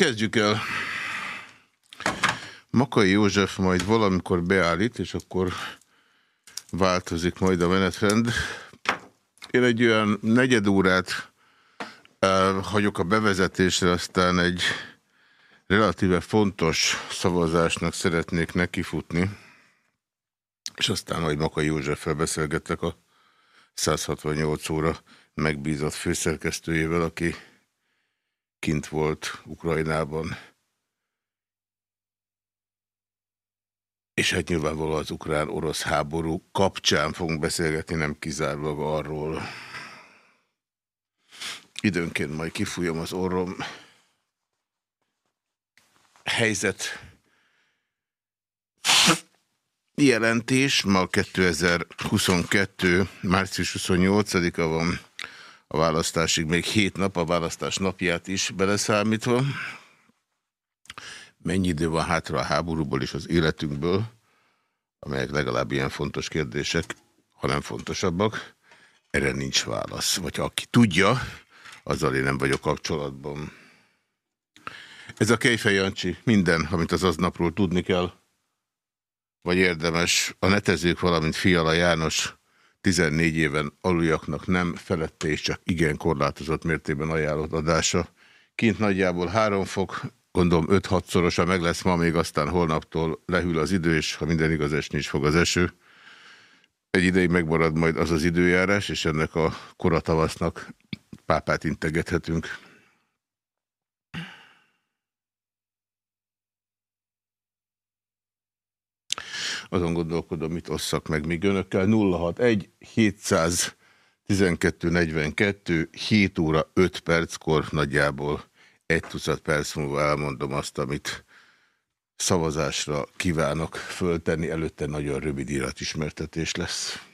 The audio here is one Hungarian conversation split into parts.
kezdjük el. Makai József majd valamikor beállít, és akkor változik majd a menetrend. Én egy olyan negyed órát uh, hagyok a bevezetésre, aztán egy relatíve fontos szavazásnak szeretnék nekifutni, és aztán majd Makai Józseffel beszélgettek a 168 óra megbízott főszerkesztőjével, aki kint volt Ukrajnában. És hát nyilvánvalóan az ukrán-orosz háború kapcsán fogunk beszélgetni, nem kizárólag arról. Időnként majd kifújom az orrom. Helyzet jelentés, ma 2022. március 28-a van a választásig még hét nap, a választás napját is beleszámítva. Mennyi idő van hátra a háborúból és az életünkből, amelyek legalább ilyen fontos kérdések, ha nem fontosabbak, erre nincs válasz. Vagy aki tudja, azzal én nem vagyok kapcsolatban. Ez a Kejfej Jancsi, minden, amit az aznapról tudni kell, vagy érdemes a netezők, valamint Fiala János 14 éven aluljaknak nem felette és csak igen korlátozott mértében ajánlott adása. Kint nagyjából 3 fok, gondolom 5-6 szorosa meg lesz ma, még aztán holnaptól lehűl az idő, és ha minden igaz, esni is fog az eső. Egy ideig megmarad majd az az időjárás, és ennek a koratavasznak pápát integethetünk. Azon gondolkodom, mit osszak meg még önökkel. 061 712 42 7 óra 5 perckor nagyjából egy tucat perc múlva elmondom azt, amit szavazásra kívánok föltenni. Előtte nagyon rövid iratismertetés lesz.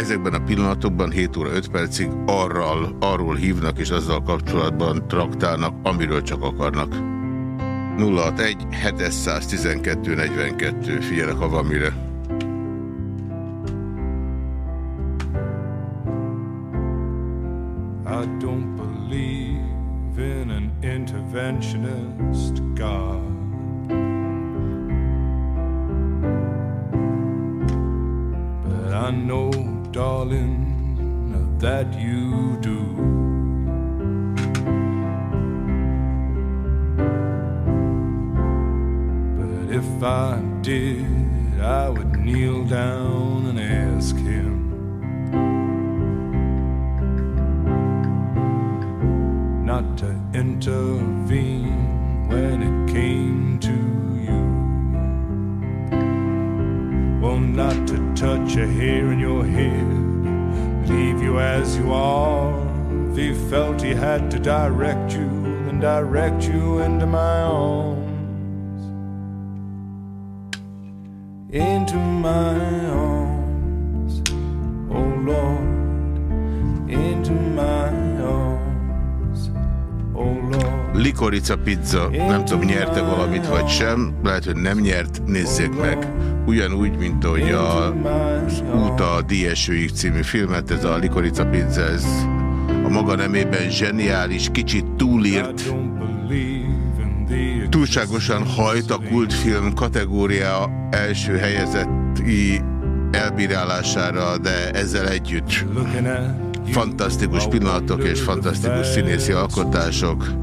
Ezekben a pillanatokban 7 óra 5 percig arral, arról hívnak és azzal kapcsolatban traktálnak, amiről csak akarnak. 061 712 42. Figyelek, ha van mire. Likorica pizza, nem tudom, nyerte valamit vagy sem, lehet, hogy nem nyert, nézzék meg. Ugyanúgy, mint hogy a Út a Diesőig című filmet, ez a Likorica Pizza, ez a maga nemében zseniális, kicsit túlírt, túlságosan hajt a kultfilm kategória első helyezetti elbírálására, de ezzel együtt fantasztikus pillanatok és fantasztikus színészi alkotások.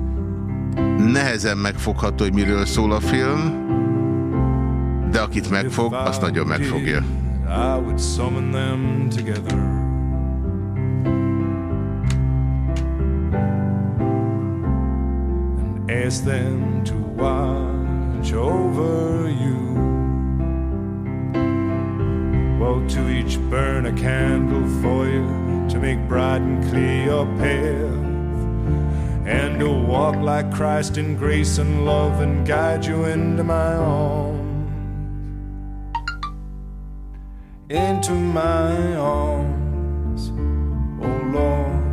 Nehezen megfogható, hogy miről szól a film, de akit megfog, azt nagyon megfogja. Ask them to watch over you. Well, to each burn a candle for you to make bright and clear your path. And to walk like Christ in grace and love and guide you into my arms. into my arms, oh Lord,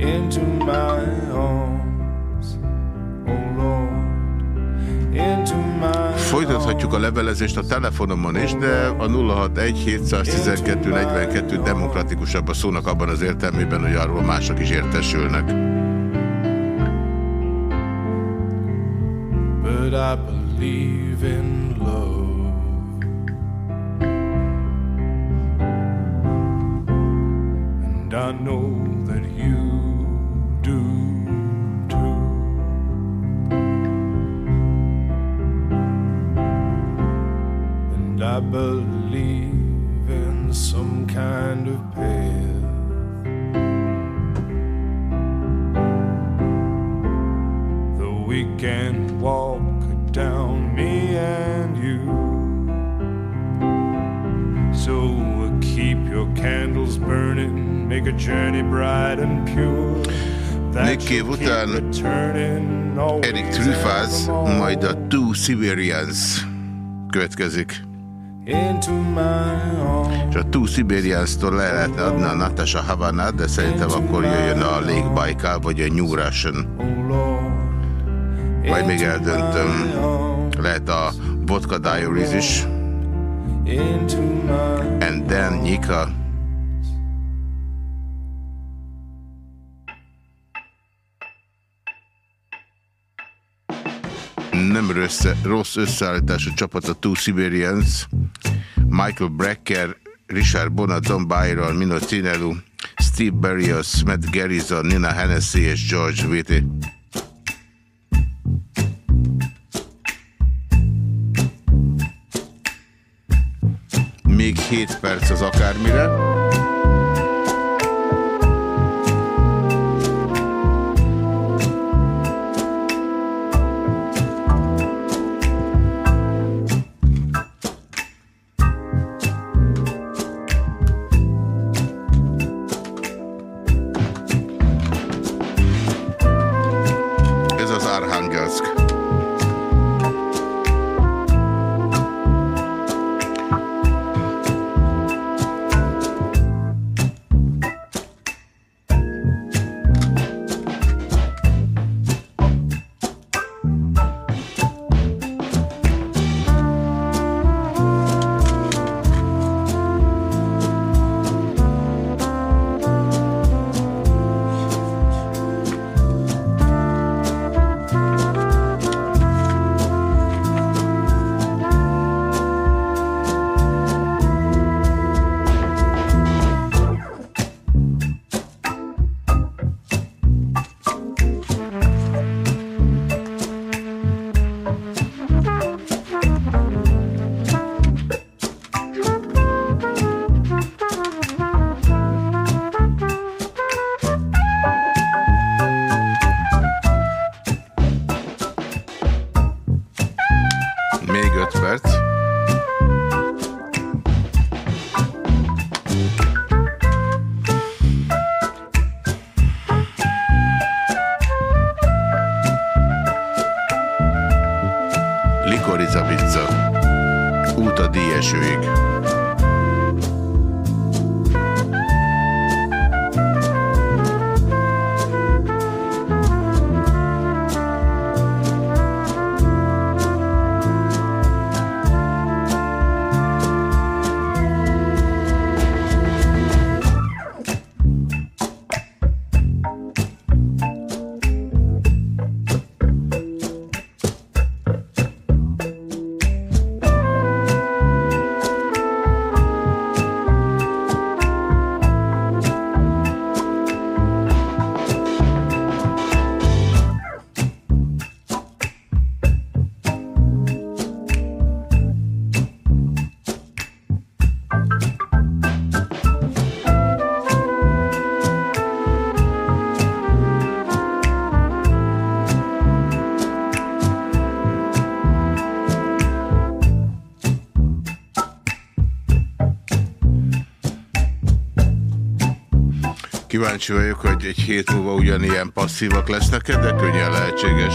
into my arms, oh Lord, into my Folytathatjuk a levelezést. a telefonomon is, de a 061-712-42 demokratikusabb a szónak abban az értelmében, hogy arról mások is értesülnek. I believe in love And I know that you do too. and I believe in some kind of path. We can walk down, me and you. So keep your candles burning, make a journey bright and pure. Nick Cave után Eric Truffaut, majd a Two Siberians következik. És a Two Siberians-tól le lehetne adni a Natasha Havanát, de szerintem akkor jöjjön a Lake Baikal vagy a New Russian. Majd még eldöntöm. Lehet a Vodka Diaries is. And then Nika. nem össze, rossz összeállítású csapat a Two Siberians, Michael Brecker, Richard Bona, Don Byron, Mino Cinelu, Steve Barrios, Matt Garrison, Nina Hennessy és George Whitty. 7 perc az akármire. Kíváncsi vagyok, hogy egy hét múlva ugyanilyen passzívak lesznek, de könnyen lehetséges.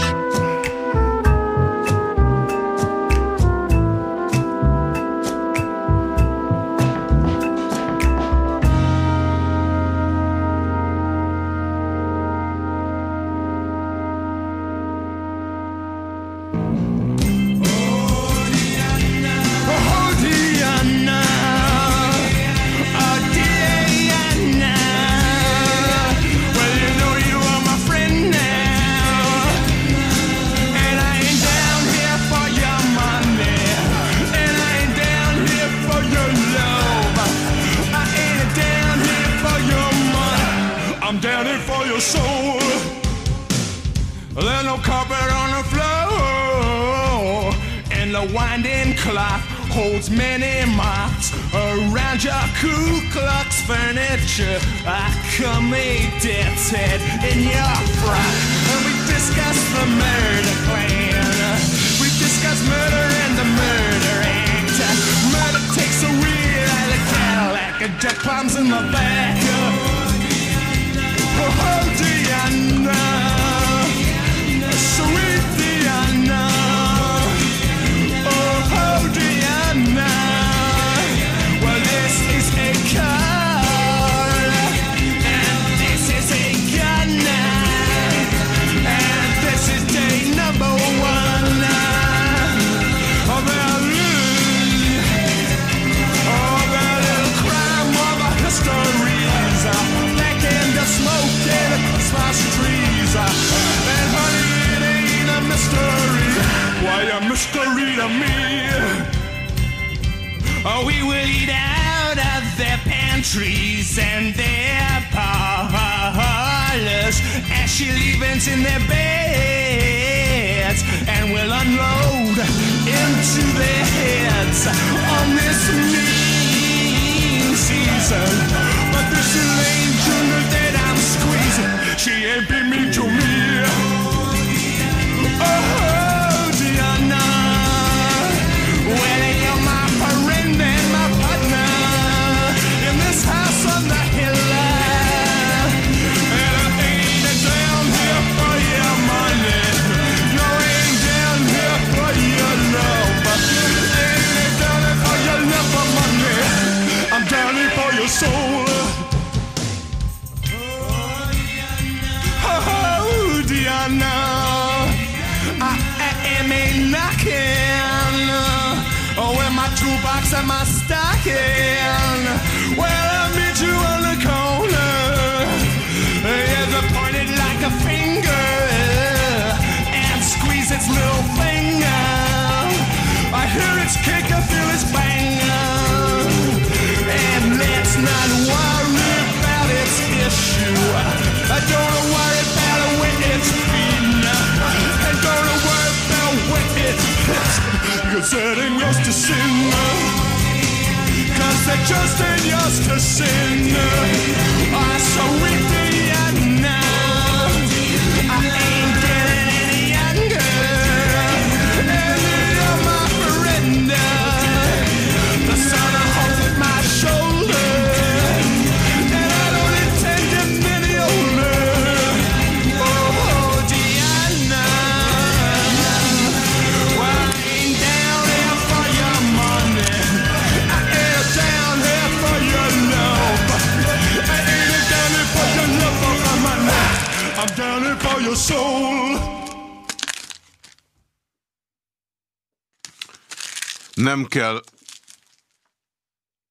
Nem kell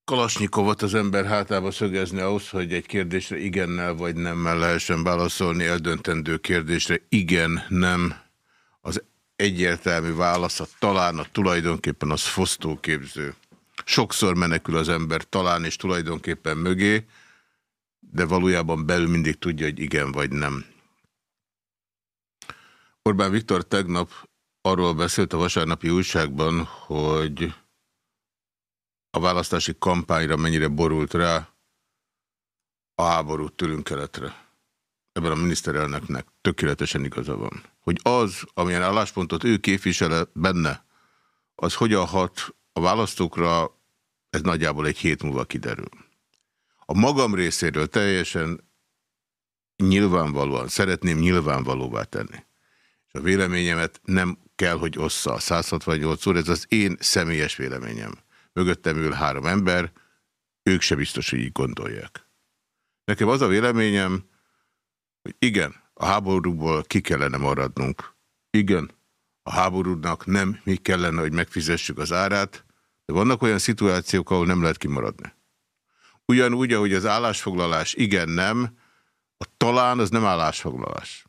Kalasnyikovot az ember hátába szögezni ahhoz, hogy egy kérdésre igennel vagy nemmel lehessen válaszolni, eldöntendő kérdésre igen, nem. Az egyértelmű válasz, a talán, a tulajdonképpen az fosztóképző. Sokszor menekül az ember talán és tulajdonképpen mögé, de valójában belül mindig tudja, hogy igen vagy nem. Orbán Viktor tegnap arról beszélt a vasárnapi újságban, hogy a választási kampányra mennyire borult rá a háborút tőlünk keletre. Ebben a miniszterelnöknek tökéletesen igaza van. Hogy az, amilyen álláspontot ő képvisel benne, az hogyan hat a választókra, ez nagyjából egy hét múlva kiderül. A magam részéről teljesen nyilvánvalóan, szeretném nyilvánvalóvá tenni és a véleményemet nem kell, hogy ossza a 168 óra, ez az én személyes véleményem. Mögöttem ül három ember, ők se biztos, hogy így gondolják. Nekem az a véleményem, hogy igen, a háborúból ki kellene maradnunk. Igen, a háborúnak nem mi kellene, hogy megfizessük az árát, de vannak olyan szituációk, ahol nem lehet kimaradni. Ugyanúgy, ahogy az állásfoglalás igen-nem, a talán az nem állásfoglalás.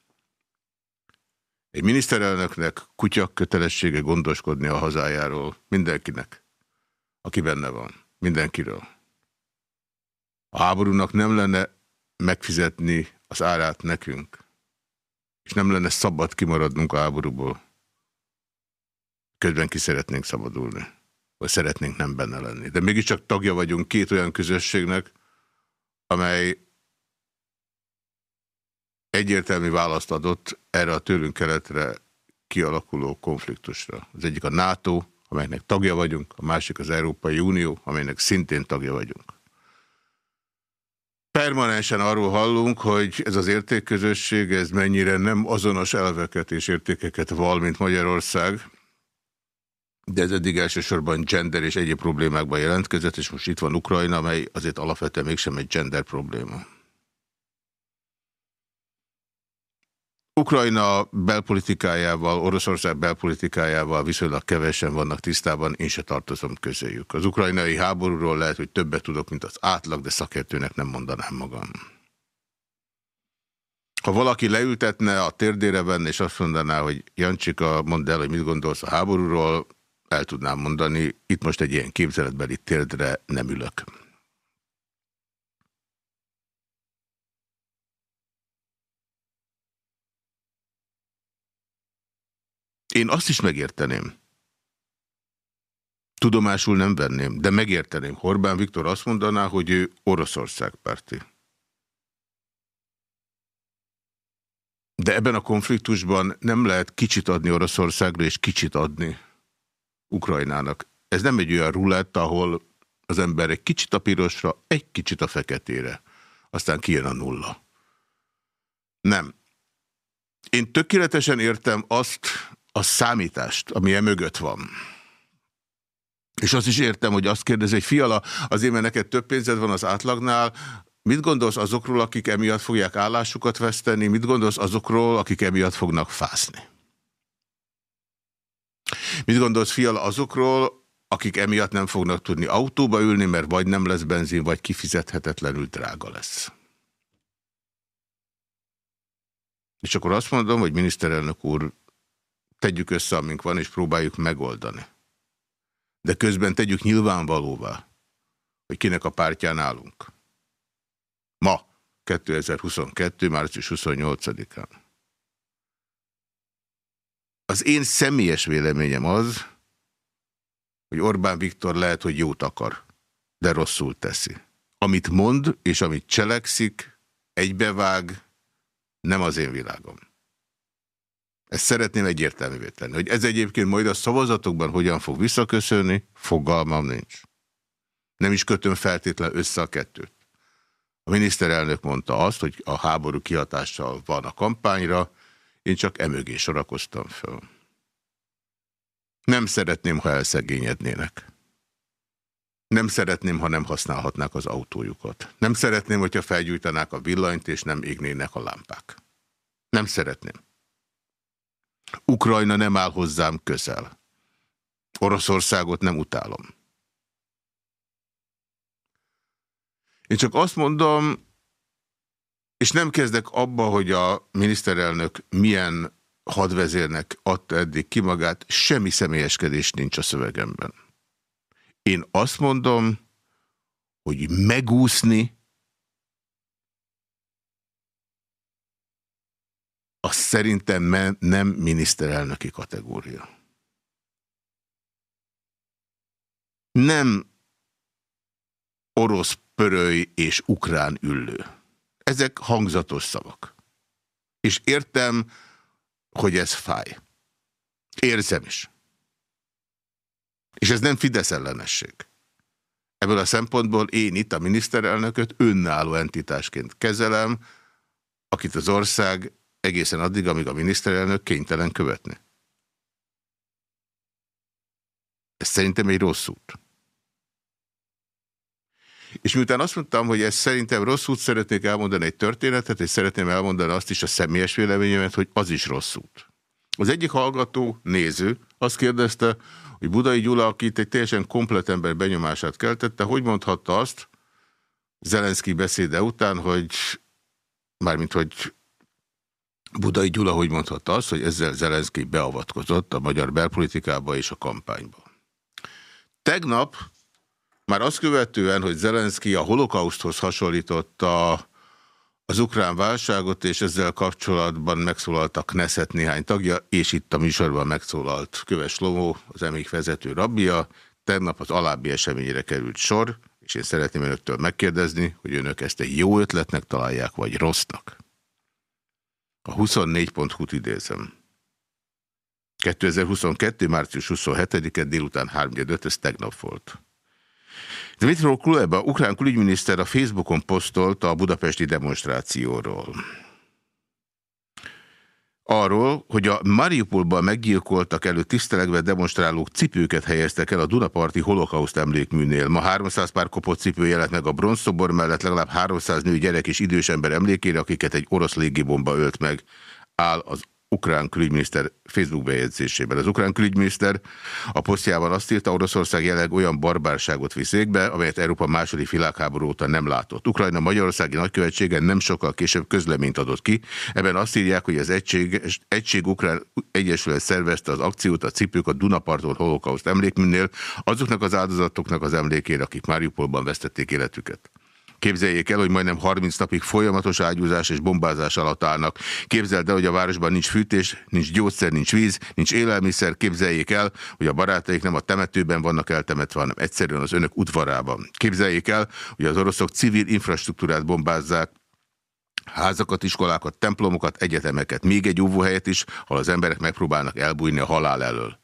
Egy miniszterelnöknek kutyak kötelessége gondoskodni a hazájáról mindenkinek, aki benne van, mindenkiről. A háborúnak nem lenne megfizetni az árát nekünk, és nem lenne szabad kimaradnunk a háborúból, közben ki szeretnénk szabadulni, vagy szeretnénk nem benne lenni. De mégiscsak tagja vagyunk két olyan közösségnek, amely egyértelmű választ adott erre a tőlünk keletre kialakuló konfliktusra. Az egyik a NATO, amelynek tagja vagyunk, a másik az Európai Unió, amelynek szintén tagja vagyunk. Permanensen arról hallunk, hogy ez az értékközösség, ez mennyire nem azonos elveket és értékeket val, mint Magyarország, de ez eddig elsősorban gender és egyéb problémákban jelentkezett, és most itt van Ukrajna, amely azért alapvetően mégsem egy gender probléma. Ukrajna belpolitikájával, Oroszország belpolitikájával viszonylag kevesen vannak tisztában, én se tartozom közéjük. Az ukrajnai háborúról lehet, hogy többet tudok, mint az átlag, de szakértőnek nem mondanám magam. Ha valaki leültetne a térdére venni, és azt mondaná, hogy Jancsika, mondd el, hogy mit gondolsz a háborúról, el tudnám mondani, itt most egy ilyen képzeletbeli térdre nem ülök. Én azt is megérteném. Tudomásul nem venném, de megérteném. Orbán Viktor azt mondaná, hogy ő Oroszország párti. De ebben a konfliktusban nem lehet kicsit adni Oroszországra, és kicsit adni Ukrajnának. Ez nem egy olyan rulett, ahol az ember egy kicsit a pirosra, egy kicsit a feketére. Aztán kijön a nulla. Nem. Én tökéletesen értem azt, a számítást, ami e mögött van. És azt is értem, hogy azt kérdezi, hogy fiala, azért, mert neked több pénzed van az átlagnál, mit gondolsz azokról, akik emiatt fogják állásukat veszteni, mit gondolsz azokról, akik emiatt fognak fászni? Mit gondolsz, fiala, azokról, akik emiatt nem fognak tudni autóba ülni, mert vagy nem lesz benzin, vagy kifizethetetlenül drága lesz? És akkor azt mondom, hogy miniszterelnök úr tegyük össze, amink van, és próbáljuk megoldani. De közben tegyük nyilvánvalóvá, hogy kinek a pártján állunk. Ma, 2022. március 28-án. Az én személyes véleményem az, hogy Orbán Viktor lehet, hogy jót akar, de rosszul teszi. Amit mond és amit cselekszik, egybevág, nem az én világom. Ezt szeretném egyértelművé tenni. Hogy ez egyébként majd a szavazatokban hogyan fog visszaköszönni, fogalmam nincs. Nem is kötöm feltétlen össze a kettőt. A miniszterelnök mondta azt, hogy a háború kihatással van a kampányra, én csak emögé sorakoztam föl. Nem szeretném, ha elszegényednének. Nem szeretném, ha nem használhatnák az autójukat. Nem szeretném, hogyha felgyújtanák a villanyt, és nem égnének a lámpák. Nem szeretném. Ukrajna nem áll hozzám közel. Oroszországot nem utálom. Én csak azt mondom, és nem kezdek abba, hogy a miniszterelnök milyen hadvezérnek adta eddig ki magát, semmi személyeskedés nincs a szövegemben. Én azt mondom, hogy megúszni az szerintem nem miniszterelnöki kategória. Nem orosz pöröly és ukrán üllő. Ezek hangzatos szavak. És értem, hogy ez fáj. Érzem is. És ez nem Fidesz ellenesség. Ebből a szempontból én itt a miniszterelnököt önálló entitásként kezelem, akit az ország egészen addig, amíg a miniszterelnök kénytelen követni. Ez szerintem egy rossz út. És miután azt mondtam, hogy ez szerintem rossz út, szeretnék elmondani egy történetet, és szeretném elmondani azt is a személyes véleményemet, hogy az is rossz út. Az egyik hallgató, néző, azt kérdezte, hogy Budai Gyula, aki egy teljesen komplet ember benyomását keltette, hogy mondhatta azt Zelenszky beszéde után, hogy mármint, hogy Budai Gyula hogy mondhatta azt, hogy ezzel Zelenszky beavatkozott a magyar belpolitikába és a kampányba. Tegnap már azt követően, hogy Zelenszky a holokauszthoz hasonlította az ukrán válságot, és ezzel kapcsolatban megszólalt a Knesset néhány tagja, és itt a műsorban megszólalt Köves Lomó, az emlék vezető rabbia. Tegnap az alábbi eseményre került sor, és én szeretném önöktől megkérdezni, hogy önök ezt egy jó ötletnek találják, vagy rossznak. A 24.hu-t idézem. 2022. március 27-e délután 3.5, ez tegnap volt. Dmitro Kuleba, ukrán külügyminiszter a Facebookon posztolt a budapesti demonstrációról. Arról, hogy a Mariupolban meggyilkoltak előtt tisztelegve demonstrálók cipőket helyeztek el a Dunaparti holokauszt emlékműnél. Ma 300 pár kopott cipő jelent meg a bronzszobor mellett legalább 300 nő gyerek és idős ember emlékére, akiket egy orosz légibomba ölt meg áll az ukrán külügyminiszter Facebook bejegyzésében. Az ukrán külügyminiszter a posztjában azt írta, Oroszország jelenleg olyan barbárságot visz be, amelyet Európa második világháború óta nem látott. Ukrajna Magyarországi nagykövetsége nem sokkal később közleményt adott ki. Ebben azt írják, hogy az Egység, Egység Ukrán Egyesület szervezte az akciót a cipők a Dunaparton holokauszt emlékműnél azoknak az áldozatoknak az emlékére, akik Mariupolban vesztették életüket. Képzeljék el, hogy majdnem 30 napig folyamatos ágyúzás és bombázás alatt állnak. Képzeld el, hogy a városban nincs fűtés, nincs gyógyszer, nincs víz, nincs élelmiszer. Képzeljék el, hogy a barátaik nem a temetőben vannak eltemetve, hanem egyszerűen az önök udvarában. Képzeljék el, hogy az oroszok civil infrastruktúrát bombázzák, házakat, iskolákat, templomokat, egyetemeket, még egy óvóhelyet is, ahol az emberek megpróbálnak elbújni a halál elől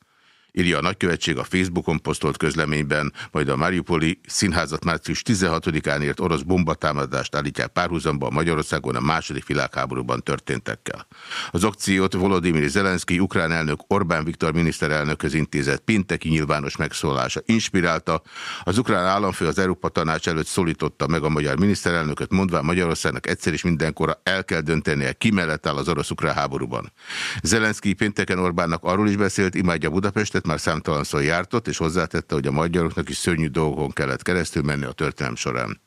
írja a nagykövetség a Facebookon posztolt közleményben, majd a Mariupoli színházat március 16-án ért orosz bombatámadást állítják párhuzamba a Magyarországon a második világháborúban történtekkel. Az akciót Volodymyr Zelenszky, ukrán elnök Orbán Viktor miniszterelnökhöz intézett pinteki nyilvános megszólása inspirálta. Az ukrán államfő az Európa Tanács előtt szólította meg a magyar miniszterelnököt, mondván Magyarországnak egyszer is mindenkorra el kell döntenie, ki mellett áll az orosz-ukrán háborúban. Zelenszky pénteken Orbánnak arról is beszélt, imádja Budapestet, már számtalanszor jártott, és hozzátette, hogy a magyaroknak is szörnyű dolgokon kellett keresztül menni a történelem során.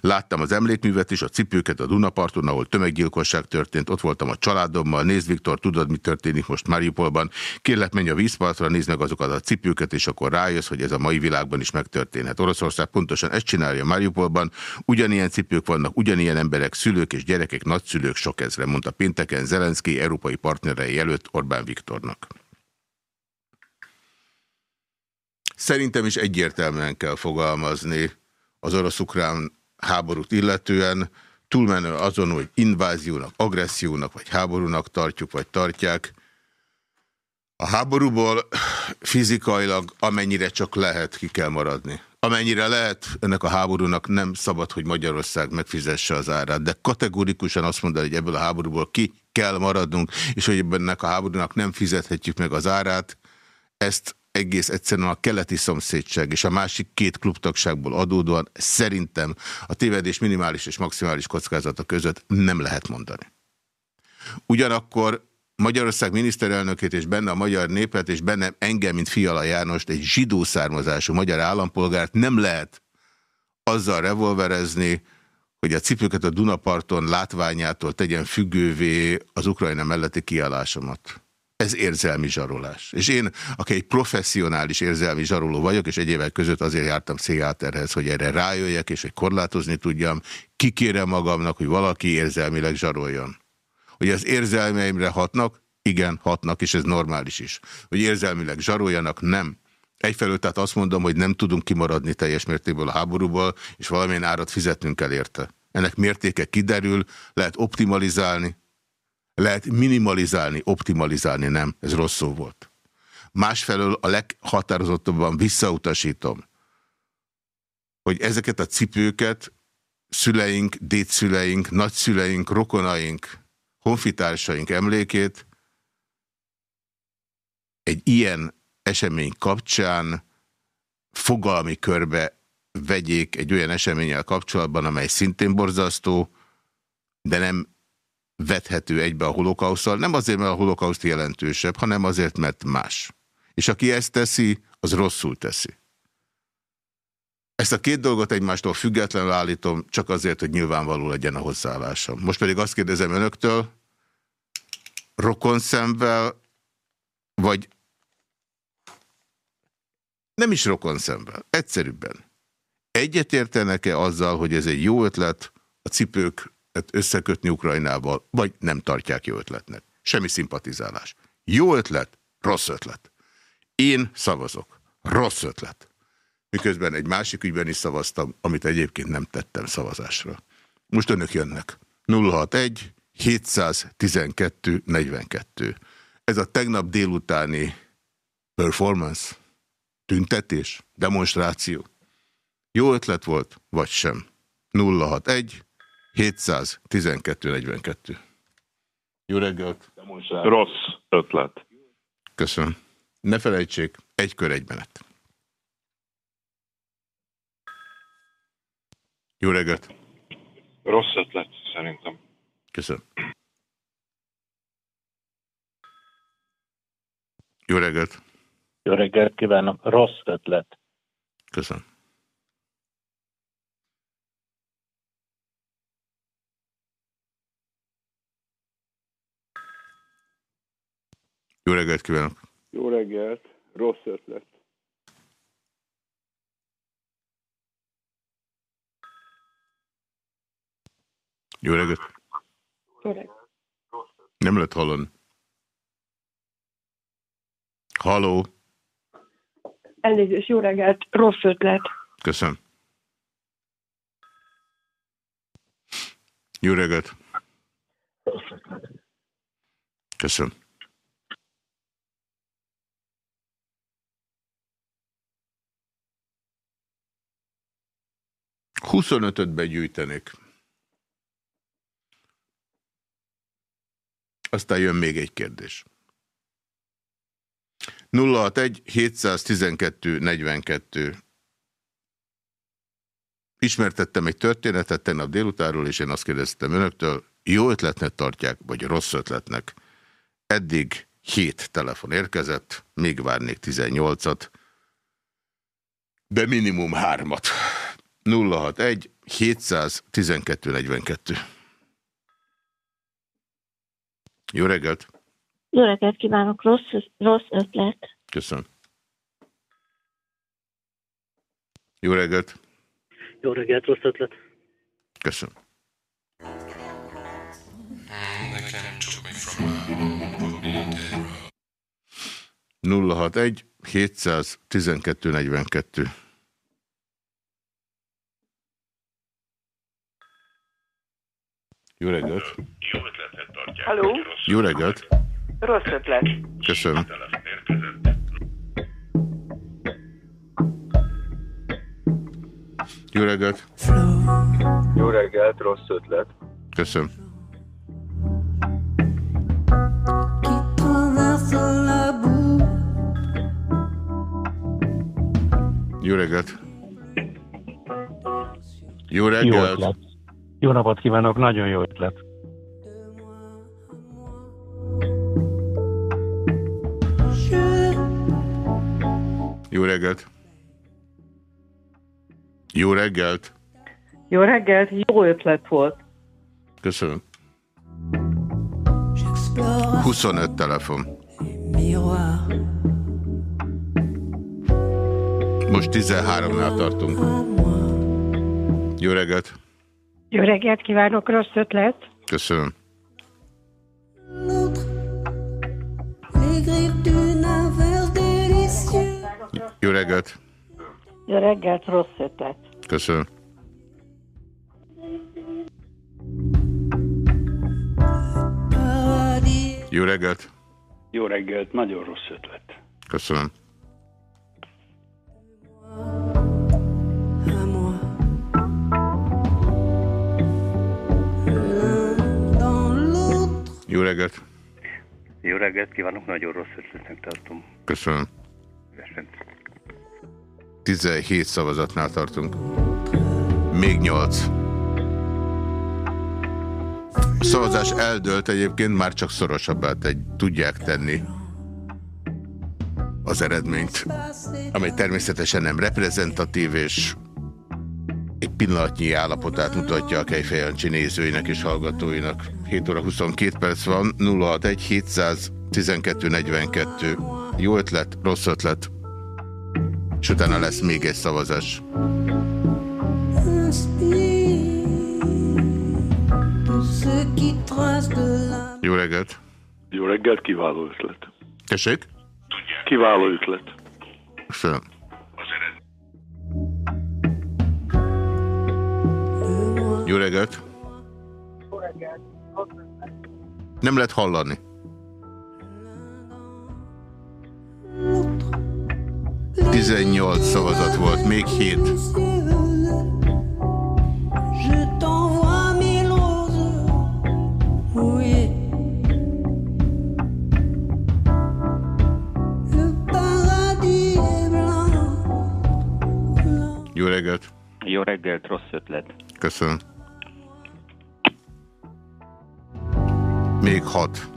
Láttam az emlékművet is, a cipőket a Dunaparton, ahol tömeggyilkosság történt, ott voltam a családommal, nézd Viktor, tudod, mi történik most Mariupolban, kérlek menj a vízpartra, nézd meg azokat a cipőket, és akkor rájössz, hogy ez a mai világban is megtörténhet. Oroszország pontosan ezt csinálja Mariupolban, ugyanilyen cipők vannak, ugyanilyen emberek, szülők és gyerekek, nagyszülők sok ezre, mondta pénteken Zelenszky európai partnerei előtt Orbán Viktornak. Szerintem is egyértelműen kell fogalmazni az orosz-ukrán háborút illetően, túlmenő azon, hogy inváziónak, agressziónak vagy háborúnak tartjuk, vagy tartják. A háborúból fizikailag amennyire csak lehet ki kell maradni. Amennyire lehet, ennek a háborúnak nem szabad, hogy Magyarország megfizesse az árát, de kategórikusan azt mondani, hogy ebből a háborúból ki kell maradnunk, és hogy ennek a háborúnak nem fizethetjük meg az árát, ezt egész egyszerűen a keleti szomszédság és a másik két klubtagságból adódóan szerintem a tévedés minimális és maximális kockázata között nem lehet mondani. Ugyanakkor Magyarország miniszterelnökét és benne a magyar népet és benne engem, mint Fiala Jánost, egy zsidó származású magyar állampolgárt nem lehet azzal revolverezni, hogy a cipőket a Dunaparton látványától tegyen függővé az Ukrajna melletti kiállásomat ez érzelmi zsarolás. És én, aki egy professzionális érzelmi zsaroló vagyok, és egy évek között azért jártam pszichiáterhez, hogy erre rájöjjek, és hogy korlátozni tudjam, kikérem magamnak, hogy valaki érzelmileg zsaroljon. Hogy az érzelmeimre hatnak, igen, hatnak, és ez normális is. Hogy érzelmileg zsaroljanak, nem. Egyfelől tehát azt mondom, hogy nem tudunk kimaradni teljes mértékből a háborúból, és valamilyen árat fizetnünk kell érte. Ennek mértéke kiderül, lehet optimalizálni, lehet minimalizálni, optimalizálni, nem. Ez rossz volt. Másfelől a leghatározottabban visszautasítom, hogy ezeket a cipőket szüleink, dédszüleink, nagyszüleink, rokonaink, honfitársaink emlékét egy ilyen esemény kapcsán fogalmi körbe vegyék egy olyan eseménnyel kapcsolatban, amely szintén borzasztó, de nem vethető egybe a holokausztal, nem azért, mert a holokauszt jelentősebb, hanem azért, mert más. És aki ezt teszi, az rosszul teszi. Ezt a két dolgot egymástól függetlenül állítom, csak azért, hogy nyilvánvaló legyen a hozzáállásom. Most pedig azt kérdezem önöktől, rokon szemvel, vagy nem is rokon szemvel, egyszerűbben. Egyetértenek-e azzal, hogy ez egy jó ötlet, a cipők összekötni Ukrajnával, vagy nem tartják jó ötletnek. Semmi szimpatizálás. Jó ötlet, rossz ötlet. Én szavazok. Rossz ötlet. Miközben egy másik ügyben is szavaztam, amit egyébként nem tettem szavazásra. Most önök jönnek. 061 712 42. Ez a tegnap délutáni performance, tüntetés, demonstráció. Jó ötlet volt, vagy sem? 061 712 42. Jó reggelt! Rossz ötlet. Köszönöm. Ne felejtsék, egy kör egy menet. Jó reggelt! Rossz ötlet, szerintem. Köszönöm. Jó reggelt! Jó reggelt kívánok! Rossz ötlet. Köszönöm. Jó reggelt kívánok! Jó reggelt, rossz ötlet. Jó reggelt! Jó reggelt. Nem lehet hallani. Halló! Elnézést, jó reggelt, rossz ötlet. Köszönöm. Jó reggelt! Köszönöm. Huszonötöt begyűjtenék. Aztán jön még egy kérdés. 061 712 42 Ismertettem egy történetet tegnap délutáról, és én azt kérdeztem önöktől, jó ötletnek tartják, vagy rossz ötletnek. Eddig 7 telefon érkezett, még várnék 18-at, de minimum 3-at. 061 712 42. Jó reggelt! Jó reggelt kívánok, rossz, rossz ötlet. Köszönöm. Jó reggelt! Jó reggelt, rossz ötlet. Köszönöm. Nulla hat egy 712 42. Jó reggelt! Halló? Jó reggelt! Rossz ötlet. Köszönöm. Jó reggelt! Jó reggelt, rossz ötlet. Köszönöm. Jó reggelt! Jó Jó reggelt! Jó napot kívánok, nagyon jó ötlet. Jó reggelt! Jó reggelt! Jó reggelt, jó ötlet volt. Köszönöm. 25 telefon. Most 13-nál tartunk. Jó reggelt! Jó reggelt kívánok, rossz ötlet. Köszönöm. Jó reggelt! Jó reggelt, rossz ötlet. Köszönöm. Jó reggelt! Jó reggelt, nagyon rossz ötlet. Köszönöm. Jó reggelt! Jó reggelt kívánok, nagyon rossz ötletnek tartom. Köszönöm. 17 szavazatnál tartunk. Még 8. A szavazás eldőlt egyébként, már csak szorosabbá egy, tudják tenni az eredményt, amely természetesen nem reprezentatív, és egy pillanatnyi állapotát mutatja a Kejfejancsi nézőinek és hallgatóinak. 7 óra 22 perc van, 061 712 42. Jó ötlet, rossz ötlet. És utána lesz még egy szavazás. Jó reggelt! Jó reggelt, kiváló ötlet. Tessék? Kiváló ötlet. Köszönöm. Jó reggelt! Nem lehet hallani. Tizennyolc szavazat volt, még hét. Jó reggelt! Jó reggelt, rossz ötlet. Köszönöm. Még hat.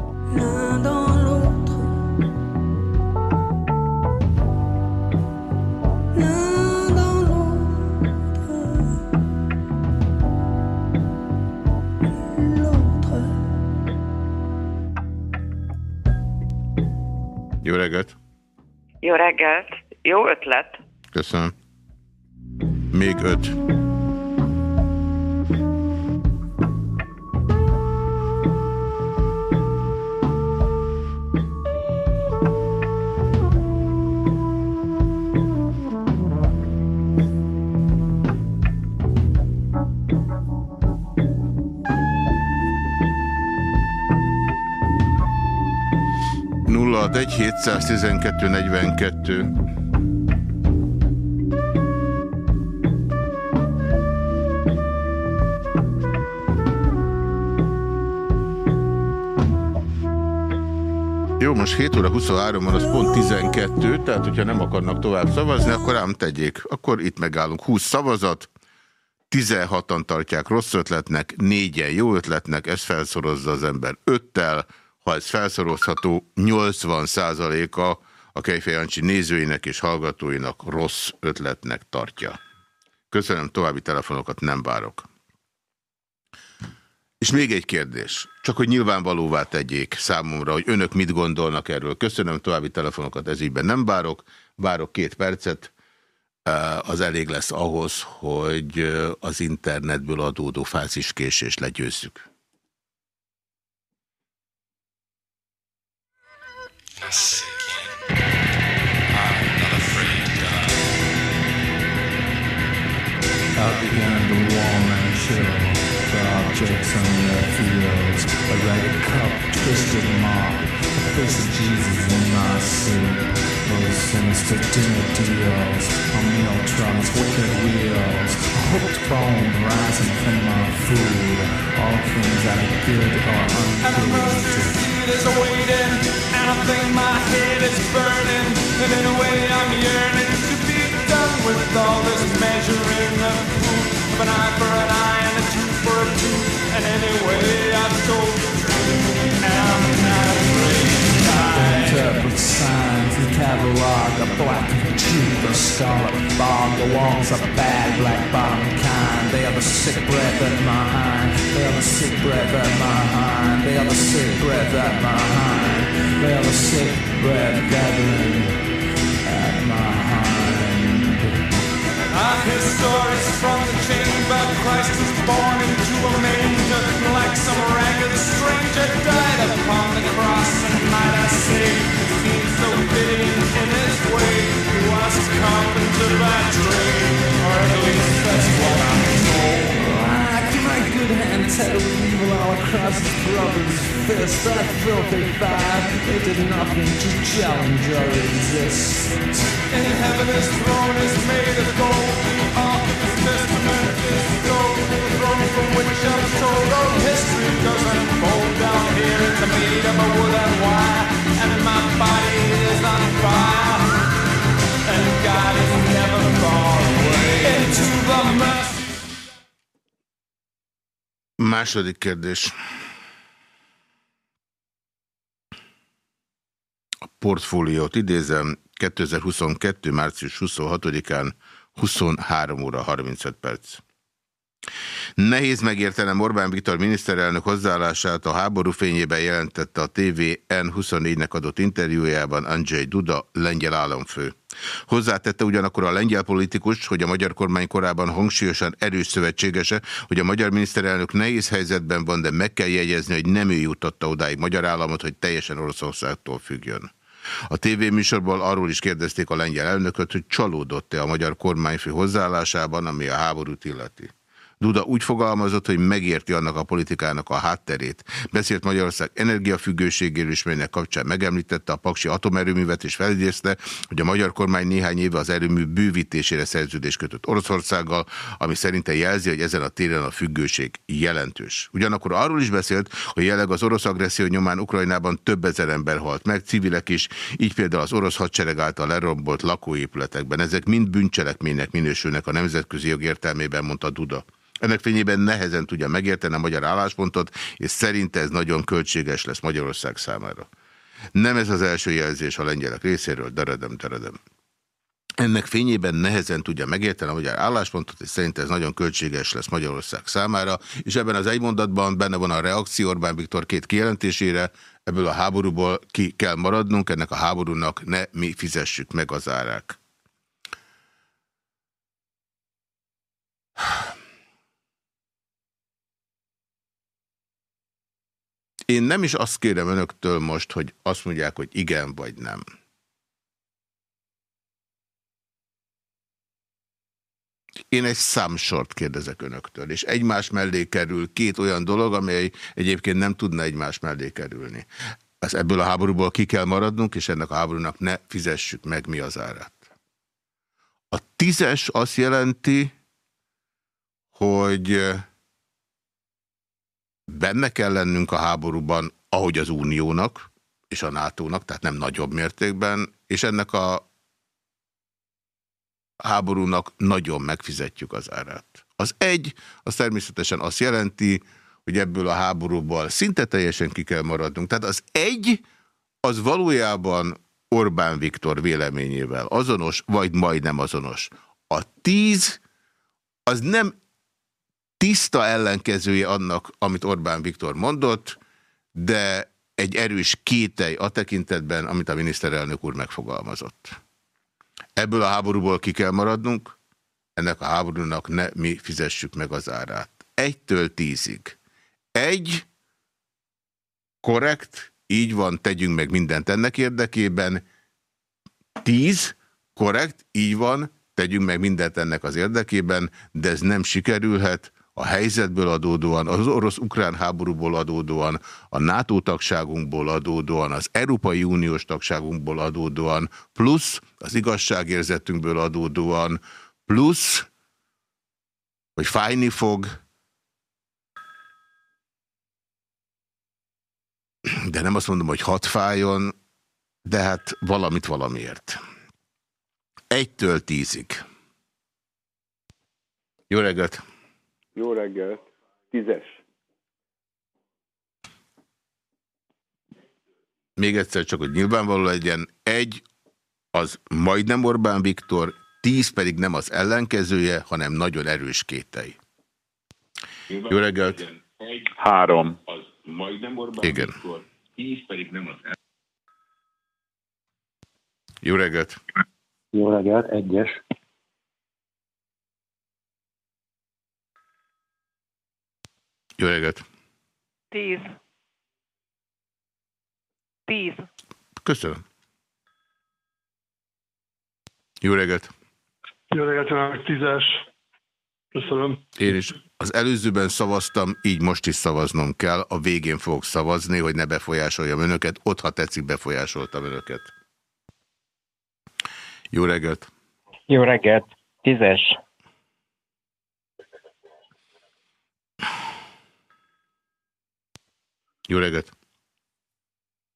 Jó reggelt! Jó reggelt. Jó ötlet. Köszönöm. Még öt. Nulla egy 712 42. Jó, most 7 óra 23 van, az pont 12, tehát hogyha nem akarnak tovább szavazni, akkor ám tegyék. Akkor itt megállunk. 20 szavazat, 16-an tartják rossz ötletnek, 4-en jó ötletnek, ez felszorozza az ember 5-tel, ha ez felszorozható, 80%-a a Kejfejancsi nézőinek és hallgatóinak rossz ötletnek tartja. Köszönöm, további telefonokat nem várok. És még egy kérdés, csak hogy nyilvánvalóvá tegyék számomra, hogy önök mit gondolnak erről. Köszönöm, további telefonokat ezügyben nem várok, várok két percet, az elég lesz ahhoz, hogy az internetből adódó fáziskésést legyőzzük. Out began the warm and chill. The objects on their fields. A ragged cup, twisted mop The face of Jesus in my soup Those sinister dinner deals On meal trucks, wicked wheels. A hooked bone rising from my food. All things that are good or ungood seed is waiting, and I think my head is burning. And in a way, I'm yearning to be done with all this measuring of food. Of an eye for an eye and a tooth for a tooth. And anyway, I've told the truth, signs, the catalog, a black tube, a scarlet fog, the walls are bad, black bottom kind. They are the sick breath at my hind. They are the sick breath at my hind. They are the sick breath at my hind. They are the sick breath gathering I've stories from the chamber. Christ was born into a manger, like some ragged stranger died upon the cross. And might I say, it seems so fitting in his way. He was carpenter by trade, or at least that's what I'm told. Good hand tattooed evil all across his brother's fist. That filthy five, they did nothing to challenge or resist. In heaven his throne is made of gold. The ark of his testament is gold. The throne from which I'm told all history does unfold down here. It's made of a wood and wire, and my body is on fire. And God is never far away. Into the mercy. Második kérdés. A portfóliót idézem 2022. március 26-án 23 óra 35 perc. Nehéz megértenem Orbán Viktor miniszterelnök hozzáállását a háború fényében jelentette a TVN24-nek adott interjújában Andrzej Duda, lengyel államfő. Hozzátette ugyanakkor a lengyel politikus, hogy a magyar kormány korában hangsúlyosan erős szövetségese, hogy a magyar miniszterelnök nehéz helyzetben van, de meg kell jegyezni, hogy nem ő jutotta odáig magyar államot, hogy teljesen Oroszországtól függjön. A tévéműsorból arról is kérdezték a lengyel elnököt, hogy csalódott-e a magyar kormányfő hozzáállásában, ami a háborút illeti. Duda úgy fogalmazott, hogy megérti annak a politikának a hátterét. Beszélt Magyarország energiafüggőségéről is, melynek kapcsán megemlítette a Paksi atomerőművet, és felidézte, hogy a magyar kormány néhány éve az erőmű bővítésére szerződést kötött Oroszországgal, ami szerinte jelzi, hogy ezen a téren a függőség jelentős. Ugyanakkor arról is beszélt, hogy jelenleg az orosz agresszió nyomán Ukrajnában több ezer ember halt meg, civilek is, így például az orosz hadsereg által lerombolt lakóépületekben. Ezek mind bűncselekménynek minősülnek a nemzetközi jog értelmében, mondta Duda. Ennek fényében nehezen tudja megérteni a magyar álláspontot, és szerinte ez nagyon költséges lesz Magyarország számára. Nem ez az első jelzés a lengyelek részéről, deredem, deredem. Ennek fényében nehezen tudja megérteni a magyar álláspontot, és szerint ez nagyon költséges lesz Magyarország számára, és ebben az egy benne van a reakció Orbán Viktor két kijelentésére, ebből a háborúból ki kell maradnunk, ennek a háborúnak ne mi fizessük meg az árák. Én nem is azt kérem önöktől most, hogy azt mondják, hogy igen vagy nem. Én egy számsort kérdezek önöktől, és egymás mellé kerül két olyan dolog, amely egyébként nem tudna egymás mellé kerülni. Ez ebből a háborúból ki kell maradnunk, és ennek a háborúnak ne fizessük meg mi az árát. A tízes azt jelenti, hogy benne kell lennünk a háborúban, ahogy az Uniónak és a NATO-nak, tehát nem nagyobb mértékben, és ennek a háborúnak nagyon megfizetjük az árát. Az egy, az természetesen azt jelenti, hogy ebből a háborúból szinte teljesen ki kell maradnunk. Tehát az egy, az valójában Orbán Viktor véleményével azonos, vagy majdnem azonos. A tíz, az nem tiszta ellenkezője annak, amit Orbán Viktor mondott, de egy erős kételj a tekintetben, amit a miniszterelnök úr megfogalmazott. Ebből a háborúból ki kell maradnunk, ennek a háborúnak ne mi fizessük meg az árát. Egytől tízig. Egy, korrekt, így van, tegyünk meg mindent ennek érdekében. Tíz, korrekt, így van, tegyünk meg mindent ennek az érdekében, de ez nem sikerülhet, a helyzetből adódóan, az orosz-ukrán háborúból adódóan, a NATO tagságunkból adódóan, az Európai Uniós tagságunkból adódóan, plusz az igazságérzetünkből adódóan, plusz, hogy fájni fog, de nem azt mondom, hogy hat fájjon, de hát valamit valamiért. Egytől tízig. Jó reggelt! Jó reggelt. Tízes. Még egyszer csak, hogy nyilvánvaló legyen, egy az majdnem Orbán Viktor, tíz pedig nem az ellenkezője, hanem nagyon erős kétei. Jó reggelt! Három. Igen. Jó reggelt! Jó reggelt, egyes. Jó reggelt! Tíz. Tíz. Köszönöm. Jó reggelt! Jó reggelt, kívánok, tízes. Köszönöm. Én is az előzőben szavaztam, így most is szavaznom kell. A végén fogok szavazni, hogy ne befolyásoljam önöket. Ott, ha tetszik, befolyásoltam önöket. Jó reggelt! Jó reggelt, tízes. Jó reggelt!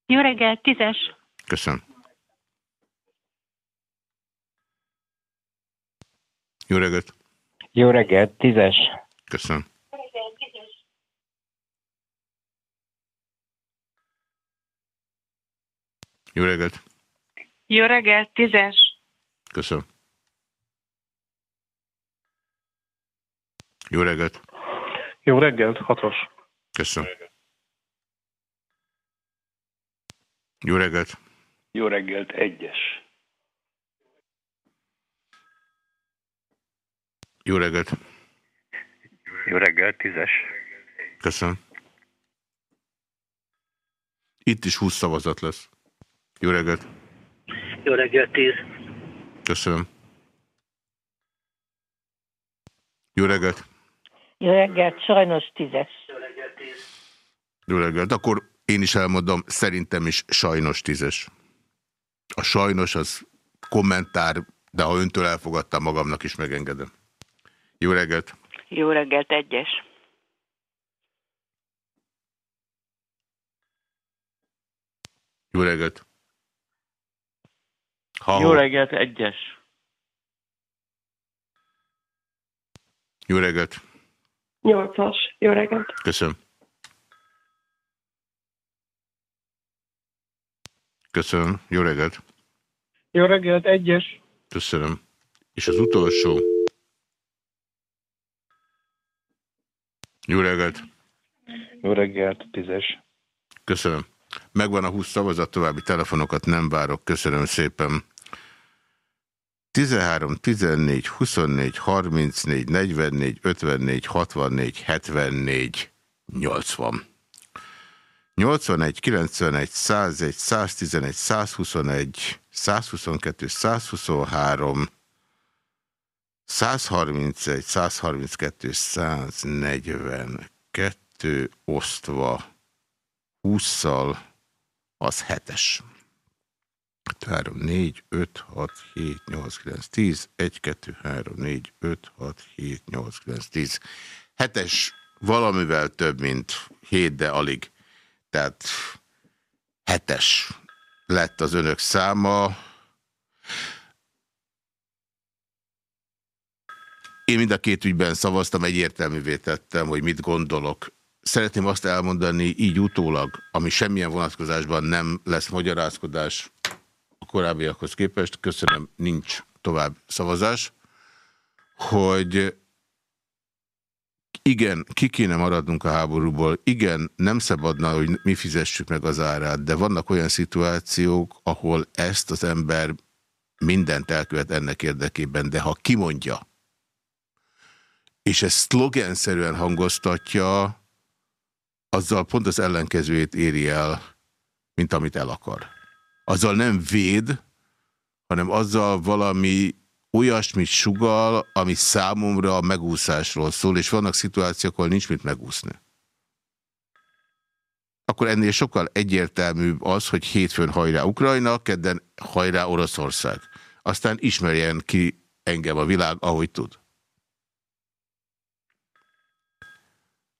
Jó reggelt, tízes. Köszönöm. Jó reggelt! Jó reggelt, tízes. Köszönöm. Jó reggelt! Jó reggelt, tízes. Köszönöm. Jó reggelt! Jó reggelt, hatos. Köszönöm. Jó reggelt! Jó reggelt, egyes. Jó reggelt! Jó reggelt, tízes. Köszönöm. Itt is 20 szavazat lesz. Jó reggelt! Jó reggelt, tíz. Köszönöm. Jó reggelt! Jó reggelt, sajnos tízes. Jó reggelt! Akkor én is elmondom, szerintem is sajnos tízes. A sajnos az kommentár, de ha öntől elfogadtam, magamnak is megengedem. Jó reggelt! Jó reggelt, egyes. Jó reggelt! Ha, Jó reggelt, egyes. Jó reggelt! Nyolcas. Jó reggelt. Köszönöm. Köszönöm. Jó reggelt! Jó reggelt, egyes. Köszönöm. És az utolsó. Jó reggelt! Jó reggelt, tízes. Köszönöm. Megvan a 20 szavazat, további telefonokat nem várok. Köszönöm szépen. 13, 14, 24, 34, 44, 54, 64, 74, 80. 81, 91, 101, 111, 121, 122, 123, 131, 132, 142 osztva 20-szal, az 7-es. 3, 4, 5, 6, 7, 8, 9, 10, 1, 2, 3, 4, 5, 6, 7, 8, 9, 10. 7-es valamivel több, mint 7, de alig. Tehát 7-es lett az önök száma. Én mind a két ügyben szavaztam, egyértelművé tettem, hogy mit gondolok. Szeretném azt elmondani így utólag, ami semmilyen vonatkozásban nem lesz magyarázkodás a korábbiakhoz képest, köszönöm, nincs tovább szavazás, hogy igen, ki kéne maradnunk a háborúból, igen, nem szabadna, hogy mi fizessük meg az árát, de vannak olyan szituációk, ahol ezt az ember mindent elkövet ennek érdekében, de ha kimondja, és ezt szlogenszerűen hangoztatja, azzal pont az ellenkezőjét éri el, mint amit el akar. Azzal nem véd, hanem azzal valami olyasmit sugal, ami számomra a megúszásról szól, és vannak szituációk, ahol nincs mit megúszni. Akkor ennél sokkal egyértelműbb az, hogy hétfőn hajrá Ukrajna, kedden hajrá Oroszország. Aztán ismerjen ki engem a világ, ahogy tud.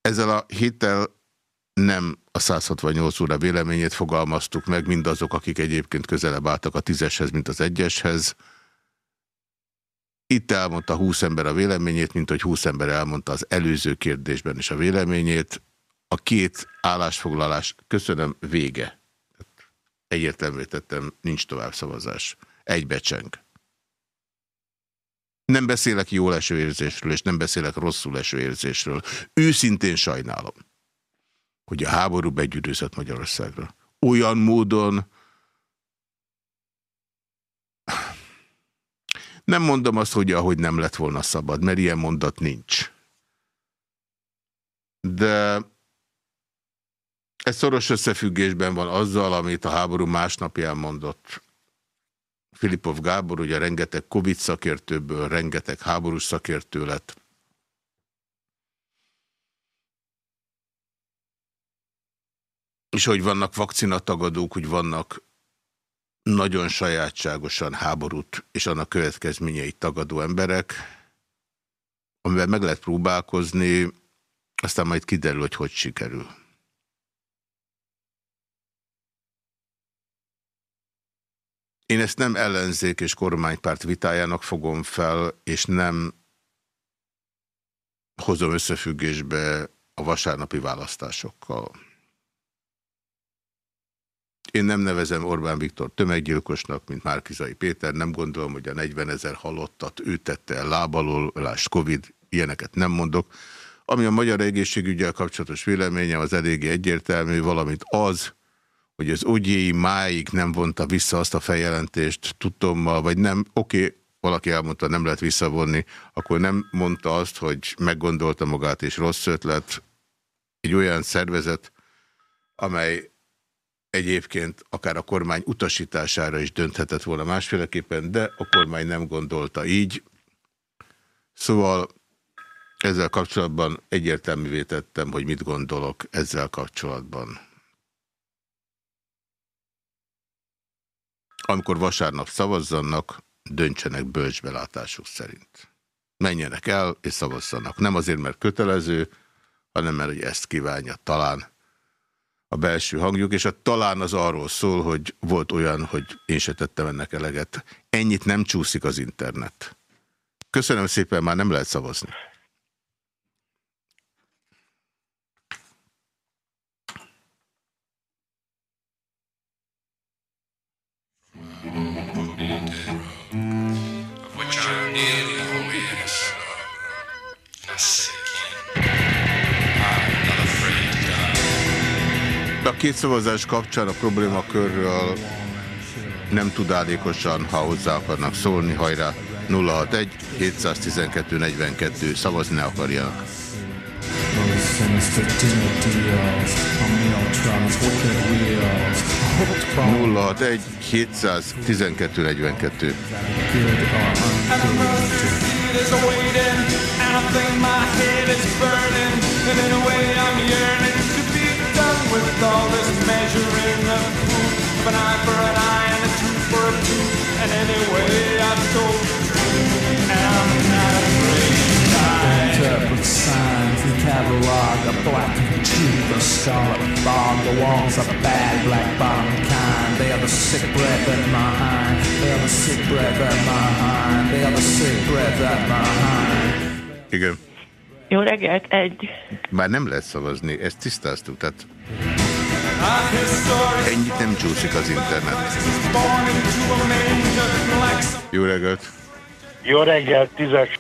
Ezzel a héttel nem a 168 óra véleményét fogalmaztuk meg, mindazok, akik egyébként közelebb álltak a tízeshez, mint az egyeshez. Itt elmondta 20 ember a véleményét, mint hogy 20 ember elmondta az előző kérdésben is a véleményét. A két állásfoglalás, köszönöm, vége. Egyértelmű tettem, nincs tovább szavazás. Egy becseng. Nem beszélek jól eső érzésről, és nem beszélek rosszul eső érzésről. Őszintén sajnálom, hogy a háború begyűrűzött Magyarországra. Olyan módon, nem mondom azt, hogy ahogy nem lett volna szabad, mert ilyen mondat nincs. De ez szoros összefüggésben van azzal, amit a háború másnapján mondott Filipov Gábor, ugye rengeteg Covid szakértőből, rengeteg háborús szakértő lett. És hogy vannak vakcinatagadók, hogy vannak nagyon sajátságosan háborút és annak következményeit tagadó emberek, amivel meg lehet próbálkozni, aztán majd kiderül, hogy hogy sikerül. Én ezt nem ellenzék és kormánypárt vitájának fogom fel, és nem hozom összefüggésbe a vasárnapi választásokkal. Én nem nevezem Orbán Viktor tömeggyilkosnak, mint Márkizai Péter. Nem gondolom, hogy a 40 ezer halottat ő tette el lábalól, lásd Covid, ilyeneket nem mondok. Ami a magyar egészségügyel kapcsolatos véleményem az eléggé egyértelmű, valamint az, hogy az ugyéi máig nem vonta vissza azt a feljelentést tudtommal, vagy nem, oké, okay, valaki elmondta, nem lehet visszavonni, akkor nem mondta azt, hogy meggondolta magát és rossz ötlet. Egy olyan szervezet, amely egyébként akár a kormány utasítására is dönthetett volna másféleképpen, de a kormány nem gondolta így. Szóval ezzel kapcsolatban egyértelművé tettem, hogy mit gondolok ezzel kapcsolatban. Amikor vasárnap szavazzanak, döntsenek bölcsbelátásuk szerint. Menjenek el és szavazzanak. Nem azért, mert kötelező, hanem mert hogy ezt kívánja talán a belső hangjuk, és a talán az arról szól, hogy volt olyan, hogy én se tettem ennek eleget. Ennyit nem csúszik az internet. Köszönöm szépen, már nem lehet szavazni. A két szavazás kapcsán a problémakörről nem tudálékosan, ha hozzá akarnak szólni, hajrá! 061 712 42 szavazni akarjanak. 061 712 42 is waiting, and I think my head is burning, and in a with all this measuring of proof, of an eye for an eye and a tooth for a tooth, and anyway I've told the truth, and I'm not afraid to die. Interpret signs, the catalog, a black tooth, a scarlet fog, the walls are bad, black bottom kind, they are the sick breath in my hind, they are the sick breath in my hind, they are the sick breath in my hind. Igen. Jó reggelt, egy. Már nem lehet szavazni, ezt tisztáztuk, tehát ennyit nem csúszik az internet. Jó reggelt! Jó reggelt, tízes.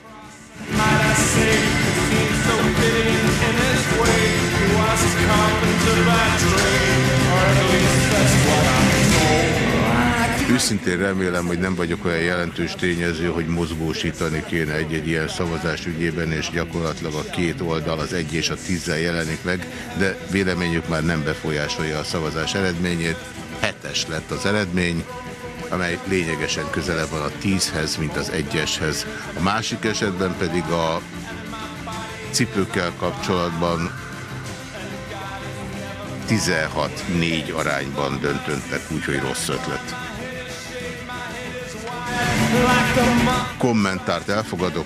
Őszintén remélem, hogy nem vagyok olyan jelentős tényező, hogy mozgósítani kéne egy-egy ilyen szavazás ügyében, és gyakorlatilag a két oldal az egy és a tízzel jelenik meg, de véleményük már nem befolyásolja a szavazás eredményét. Hetes lett az eredmény, amely lényegesen közelebb van a tízhez, mint az egyeshez. A másik esetben pedig a cipőkkel kapcsolatban 16-4 arányban döntöttek, úgyhogy rossz ötlet. Kommentárt elfogadok,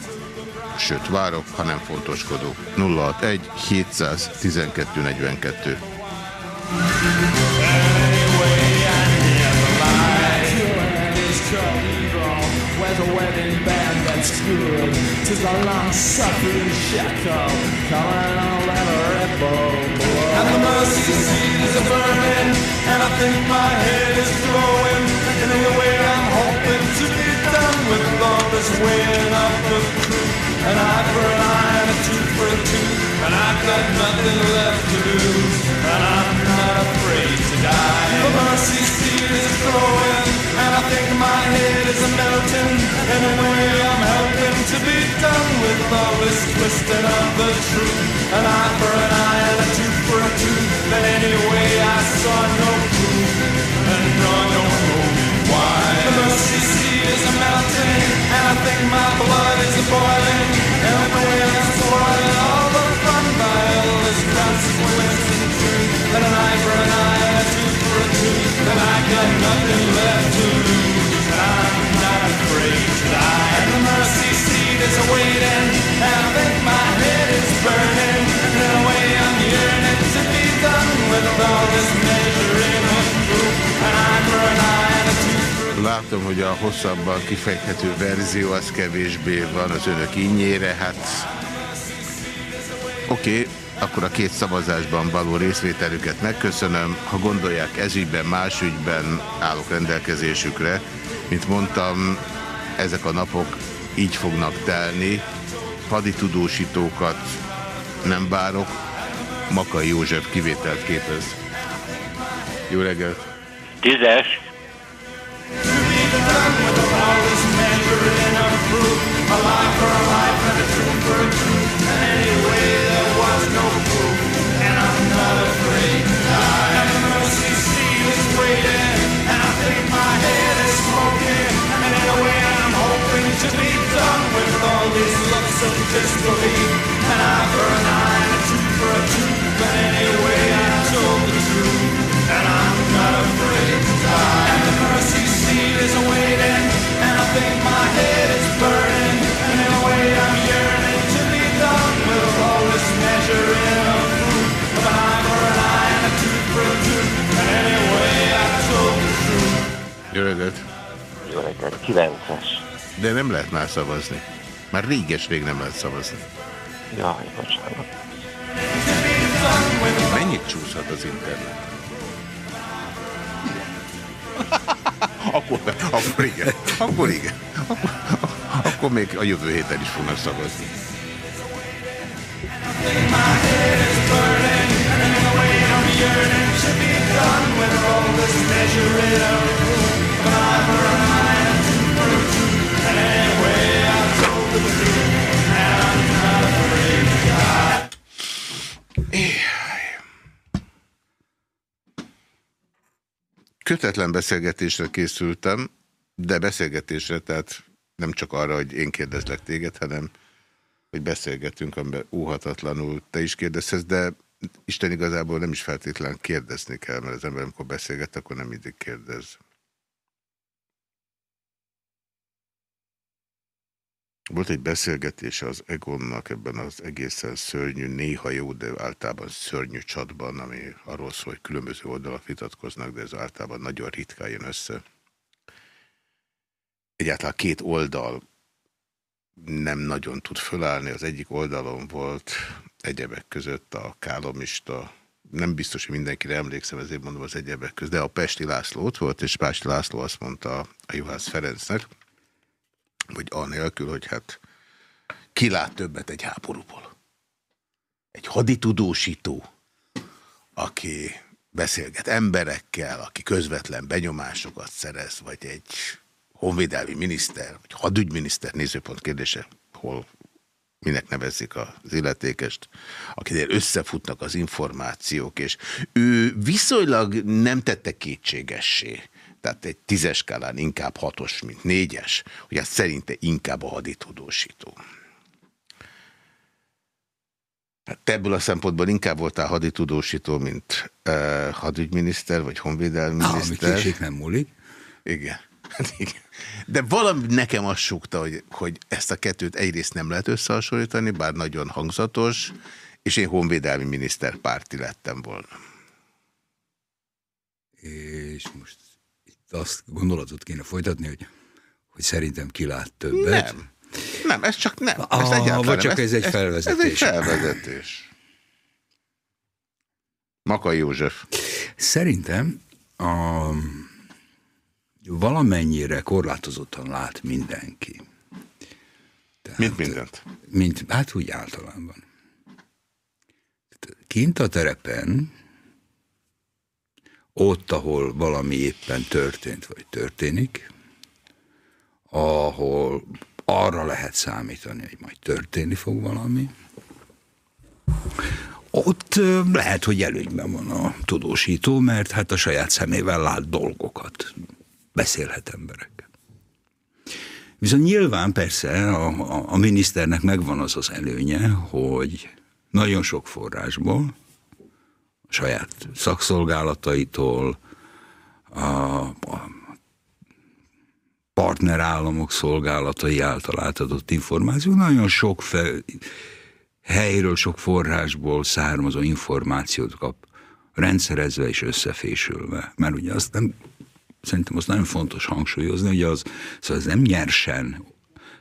sőt várok, ha nem fontoskodok. 061 712 42. Where's a wedding band that's good? Tis the long-suffering shackle Calling on that red bull And the mercy seat is a burning, and I think my head is glowing. And way I'm to be done with all this weighing up of truth. An eye for an eye and a tooth for a tooth, and I've got nothing left to lose, and I'm not afraid to die. The mercy seat is glowing, and I think my head is melting. And in a way I'm helping to be done with all this twisting of the truth. An eye for an eye and a tooth for a tooth. But anyway, I saw no proof, and no, no, no, is a and I think my blood is boiling. And the way I'm spoiling all the fun all this consequence and truth. And an eye for an eye and a tooth for a tooth. And I got nothing left to lose, and I'm not afraid to die. And the mercy seat is waiting, and I think my head is burning. And in a way I'm yearning to be done with all this measuring of proof. An eye for an eye Látom, hogy a hosszabban kifejthető verzió az kevésbé van az önök ínyére, hát oké, okay, akkor a két szavazásban való részvételüket megköszönöm. Ha gondolják ez ügyben, más ügyben állok rendelkezésükre. Mint mondtam, ezek a napok így fognak telni, haditudósítókat nem várok, Makai József kivételt képez. Jó reggelt! Tízes. disbelief. An eye for an eye and a tooth for a tooth. and anyway, I told the truth, and I'm not afraid to die. And the mercy seat is waiting, and I think my head is burning. And anyway, I'm yearning to be done with all this measuring of proof. An eye for an eye and a tooth for a tooth. And anyway, I told the truth. Jó reggelt! Jó reggelt! 9-es. De nem lehet már szavazni. Már réges-rég nem lehet szavazni. Jaj, bocsánat. Mennyit csúszhat az internet? akkor, akkor igen. Akkor igen. Akkor, akkor még a jövő héten is fognak szavazni. Kötetlen beszélgetésre készültem, de beszélgetésre, tehát nem csak arra, hogy én kérdezlek téged, hanem hogy beszélgetünk, amiben óhatatlanul te is kérdezhez, de Isten igazából nem is feltétlen kérdezni kell, mert az ember, amikor beszélget, akkor nem mindig kérdez. Volt egy beszélgetése az Egonnak ebben az egészen szörnyű, néha jó, de általában szörnyű csatban, ami arról szól, hogy különböző oldalak vitatkoznak, de ez általában nagyon ritkán jön össze. Egyáltalán két oldal nem nagyon tud fölállni. Az egyik oldalon volt egyebek között a kálomista, nem biztos, hogy mindenkire emlékszem, ezért mondom az egyebek között, de a Pesti László ott volt, és Pesti László azt mondta a Juhász Ferencnek, hogy anélkül, hogy hát ki lát többet egy háborúból. Egy haditudósító, aki beszélget emberekkel, aki közvetlen benyomásokat szerez, vagy egy honvédelmi miniszter, vagy hadügyminiszter nézőpont kérdése, hol minek nevezik az illetékest, akinél összefutnak az információk, és ő viszonylag nem tette kétségessé, tehát egy tízes skálán inkább hatos, mint négyes, hogy hát szerinte inkább a haditudósító. Hát ebből a szempontból inkább voltál haditudósító, mint uh, hadügyminiszter, vagy honvédelmi miniszter. Ami nem múlik. Igen. Hát igen. De valami nekem azt súgta, hogy, hogy ezt a kettőt egyrészt nem lehet összehasonlítani, bár nagyon hangzatos, és én honvédelmi miniszter párti lettem volna. És most azt gondolatot kéne folytatni, hogy, hogy szerintem kilát többet. Nem. Nem, ez csak nem. Ez ah, vagy csak ez, ez egy felvezetés. Ez egy felvezetés. Makai József. Szerintem a, valamennyire korlátozottan lát mindenki. Tehát, mint mindent? Mint, hát úgy általában. Kint a terepen, ott, ahol valami éppen történt, vagy történik, ahol arra lehet számítani, hogy majd történni fog valami, ott lehet, hogy előnyben van a tudósító, mert hát a saját szemével lát dolgokat, beszélhet emberekkel. Viszont nyilván persze a, a, a miniszternek megvan az az előnye, hogy nagyon sok forrásból, saját szakszolgálataitól, a, a partnerállamok szolgálatai által átadott információ, nagyon sok fel, helyről, sok forrásból származó információt kap, rendszerezve és összefésülve. Mert ugye azt nem, szerintem az nagyon fontos hangsúlyozni, hogy az, szóval az nem nyersen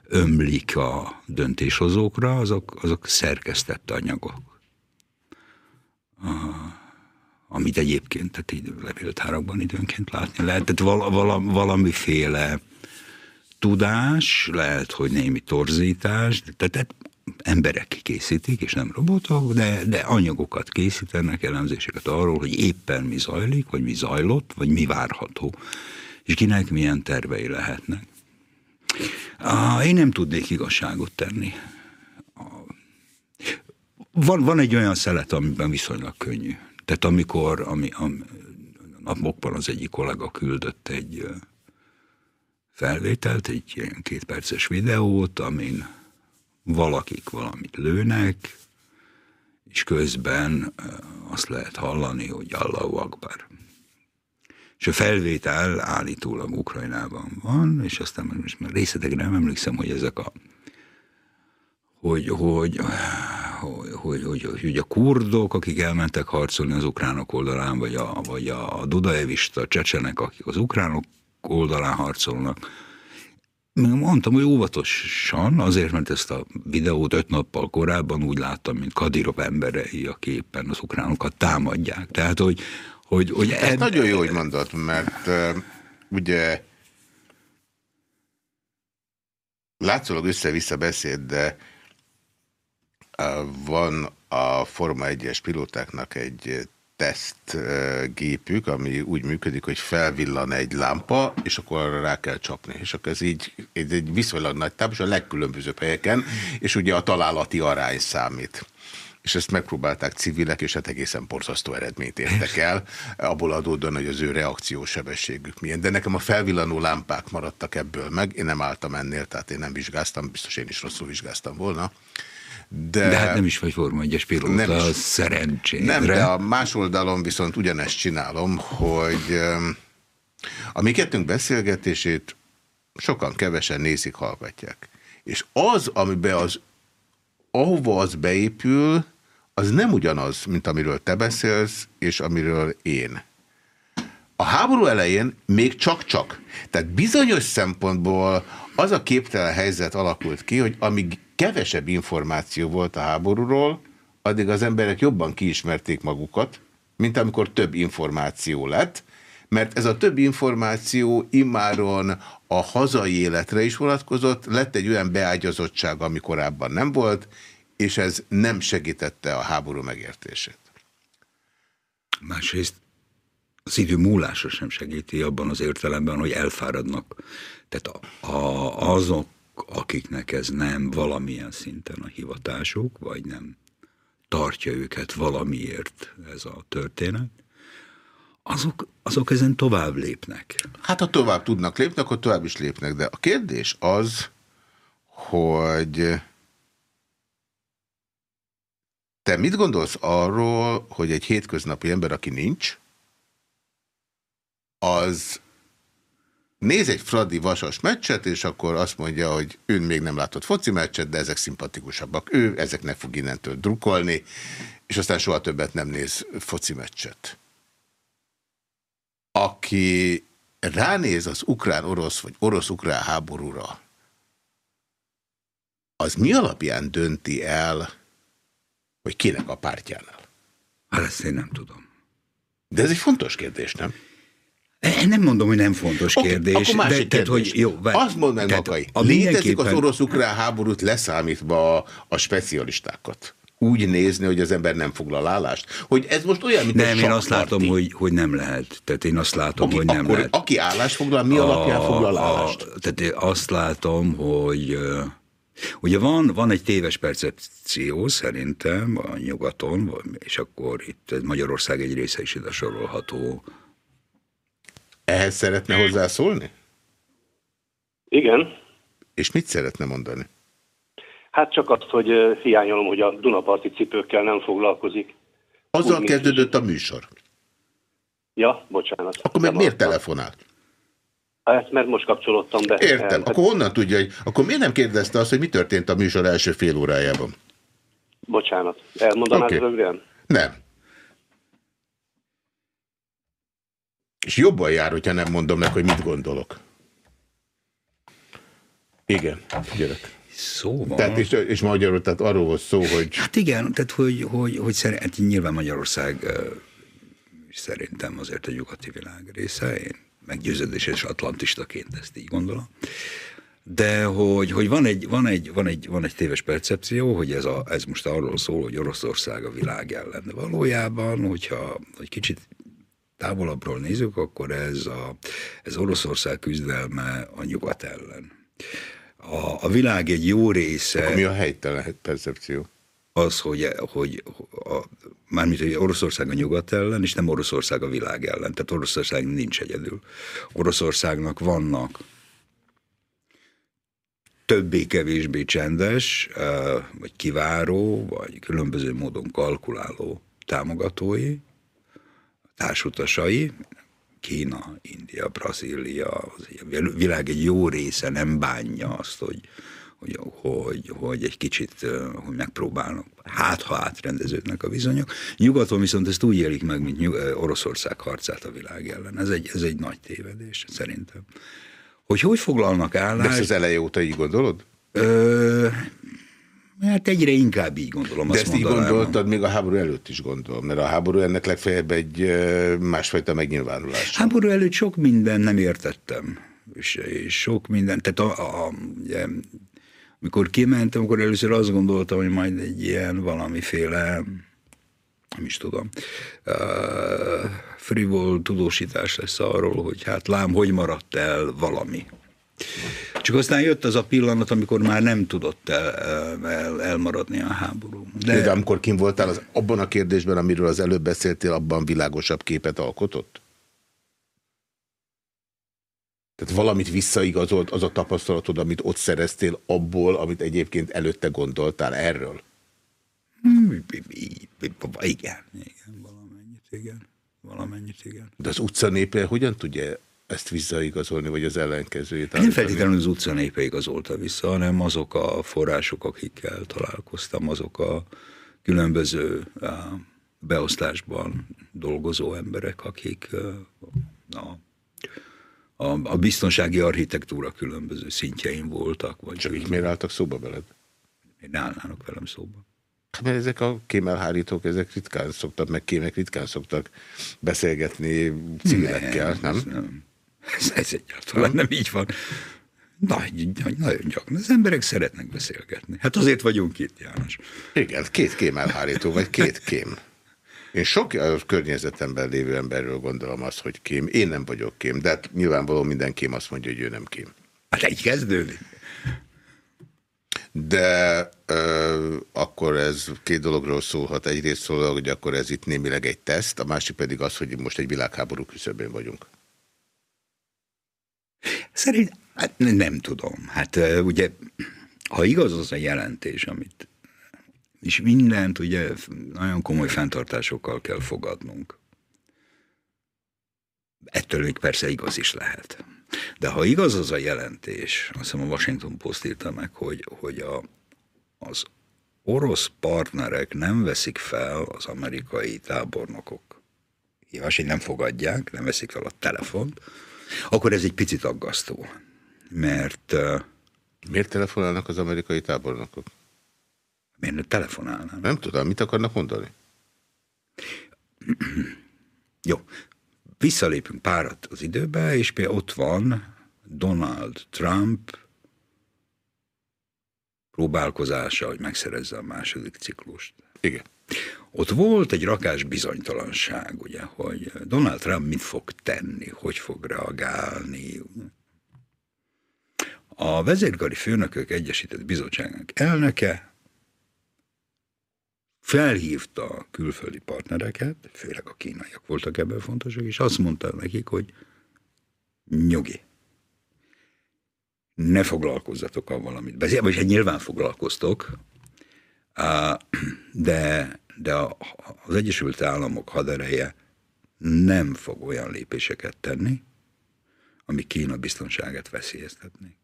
ömlik a döntéshozókra, azok, azok szerkesztett anyagok. A, amit egyébként, tehát így levéltárakban időnként látni lehet, tehát val, val, valamiféle tudás, lehet, hogy némi torzítás, tehát, tehát emberek készítik, és nem robotok, de, de anyagokat készítenek, elemzéseket arról, hogy éppen mi zajlik, vagy mi zajlott, vagy mi várható, és kinek milyen tervei lehetnek. Én nem tudnék igazságot tenni. Van, van egy olyan szelet, amiben viszonylag könnyű. Tehát amikor ami, ami, napokban az egyik kollega küldött egy felvételt, egy ilyen kétperces videót, amin valakik valamit lőnek, és közben azt lehet hallani, hogy Allahu Akbar. És a felvétel állítólag Ukrajnában van, és aztán most már részletekre nem emlékszem, hogy ezek a hogy, hogy, hogy, hogy, hogy, hogy a kurdok, akik elmentek harcolni az ukránok oldalán, vagy a, vagy a dudaevista csecsenek, akik az ukránok oldalán harcolnak, Mondtam, hogy óvatosan, azért, mert ezt a videót öt nappal korábban úgy láttam, mint Kadirov emberei, aki éppen az ukránokat támadják. Tehát, hogy... hogy, hogy Ez eb... nagyon jó, hogy mondod, mert uh, ugye látszólag össze-vissza beszéd, de uh, van a Forma 1-es pilótáknak egy tesztgépük, ami úgy működik, hogy felvillan egy lámpa, és akkor rá kell csapni. És akkor ez így ez egy viszonylag nagy táv, és a legkülönbözőbb helyeken, és ugye a találati arány számít és ezt megpróbálták civilek, és hát egészen borzasztó eredményt értek el, abból adódóan, hogy az ő reakciósebességük milyen. De nekem a felvillanó lámpák maradtak ebből meg, én nem álltam ennél, tehát én nem vizsgáztam, biztos én is rosszul vizsgáztam volna. De, de hát nem is vagy Forma 1-es pilóta, nem is, szerencsére. Nem, de a más oldalon viszont ugyanezt csinálom, hogy a mi kettőnk beszélgetését sokan kevesen nézik, hallgatják. És az, amiben az, ahova az beépül, az nem ugyanaz, mint amiről te beszélsz, és amiről én. A háború elején még csak-csak. Tehát bizonyos szempontból az a képtelen helyzet alakult ki, hogy amíg kevesebb információ volt a háborúról, addig az emberek jobban kiismerték magukat, mint amikor több információ lett, mert ez a több információ immáron a hazai életre is vonatkozott, lett egy olyan beágyazottság, ami korábban nem volt, és ez nem segítette a háború megértését. Másrészt az idő múlása sem segíti abban az értelemben, hogy elfáradnak. Tehát a, a, azok akiknek ez nem valamilyen szinten a hivatásuk, vagy nem tartja őket valamiért ez a történet, azok, azok ezen tovább lépnek. Hát ha tovább tudnak lépni, akkor tovább is lépnek, de a kérdés az, hogy te mit gondolsz arról, hogy egy hétköznapi ember, aki nincs, az néz egy Fradi vasas meccset, és akkor azt mondja, hogy ő még nem látott foci meccset, de ezek szimpatikusabbak. Ő ezeknek fog innentől drukkolni, és aztán soha többet nem néz foci meccset. Aki ránéz az ukrán-orosz, vagy orosz-ukrán háborúra, az mi alapján dönti el, hogy kinek a pártjánál? Hát ezt én nem tudom. De ez egy fontos kérdés, nem? Én nem mondom, hogy nem fontos okay, kérdés. Akkor másik de, kérdés. hogy jó, várj, Azt mondd meg, Makai, létezik az orosz-ukrán háborút leszámítva a, a specialistákat? Úgy nézni, hogy az ember nem foglal állást? Hogy ez most olyan, mint Nem, én azt látom, hogy, hogy nem lehet. Tehát én azt látom, okay, hogy nem akkor lehet. Aki állást foglal, mi a, alapján foglal állást? A, tehát én azt látom, hogy... Ugye van, van egy téves percepció szerintem a nyugaton, és akkor itt Magyarország egy része is ide sorolható, ehhez szeretne hozzászólni? Igen. És mit szeretne mondani? Hát csak azt, hogy hiányolom, hogy a Dunaparti cipőkkel nem foglalkozik. Azzal Úgy, kezdődött a műsor. Ja, bocsánat. Akkor meg miért telefonált? Hát, mert most kapcsolódtam be. Értem. Hát... Akkor honnan tudja, hogy... Akkor miért nem kérdezte azt, hogy mi történt a műsor első fél órájában? Bocsánat. Elmondanád okay. röviden? Nem. És jobban jár, hogyha nem mondom meg, hogy mit gondolok. Igen, gyerek. Szóval. Tehát, és, és magyarul, tehát arról volt szó, hogy... Hát igen, tehát hogy, hogy, hogy szerint, hát nyilván Magyarország szerintem azért a nyugati világ része, én meggyőződéses atlantistaként ezt így gondolom. De hogy, hogy van, egy, van, egy, van, egy, van egy téves percepció, hogy ez, a, ez most arról szól, hogy Oroszország a világ ellen. De valójában, hogyha hogy kicsit távolabbról nézzük, akkor ez, a, ez Oroszország küzdelme a nyugat ellen. A, a világ egy jó része... Akkor mi a helytelen percepció? Az, hogy, hogy a, mármint, hogy Oroszország a nyugat ellen, és nem Oroszország a világ ellen. Tehát Oroszország nincs egyedül. Oroszországnak vannak többé-kevésbé csendes, vagy kiváró, vagy különböző módon kalkuláló támogatói, társutasai, Kína, India, Brazília, az a világ egy jó része nem bánja azt, hogy, hogy, hogy, hogy egy kicsit hogy megpróbálnak, hát ha átrendeződnek a viszonyok. Nyugaton viszont ezt úgy élik meg, mint Oroszország harcát a világ ellen. Ez egy, ez egy nagy tévedés, szerintem. Hogy hogy foglalnak állást... De ezt az eleje óta így gondolod? Ö, Hát egyre inkább így gondolom. De ezt így gondoltad még a háború előtt is gondolom, mert a háború ennek legfeljebb egy másfajta megnyilvánulás. Háború előtt sok minden nem értettem. És, és sok minden, tehát a, a, ugye, amikor kimentem, akkor először azt gondoltam, hogy majd egy ilyen valamiféle, nem is tudom, uh, frivol tudósítás lesz arról, hogy hát lám, hogy maradt el valami. Csak aztán jött az a pillanat, amikor már nem tudott el, el, elmaradni a háború. De... De amikor kim voltál, az, abban a kérdésben, amiről az előbb beszéltél, abban világosabb képet alkotott? Tehát valamit visszaigazolt az a tapasztalatod, amit ott szereztél abból, amit egyébként előtte gondoltál erről? Igen, igen, valamennyit, igen. Valamennyit, igen. De az utca népe hogyan tudja ezt visszaigazolni, vagy az ellenkezőjét? Nem feltétlenül az utca népe igazolta vissza, hanem azok a források, akikkel találkoztam, azok a különböző beosztásban dolgozó emberek, akik a, a, a biztonsági architektúra különböző szintjein voltak. Vagy Csak így miért álltak szóba veled? Miért állnának velem szóba? Hát mert ezek a kémelhárítók, ezek ritkán szoktak, meg kémek ritkán szoktak beszélgetni civilekkel, nem? Nem, nem. Ez, ez egyáltalán nem így van. Nagy, nagy, nagyon gyakran. Az emberek szeretnek beszélgetni. Hát azért vagyunk itt, János. Igen, két kém elhárító, vagy két kém. Én sok a környezetemben lévő emberről gondolom azt, hogy kém. Én nem vagyok kém, de hát nyilvánvalóan minden kém azt mondja, hogy ő nem kém. Hát egy kezdődik. De ö, akkor ez két dologról szólhat. Egyrészt szól, hogy akkor ez itt némileg egy teszt, a másik pedig az, hogy most egy világháború küszöbén vagyunk. Szerint, hát nem tudom. Hát ugye, ha igaz az a jelentés, amit és mindent ugye nagyon komoly fenntartásokkal kell fogadnunk. Ettől még persze igaz is lehet. De ha igaz az a jelentés, azt hiszem a Washington Post írta meg, hogy, hogy a, az orosz partnerek nem veszik fel az amerikai tábornokok hívásait, nem fogadják, nem veszik fel a telefont, akkor ez egy picit aggasztó. Mert... Miért telefonálnak az amerikai tábornokok? Miért ne telefonálnak? Nem tudom, mit akarnak mondani? Jó, visszalépünk párat az időbe, és például ott van Donald Trump próbálkozása, hogy megszerezze a második ciklust. Igen. Ott volt egy rakás bizonytalanság, ugye, hogy Donald Trump mit fog tenni, hogy fog reagálni. A vezérkari főnökök Egyesített Bizottságnak elnöke felhívta a külföldi partnereket, főleg a kínaiak voltak ebben fontosak, és azt mondta nekik, hogy nyugi, ne foglalkozzatok a valamit. Beszél, vagy hát nyilván foglalkoztok, de de az Egyesült Államok hadereje nem fog olyan lépéseket tenni, ami Kína biztonságát veszélyeztetni.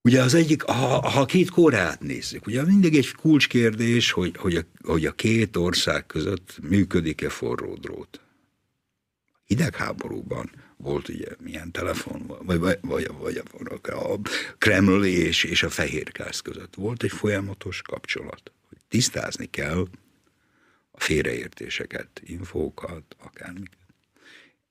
Ugye az egyik, ha, ha két Koreát nézzük, ugye mindig egy kulcskérdés, hogy, hogy, a, hogy a két ország között működik-e forró drót. Hidegháborúban volt ugye milyen telefon, vagy, vagy, vagy, vagy a Kreml és, és a Fehérkász között volt egy folyamatos kapcsolat tisztázni kell a félreértéseket, infókat, akármiket.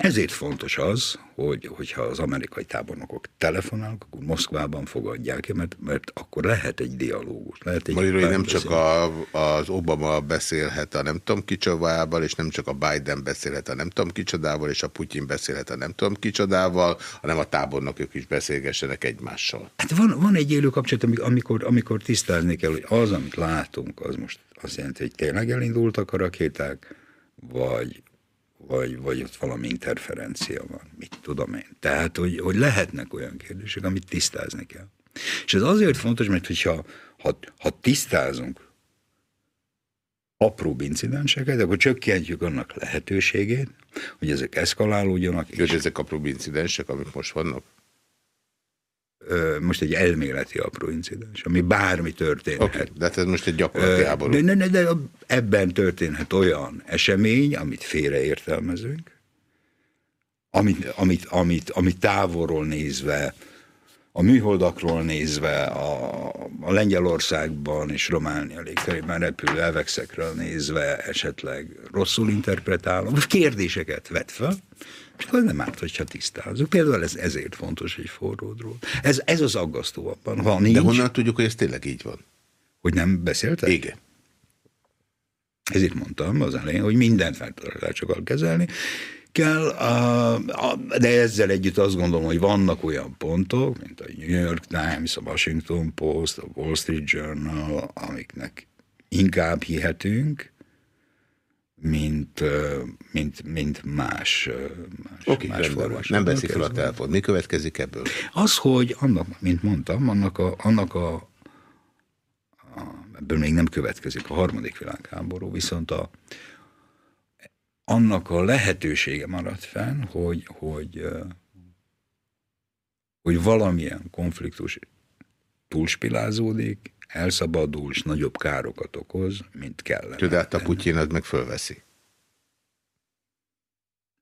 Ezért fontos az, hogy, hogyha az amerikai tábornokok telefonálnak, akkor Moszkvában fogadják mert, mert akkor lehet egy dialógus. Lehet egy Magyarul nem csak a, az Obama beszélhet a nem tudom kicsodával, és nem csak a Biden beszélhet a nem tudom kicsodával, és a Putyin beszélhet a nem tudom kicsodával, hanem a tábornokok is beszélgessenek egymással. Hát van, van egy élő kapcsolat, amik- amikor, amikor tisztázni kell, hogy az, amit látunk, az most azt jelenti, hogy tényleg elindultak a rakéták, vagy, vagy, vagy ott valami interferencia van, mit tudom én. Tehát, hogy, hogy lehetnek olyan kérdések, amit tisztázni kell. És ez azért fontos, mert hogyha ha, ha tisztázunk apróbb incidenseket, akkor csökkentjük annak lehetőségét, hogy ezek eszkalálódjanak. És ezek apró incidensek, amik most vannak? Most egy elméleti apró incidens, ami bármi történhet. Okay, de hát ez most egy gyakorlati háború. De, de, de ebben történhet olyan esemény, amit félreértelmezünk, amit, amit, amit, amit távolról nézve, a műholdakról nézve, a, a Lengyelországban és Románia légterében repülő elvexekről nézve esetleg rosszul interpretálom, kérdéseket vet fel, és az nem árt, hogyha tisztázunk. Például ez ezért fontos, hogy forró drót. Ez, ez az aggasztó abban. Ha nincs, De honnan tudjuk, hogy ez tényleg így van? Hogy nem beszéltek? Igen. Ezért mondtam az elején, hogy mindent feltartásokkal kezelni kell, de ezzel együtt azt gondolom, hogy vannak olyan pontok, mint a New York Times, a Washington Post, a Wall Street Journal, amiknek inkább hihetünk, mint, mint, mint más, más, Oké, más forrásokból Nem veszi fel a telefon. Mi következik ebből? Az, hogy annak, mint mondtam, annak a, annak a, a ebből még nem következik a harmadik világháború, viszont a, annak a lehetősége maradt fenn, hogy, hogy, hogy valamilyen konfliktus túlspilázódik, elszabadul, és nagyobb károkat okoz, mint kellene. Hát a Putyin az meg fölveszi.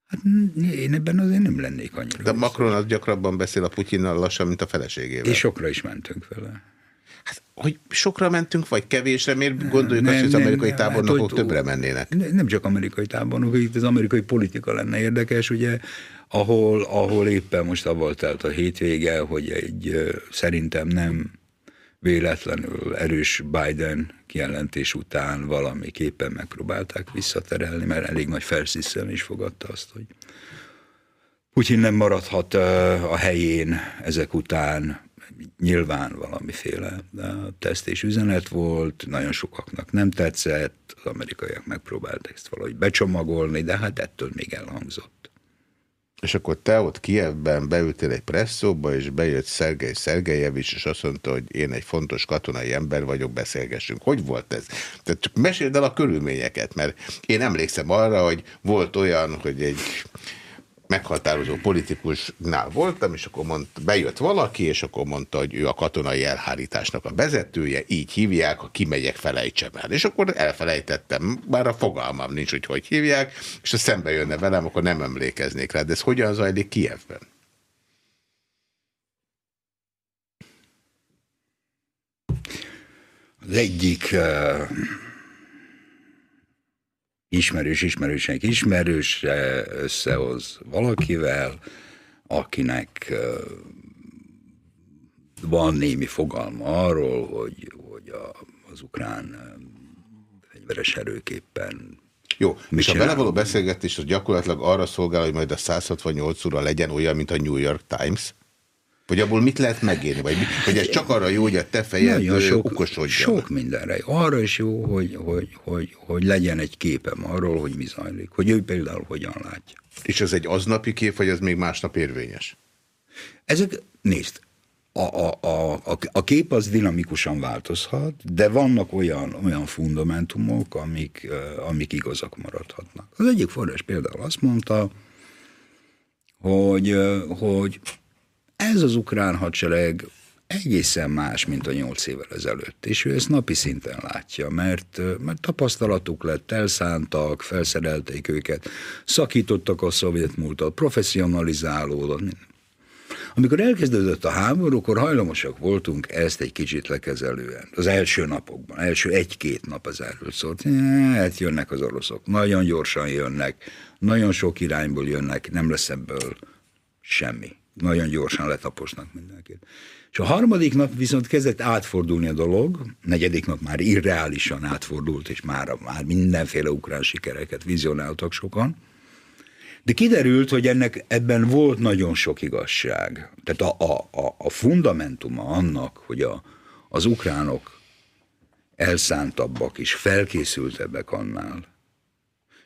Hát én ebben azért nem lennék annyira. De Macron az gyakrabban beszél a Putyinnal lassan, mint a feleségével. És sokra is mentünk vele. Hogy sokra mentünk, vagy kevésre? Miért gondoljuk azt, hogy az amerikai tábornokok hát, hogy- többre mennének? Ne- Nem csak amerikai tábornokok, itt az amerikai politika lenne érdekes, ugye, ahol, ahol éppen most avval telt a hétvége, hogy egy szerintem nem véletlenül erős Biden kijelentés után valamiképpen megpróbálták visszaterelni, mert elég nagy felsziszelés fogadta azt, hogy Putyin nem maradhat a helyén ezek után, nyilván valamiféle teszt és üzenet volt, nagyon sokaknak nem tetszett, az amerikaiak megpróbálták ezt valahogy becsomagolni, de hát ettől még elhangzott. És akkor te ott Kievben beültél egy presszóba, és bejött Szergej Szergejevics, és azt mondta, hogy én egy fontos katonai ember vagyok, beszélgessünk. Hogy volt ez? Tehát csak meséld el a körülményeket, mert én emlékszem arra, hogy volt olyan, hogy egy meghatározó politikusnál voltam, és akkor mondta, bejött valaki, és akkor mondta, hogy ő a katonai elhárításnak a vezetője, így hívják, ha kimegyek, felejtsem el. És akkor elfelejtettem, bár a fogalmam nincs, hogy hogy hívják, és ha szembe jönne velem, akkor nem emlékeznék rá. De ez hogyan zajlik Kievben? Az egyik uh, ismerős ismerősnek ismerős összehoz valakivel, akinek van némi fogalma arról, hogy, hogy a, az ukrán fegyveres erők éppen Jó, Mit és a csinál? vele való beszélgetés az gyakorlatilag arra szolgál, hogy majd a 168 óra legyen olyan, mint a New York Times? Vagy abból mit lehet megélni? Vagy, vagy ez csak arra jó, hogy a te fejed sok, okosodjon? sok mindenre. jó. Arra is jó, hogy, hogy, hogy, hogy legyen egy képem arról, hogy mi zajlik. Hogy ő például hogyan látja. És ez egy aznapi kép, vagy ez még másnap érvényes? Ezek, nézd, a, a, a, a, kép az dinamikusan változhat, de vannak olyan, olyan fundamentumok, amik, amik igazak maradhatnak. Az egyik forrás például azt mondta, hogy, hogy ez az ukrán hadsereg egészen más, mint a nyolc évvel ezelőtt, és ő ezt napi szinten látja, mert, mert tapasztalatuk lett, elszántak, felszerelték őket, szakítottak a szovjet múltat, professzionalizálódott. Amikor elkezdődött a háború, akkor hajlamosak voltunk ezt egy kicsit lekezelően. Az első napokban, első egy-két nap az erről szólt. Hát jönnek az oroszok, nagyon gyorsan jönnek, nagyon sok irányból jönnek, nem lesz ebből semmi. Nagyon gyorsan letaposnak mindenkit. És a harmadik nap viszont kezdett átfordulni a dolog, negyedik nap már irreálisan átfordult, és már, már mindenféle ukrán sikereket vizionáltak sokan. De kiderült, hogy ennek ebben volt nagyon sok igazság. Tehát a, a, a, a fundamentuma annak, hogy a, az ukránok elszántabbak és felkészültebbek annál,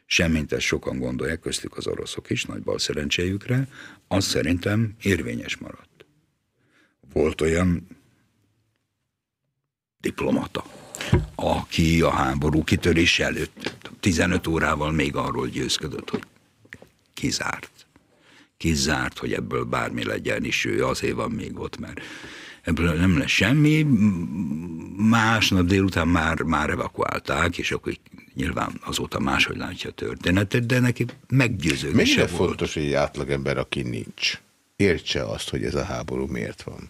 semmint ezt sokan gondolják, köztük az oroszok is, nagy bal szerencséjükre, az szerintem érvényes maradt. Volt olyan diplomata, aki a háború kitörés előtt 15 órával még arról győzködött, hogy kizárt. Kizárt, hogy ebből bármi legyen, és ő azért van még ott, mert ebből nem lesz semmi. Másnap délután már, már evakuálták, és akkor nyilván azóta máshogy látja a történetet, de neki meggyőződése Mennyire volt. fontos, hogy egy átlagember, aki nincs, értse azt, hogy ez a háború miért van?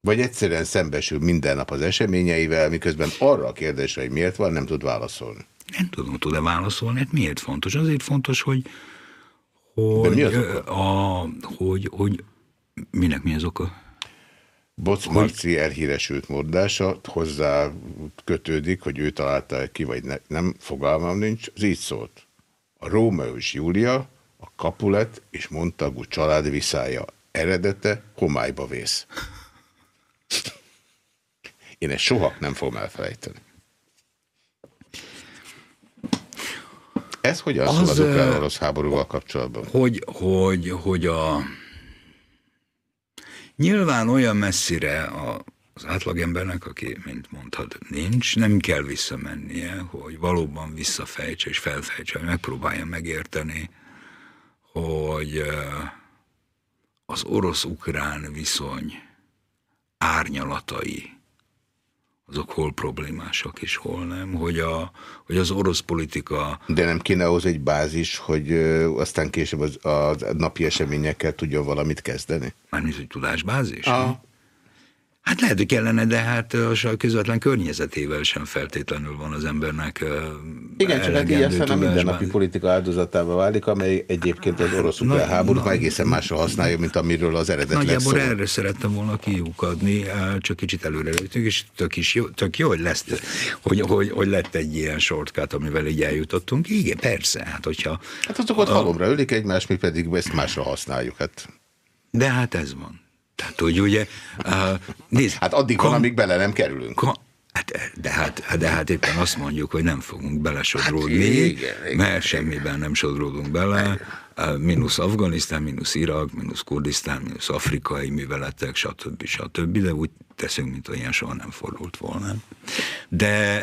Vagy egyszerűen szembesül minden nap az eseményeivel, miközben arra a kérdésre, hogy miért van, nem tud válaszolni. Nem tudom, tud-e válaszolni, hát miért fontos? Azért fontos, hogy hogy, mi az ö, a, hogy, hogy minek mi az oka? Boc Marci elhíresült mondása hozzá kötődik, hogy ő találta ki, vagy ne, nem, fogalmam nincs, az így szólt. A Rómeó és Júlia, a Kapulet és Montagú család viszája eredete homályba vész. Én ezt soha nem fogom elfelejteni. Ez hogyan szól Az, az ö, ukrán-orosz háborúval kapcsolatban? Hogy, hogy, hogy a... Nyilván olyan messzire a, az átlagembernek, aki, mint mondtad, nincs, nem kell visszamennie, hogy valóban visszafejtse és felfejtse, hogy megpróbálja megérteni, hogy az orosz-ukrán viszony árnyalatai, azok hol problémásak és hol nem, hogy, a, hogy az orosz politika... De nem kéne ahhoz egy bázis, hogy aztán később az, a napi eseményekkel tudjon valamit kezdeni? Mármint, hogy tudásbázis? Ah. Hát lehet, hogy kellene, de hát a közvetlen környezetével sem feltétlenül van az embernek Igen, csak hát elegendő aztán a mindennapi politika áldozatává válik, amely egyébként az orosz Na- háborút na- már egészen másra használja, mint amiről az eredet lesz Nagyjából szó. erre szerettem volna kiukadni, csak kicsit előre lőttünk, és tök, is jó, tök jó, hogy, lesz, hogy, hogy, hogy lett egy ilyen shortcut, amivel így eljutottunk. Igen, persze, hát hogyha... Hát azok ott halomra ölik egymást, mi pedig ezt másra használjuk. Hát, De hát ez van. Tehát, hogy ugye... Uh, nézd, hát addig van, amíg bele nem kerülünk. Hát, de, hát, de hát éppen azt mondjuk, hogy nem fogunk belesodródni, Hát igen, igen, mert semmiben nem sodródunk bele, mínusz Afganisztán, mínusz Irak, mínusz Kurdisztán, mínusz afrikai műveletek, stb. stb. De úgy teszünk, mint ilyen soha nem fordult volna. De,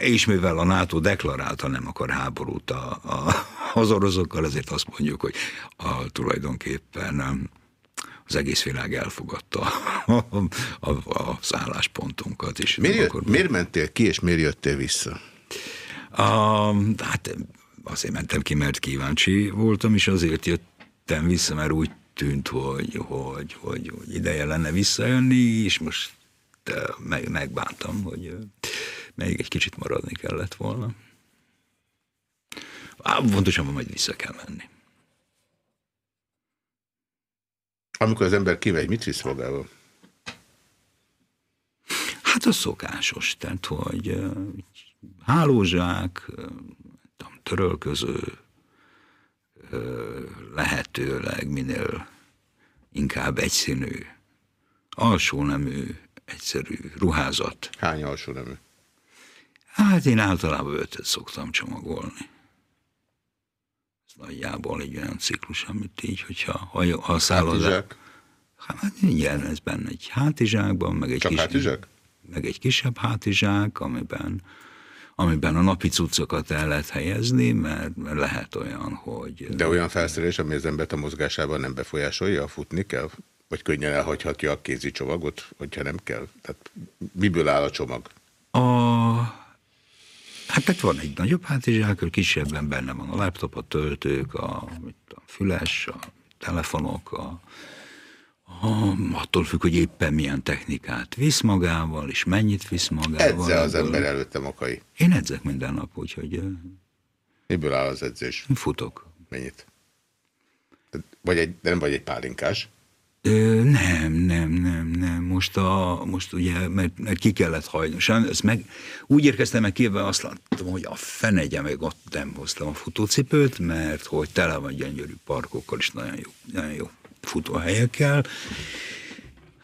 és mivel a NATO deklarálta nem akar háborút a, a, az oroszokkal, ezért azt mondjuk, hogy a, tulajdonképpen az egész világ elfogadta a, a, az álláspontunkat. És Miért, jött, akar- miért mentél ki, és miért jöttél vissza? A, hát azért mentem ki, mert kíváncsi voltam, és azért jöttem vissza, mert úgy tűnt, hogy, hogy, hogy, hogy ideje lenne visszajönni, és most meg, megbántam, hogy még egy kicsit maradni kellett volna. Á, Pontosabban majd vissza kell menni. Amikor az ember kimegy, mit visz magával? Hát az szokásos, tehát hogy hálózsák, törölköző, eh, lehetőleg minél inkább egyszínű, alsó nemű, egyszerű ruházat. Hány alsó nemű? Hát én általában ötöt szoktam csomagolni. Nagyjából egy olyan ciklus, amit így, hogyha ha, ha a szállodá... Hátizsák? Hát igen, ez benne egy hátizsákban, meg egy, Csak kis, hátizsák? meg egy kisebb hátizsák, amiben, amiben a napi cuccokat el lehet helyezni, mert, mert lehet olyan, hogy... De olyan felszerelés, ami az embert a mozgásában nem befolyásolja, futni kell? Vagy könnyen elhagyhatja a kézi csomagot, hogyha nem kell? Tehát miből áll a csomag? A... Hát tehát van egy nagyobb hátizsák, kisebben benne van a laptop, a töltők, a mit tudom, füles, a telefonok, a, a, attól függ, hogy éppen milyen technikát visz magával, és mennyit visz magával. Edze az ember előtte makai. Én edzek minden nap, úgyhogy Miből áll az edzés? futok. Mennyit? Vagy egy, nem vagy egy pálinkás. Ö, nem, nem, nem, nem. Most, a, most ugye, mert, mert ki kellett. Sajnos ezt meg, úgy érkeztem meg kívül, azt láttam, hogy a fenegye meg ott nem hoztam a futócipőt, mert hogy tele van gyönyörű parkokkal és nagyon jó, nagyon jó futóhelyekkel.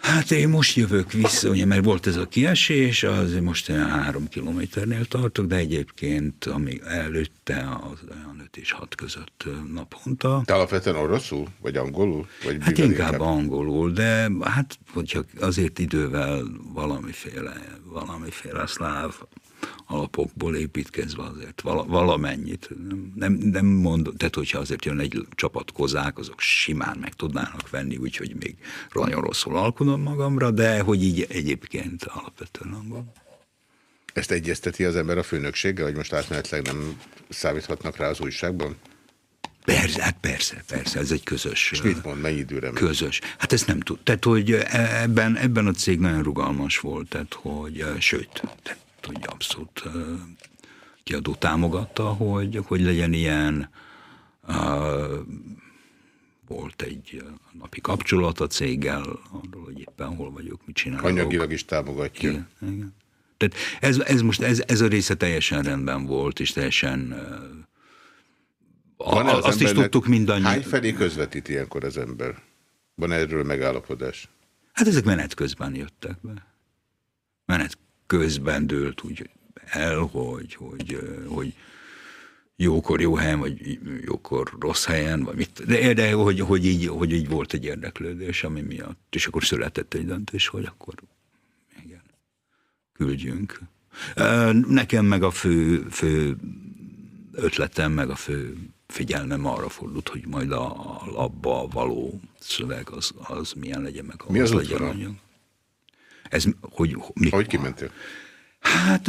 Hát én most jövök vissza, ugye, mert volt ez a kiesés, az most olyan három kilométernél tartok, de egyébként ami előtte az olyan 5 és 6 között naponta. Te alapvetően oroszul? Vagy angolul? Vagy Hát mivel inkább angolul, de hát hogyha azért idővel valamiféle, valamiféle szláv alapokból építkezve azért vala, valamennyit. Nem, nem, mondom, tehát hogyha azért jön egy csapat kozák, azok simán meg tudnának venni, úgyhogy még nagyon rosszul alkodom magamra, de hogy így egyébként alapvetően angol. Ezt egyezteti az ember a főnökséggel, hogy most átmenetleg nem számíthatnak rá az újságban? Persze, hát persze, persze, ez egy közös. És mit mond, mennyi időre megy? Közös. Hát ezt nem tud. Tehát, hogy ebben, ebben a cég nagyon rugalmas volt, tehát, hogy sőt, tehát, hogy abszolút kiadó támogatta, hogy, hogy legyen ilyen volt egy napi kapcsolat a céggel, arról, hogy éppen hol vagyok, mit csinálok. Anyagilag is támogatja. Igen, igen. Tehát ez, ez most, ez, ez a része teljesen rendben volt, és teljesen a, az azt is tudtuk mindannyian. Hány felé közvetít ilyenkor az ember? Van erről megállapodás? Hát ezek menet közben jöttek be. Menet közben dőlt úgy el, hogy, hogy, hogy jókor jó helyen, vagy jókor rossz helyen, vagy mit. De, de hogy, hogy, így, hogy így volt egy érdeklődés, ami miatt. És akkor született egy döntés, hogy akkor igen, küldjünk. Nekem meg a fő, fő ötletem, meg a fő figyelmem arra fordult, hogy majd a, a labba való szöveg az, az milyen legyen, meg Mi az legyen anyag. Ez, hogy, mi, Hogy kimentél? Hát,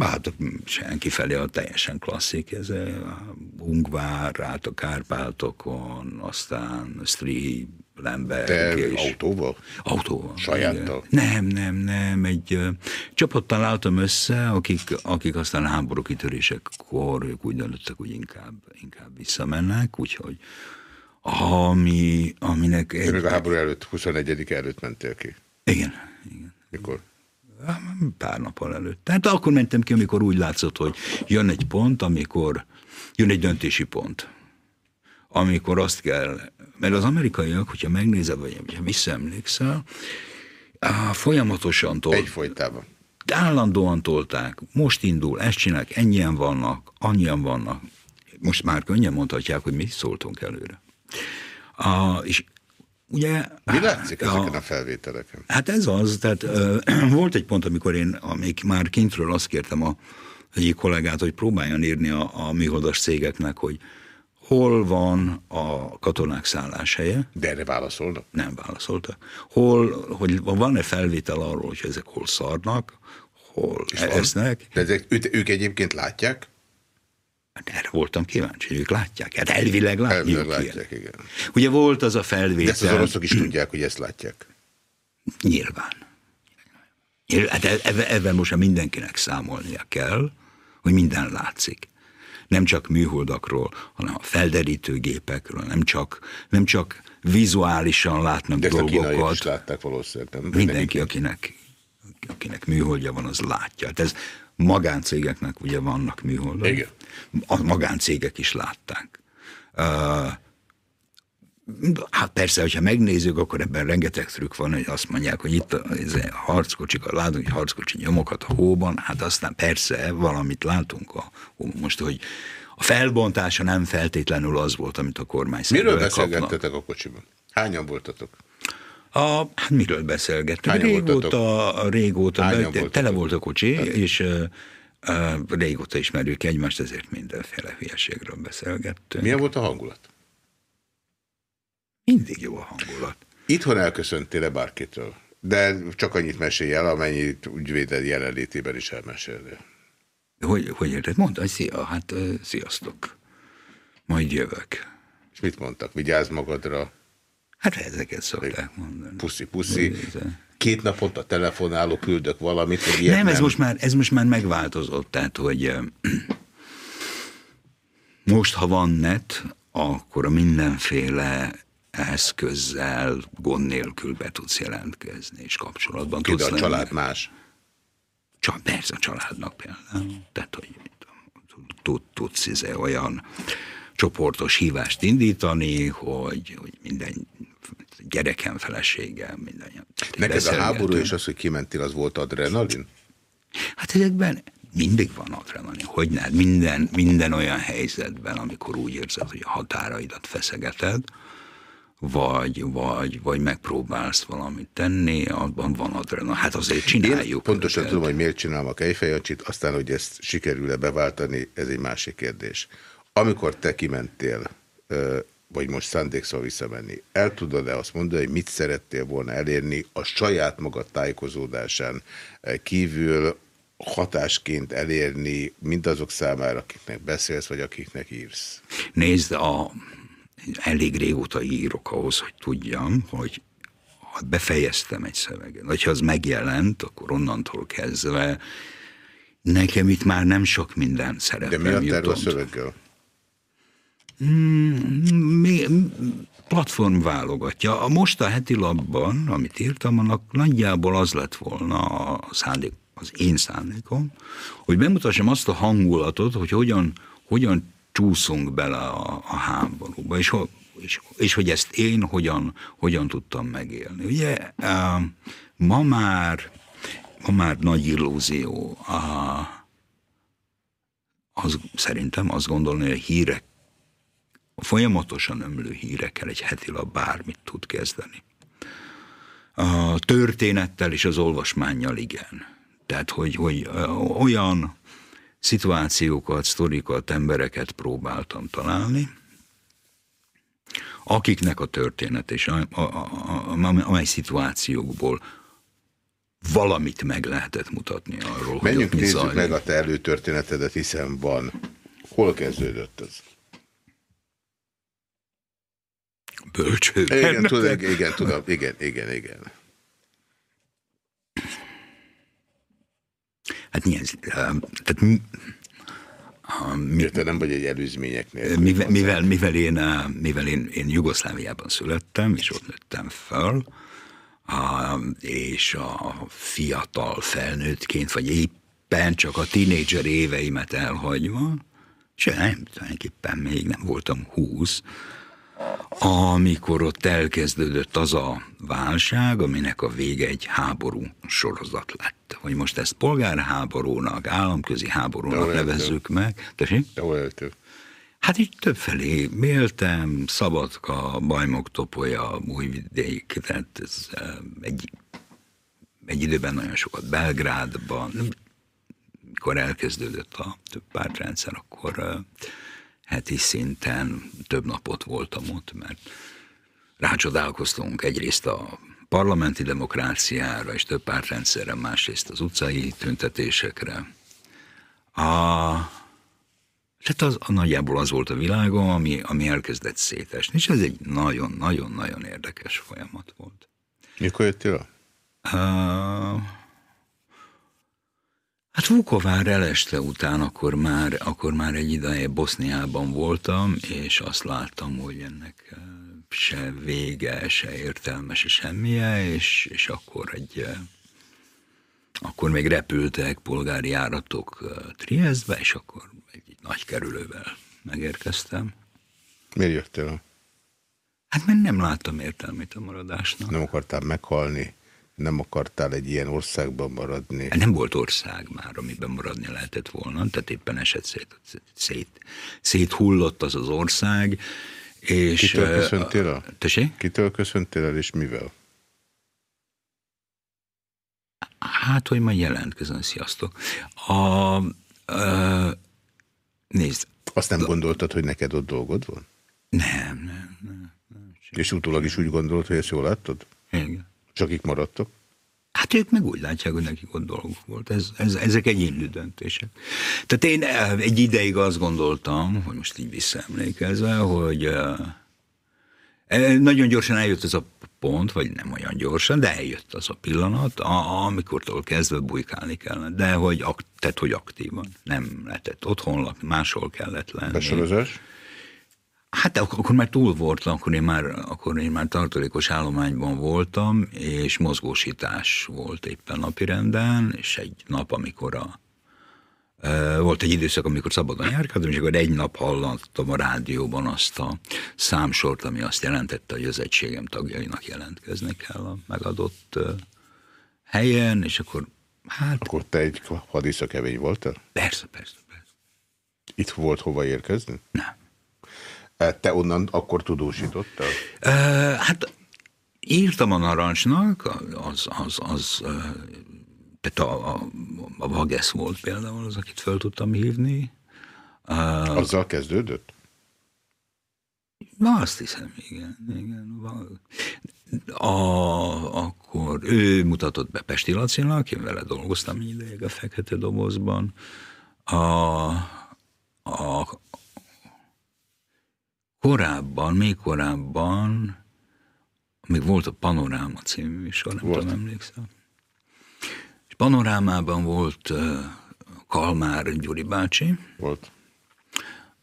hát senki felé a teljesen klasszik, ez a Ungvár, át a Kárpátokon, aztán Stri, Lemberg. Te és autóval? Autóval. Sajáttal? Nem, nem, nem. Egy ö, csapattal álltam össze, akik, akik aztán a háború kitörésekor ők úgy döntöttek, hogy inkább, inkább visszamennek, úgyhogy ami, aminek Te még egy, a háború előtt, 21 előtt mentél ki. igen, Mikor? pár nappal előtt. Tehát akkor mentem ki, amikor úgy látszott, hogy jön egy pont, amikor jön egy döntési pont. Amikor azt kell, mert az amerikaiak, hogyha megnézed, vagy ha visszaemlékszel, á, folyamatosan tolt. Egyfolytában. Állandóan tolták. Most indul, ezt csinálják, ennyien vannak, annyian vannak. Most már könnyen mondhatják, hogy mi szóltunk előre. A, és ugye... Mi látszik a- ezeken a felvételeken? Hát ez az, tehát ö, volt egy pont, amikor én, amíg már kintről azt kértem a egyik kollégát, hogy próbáljon írni a, a műholdas cégeknek, hogy hol van a katonák szálláshelye. De erre válaszolnak? Nem válaszolta. Hol, hogy van-e felvétel arról, hogy ezek hol szarnak, hol És van? esznek. De ezek, ők egyébként látják? Hát erre voltam kíváncsi, hogy ők látják. Hát elvileg látják. Elvileg ilyen. látják, igen. Ugye volt az a De felvétel. ezt az oroszok is tudják, hogy ezt látják. Nyilván. Hát e- ebben, ebben most már mindenkinek számolnia kell, hogy minden látszik. Nem csak műholdakról, hanem a felderítőgépekről, nem csak, nem csak vizuálisan látnak De dolgokat. is látták valószínűleg. Nem? Mindenki, akinek, akinek műholdja van, az látja. Hát ez magáncégeknek ugye vannak műholdak. Igen. A magáncégek is látták. Hát persze, hogyha megnézzük, akkor ebben rengeteg trükk van, hogy azt mondják, hogy itt a, ez a harckocsik, látunk egy harckocsi nyomokat a hóban, hát aztán persze valamit látunk a hóban. Most, hogy a felbontása nem feltétlenül az volt, amit a kormány Miről szervek kapnak. beszélgettetek a kocsiban? Hányan voltatok? A, hát miről beszélgettünk? Hányan Régóta, régóta, Hányan be, voltatok? tele volt a kocsi, és uh, uh, régóta ismerjük egymást, ezért mindenféle hülyeségről beszélgettünk. Milyen volt a hangulat? Mindig jó a hangulat. Itthon elköszöntél-e bárkitől? De csak annyit mesélj el, amennyit ügyvéded jelenlétében is elmesélnél. Hogy, hogy érted? Mondd, hogy szia, hát uh, sziasztok. Majd jövök. És mit mondtak? Vigyázz magadra. Hát ezeket szokták mondani. Puszi, puszi. Két naponta telefonáló küldök valamit, hogy ilyet Nem, nem. ez most, már, ez most már megváltozott, tehát hogy most, ha van net, akkor a mindenféle eszközzel gond nélkül be tudsz jelentkezni, és kapcsolatban Például tudsz a lenni. család más. Csak persze a családnak például. Tehát, hogy tud, tudsz izé, olyan csoportos hívást indítani, hogy, hogy minden gyerekem felesége, minden. Neked a háború és az, hogy kimentél, az volt adrenalin? Hát ezekben mindig van adrenalin, hogy ne, minden, minden olyan helyzetben, amikor úgy érzed, hogy a határaidat feszegeted, vagy, vagy, vagy megpróbálsz valamit tenni, abban van adrenalin. Hát azért Én csináljuk. pontosan őket. tudom, hogy miért csinálom a kejfejancsit, aztán, hogy ezt sikerül-e beváltani, ez egy másik kérdés. Amikor te kimentél, vagy most szándékszol visszamenni, el tudod-e azt mondani, hogy mit szerettél volna elérni a saját magad tájékozódásán eh, kívül hatásként elérni mindazok számára, akiknek beszélsz, vagy akiknek írsz? Nézd, a, elég régóta írok ahhoz, hogy tudjam, hogy ha befejeztem egy szöveget, vagy ha az megjelent, akkor onnantól kezdve nekem itt már nem sok minden De szerepem mi a terv a szöveggel? Mm, mi, platform válogatja. A most a heti labban, amit írtam, annak nagyjából az lett volna a szándék, az én szándékom, hogy bemutassam azt a hangulatot, hogy hogyan, hogyan csúszunk bele a, a háborúba, és, és, és hogy ezt én hogyan, hogyan tudtam megélni. Ugye ma már, ma már nagy illúzió a, az, szerintem azt gondolni, hogy a hírek folyamatosan ömlő hírekkel egy heti lap bármit tud kezdeni. A történettel és az olvasmánnyal igen. Tehát, hogy, hogy olyan szituációkat, sztorikat, embereket próbáltam találni, akiknek a történet és a, a, a, a, amely szituációkból valamit meg lehetett mutatni arról, Menjünk, hogy ott mi nézzük zajlik. meg a te előtörténetedet, hiszen van. Hol kezdődött ez? Bölcsőben. Igen, tudom, igen, tudom, igen, igen, igen. Hát mi ez? ö, Tehát mi, a, mi, Te nem vagy egy előzményeknél. mivel, mivel, mivel, én, mivel én, én Jugoszláviában születtem, és ott nőttem föl, a, és a fiatal felnőttként, vagy éppen csak a tínédzser éveimet elhagyva, sem, tulajdonképpen még nem voltam húsz, amikor ott elkezdődött az a válság, aminek a vége egy háború sorozat lett. Hogy most ezt polgárháborúnak, államközi háborúnak nevezzük meg. Tessék? Értő. Hát így többfelé méltem, Szabadka, Bajmok topolya, Újvidék, tehát ez egy, egy időben nagyon sokat Belgrádban, mikor elkezdődött a több pártrendszer, akkor heti szinten több napot voltam ott, mert rácsodálkoztunk egyrészt a parlamenti demokráciára és több pártrendszerre, másrészt az utcai tüntetésekre. A, tehát az, a nagyjából az volt a világom, ami, ami elkezdett szétesni, és ez egy nagyon-nagyon-nagyon érdekes folyamat volt. Mikor jöttél? Uh, hát Vukovár eleste után akkor már, akkor már egy ideje Boszniában voltam, és azt láttam, hogy ennek eh, se vége, se értelme, se semmije, és, és akkor egy eh, akkor még repültek polgári járatok eh, Triestbe, és akkor egy, egy nagy kerülővel megérkeztem. Miért jöttél? Hát mert nem láttam értelmét a maradásnak. Nem akartál meghalni? Nem akartál egy ilyen országban maradni? Hát Nem volt ország már, amiben maradni lehetett volna, tehát éppen esett szét, szét, széthullott az az ország, és... Kitől köszöntél el? Tessék? Kitől köszöntél el, és mivel? Hát, hogy majd jelentkezzen, sziasztok. A, ö, nézd. Azt nem gondoltad, hogy neked ott dolgod van? Nem, nem, nem. És utólag is úgy gondolod, hogy ezt jól láttad? Igen. És akik maradtak? Hát ők meg úgy látják, hogy nekik ott dolguk volt. Ez, ez, ezek egyénlő döntések. Tehát én eh, egy ideig azt gondoltam, hogy most így visszaemlékezve, hogy, eh, E, Nagyon gyorsan eljött ez a pont, vagy nem olyan gyorsan, de eljött az a pillanat, a, amikortól kezdve bujkálni kellett. De hogy, ak, tehát, hogy aktívan. Nem lehetett otthon lakni, máshol kellett lenni. Besorozás? Hát ak- akkor már túl voltam, akkor én már, akkor én már tartalékos állományban voltam, és mozgósítás volt éppen napirenden, és egy nap, amikor a volt egy időszak, amikor szabadon járkáltam, és akkor egy nap hallottam a rádióban azt a számsort, ami azt jelentette, hogy az egységem tagjainak jelentkezni kell a megadott helyen, és akkor hát... Akkor te egy hadiszakevény voltál? Persze, persze, persze. Itt volt hova érkezni? Nem. Te onnan akkor tudósítottál? E, hát írtam a narancsnak, az, az, az e, tehát a, a, a Vagesz volt például az, akit fel tudtam hívni. Azzal kezdődött? Na, azt hiszem, igen. igen. A, akkor ő mutatott be Pesti Lacinak, én vele dolgoztam egy ideig a Fekete Dobozban. A, a, korábban, még korábban, még volt a Panoráma című műsor, nem Volt. tudom, emlékszel. És Panorámában volt uh, Kalmár Gyuri bácsi. Volt.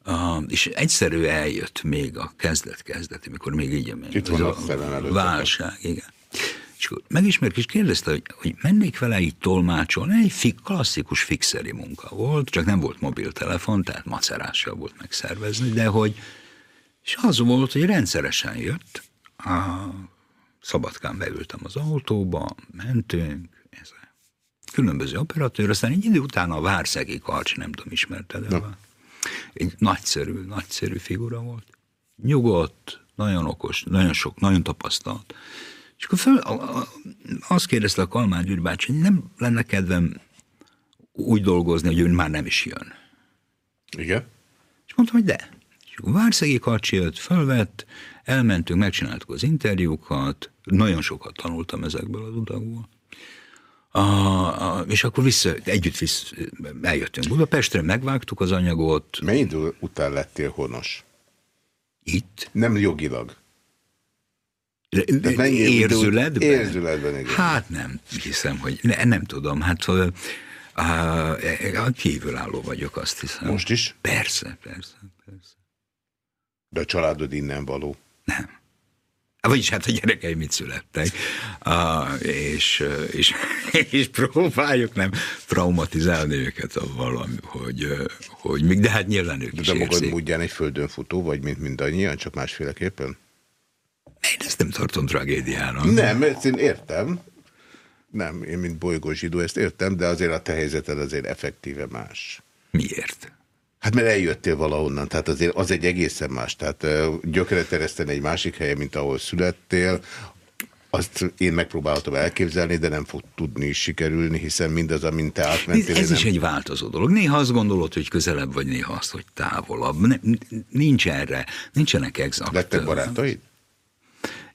Uh, és egyszerű eljött még a kezdet-kezdeti, mikor még így még Itt van a előtt. válság, igen. És akkor megismert, és kérdezte, hogy, hogy mennék vele így tolmácsolni, egy fik, klasszikus fixeri munka volt, csak nem volt mobiltelefon, tehát macerással volt megszervezni, de hogy, és az volt, hogy rendszeresen jött, a Szabadkán beültem az autóba, mentünk, ez a különböző operatőr, aztán egy idő után a Várszegi Karcs, nem tudom, ismerted el? Egy nagyszerű, nagyszerű figura volt. Nyugodt, nagyon okos, nagyon sok, nagyon tapasztalt. És akkor föl, a- a- azt kérdezte a Kalmár Gyuri bácsi, hogy nem lenne kedvem úgy dolgozni, hogy ő már nem is jön. Igen. És mondtam, hogy de. Várszegi Karcsi jött, fölvett, elmentünk, megcsináltuk az interjúkat, nagyon sokat tanultam ezekből az utakból. A, a, és akkor vissza, együtt vissza, eljöttünk Budapestre, megvágtuk az anyagot. Mennyi idő után lettél honos? Itt? Nem jogilag. Mennyi Érzületben? Érzületben, igen. Hát nem hiszem, hogy ne, nem tudom, hát á, á, kívülálló vagyok, azt hiszem. Most is? Persze, persze, persze. De a családod innen való. Há, Vagyis hát a gyerekeim itt születtek, uh, és, és, és próbáljuk nem traumatizálni őket valami, hogy, hogy még, de hát nyilván ők De is te magad érzik. módján egy földön futó vagy, mint mindannyian, csak másféleképpen? Én ezt nem tartom tragédiának. Nem, ezt én értem. Nem, én mint bolygó zsidó ezt értem, de azért a te helyzeted azért effektíve más. Miért? Hát mert eljöttél valahonnan, tehát azért az egy egészen más. Tehát ö, gyökeret ereszteni egy másik helyen, mint ahol születtél, azt én megpróbálhatom elképzelni, de nem fog tudni sikerülni, hiszen mindaz, amint te átmentél... Ez én is nem... egy változó dolog. Néha azt gondolod, hogy közelebb vagy, néha azt, hogy távolabb. Ne, nincs erre, nincsenek exakt. Lettek barátaid?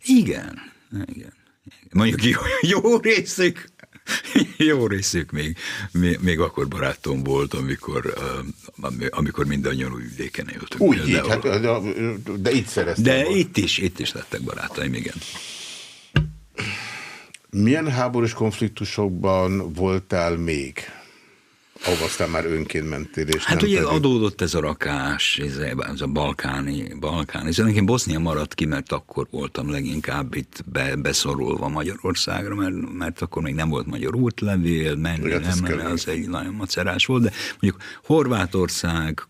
Igen, igen. Mondjuk jó, jó részük, jó részük még, még, még akkor barátom volt, amikor, amikor mindannyian új vidéken éltünk. Úgy, így, hát, de, de itt szereztem. De volna. itt is, itt is lettek barátaim, igen. Milyen háborús konfliktusokban voltál még? Ahova aztán már önként mentél, és Hát nem ugye pedig... adódott ez a rakás, ez, a balkáni, balkáni. Ez nekem Bosznia maradt ki, mert akkor voltam leginkább itt be, beszorulva Magyarországra, mert, mert akkor még nem volt magyar útlevél, menni, ez nem kell. az egy nagyon macerás volt, de mondjuk Horvátország,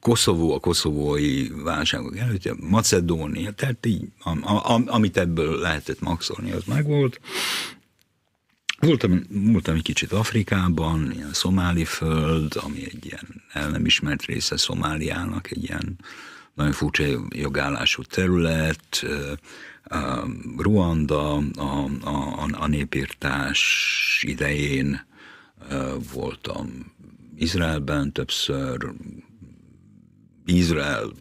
Koszovó, a koszovói válságok előtt, Macedónia, tehát így, am, am, amit ebből lehetett maxolni, az megvolt. Voltam, voltam egy kicsit Afrikában, ilyen szomáli föld, ami egy ilyen el nem ismert része Szomáliának, egy ilyen nagyon furcsa jogállású terület, Ruanda a, a, a népírtás idején voltam Izraelben többször, Izrael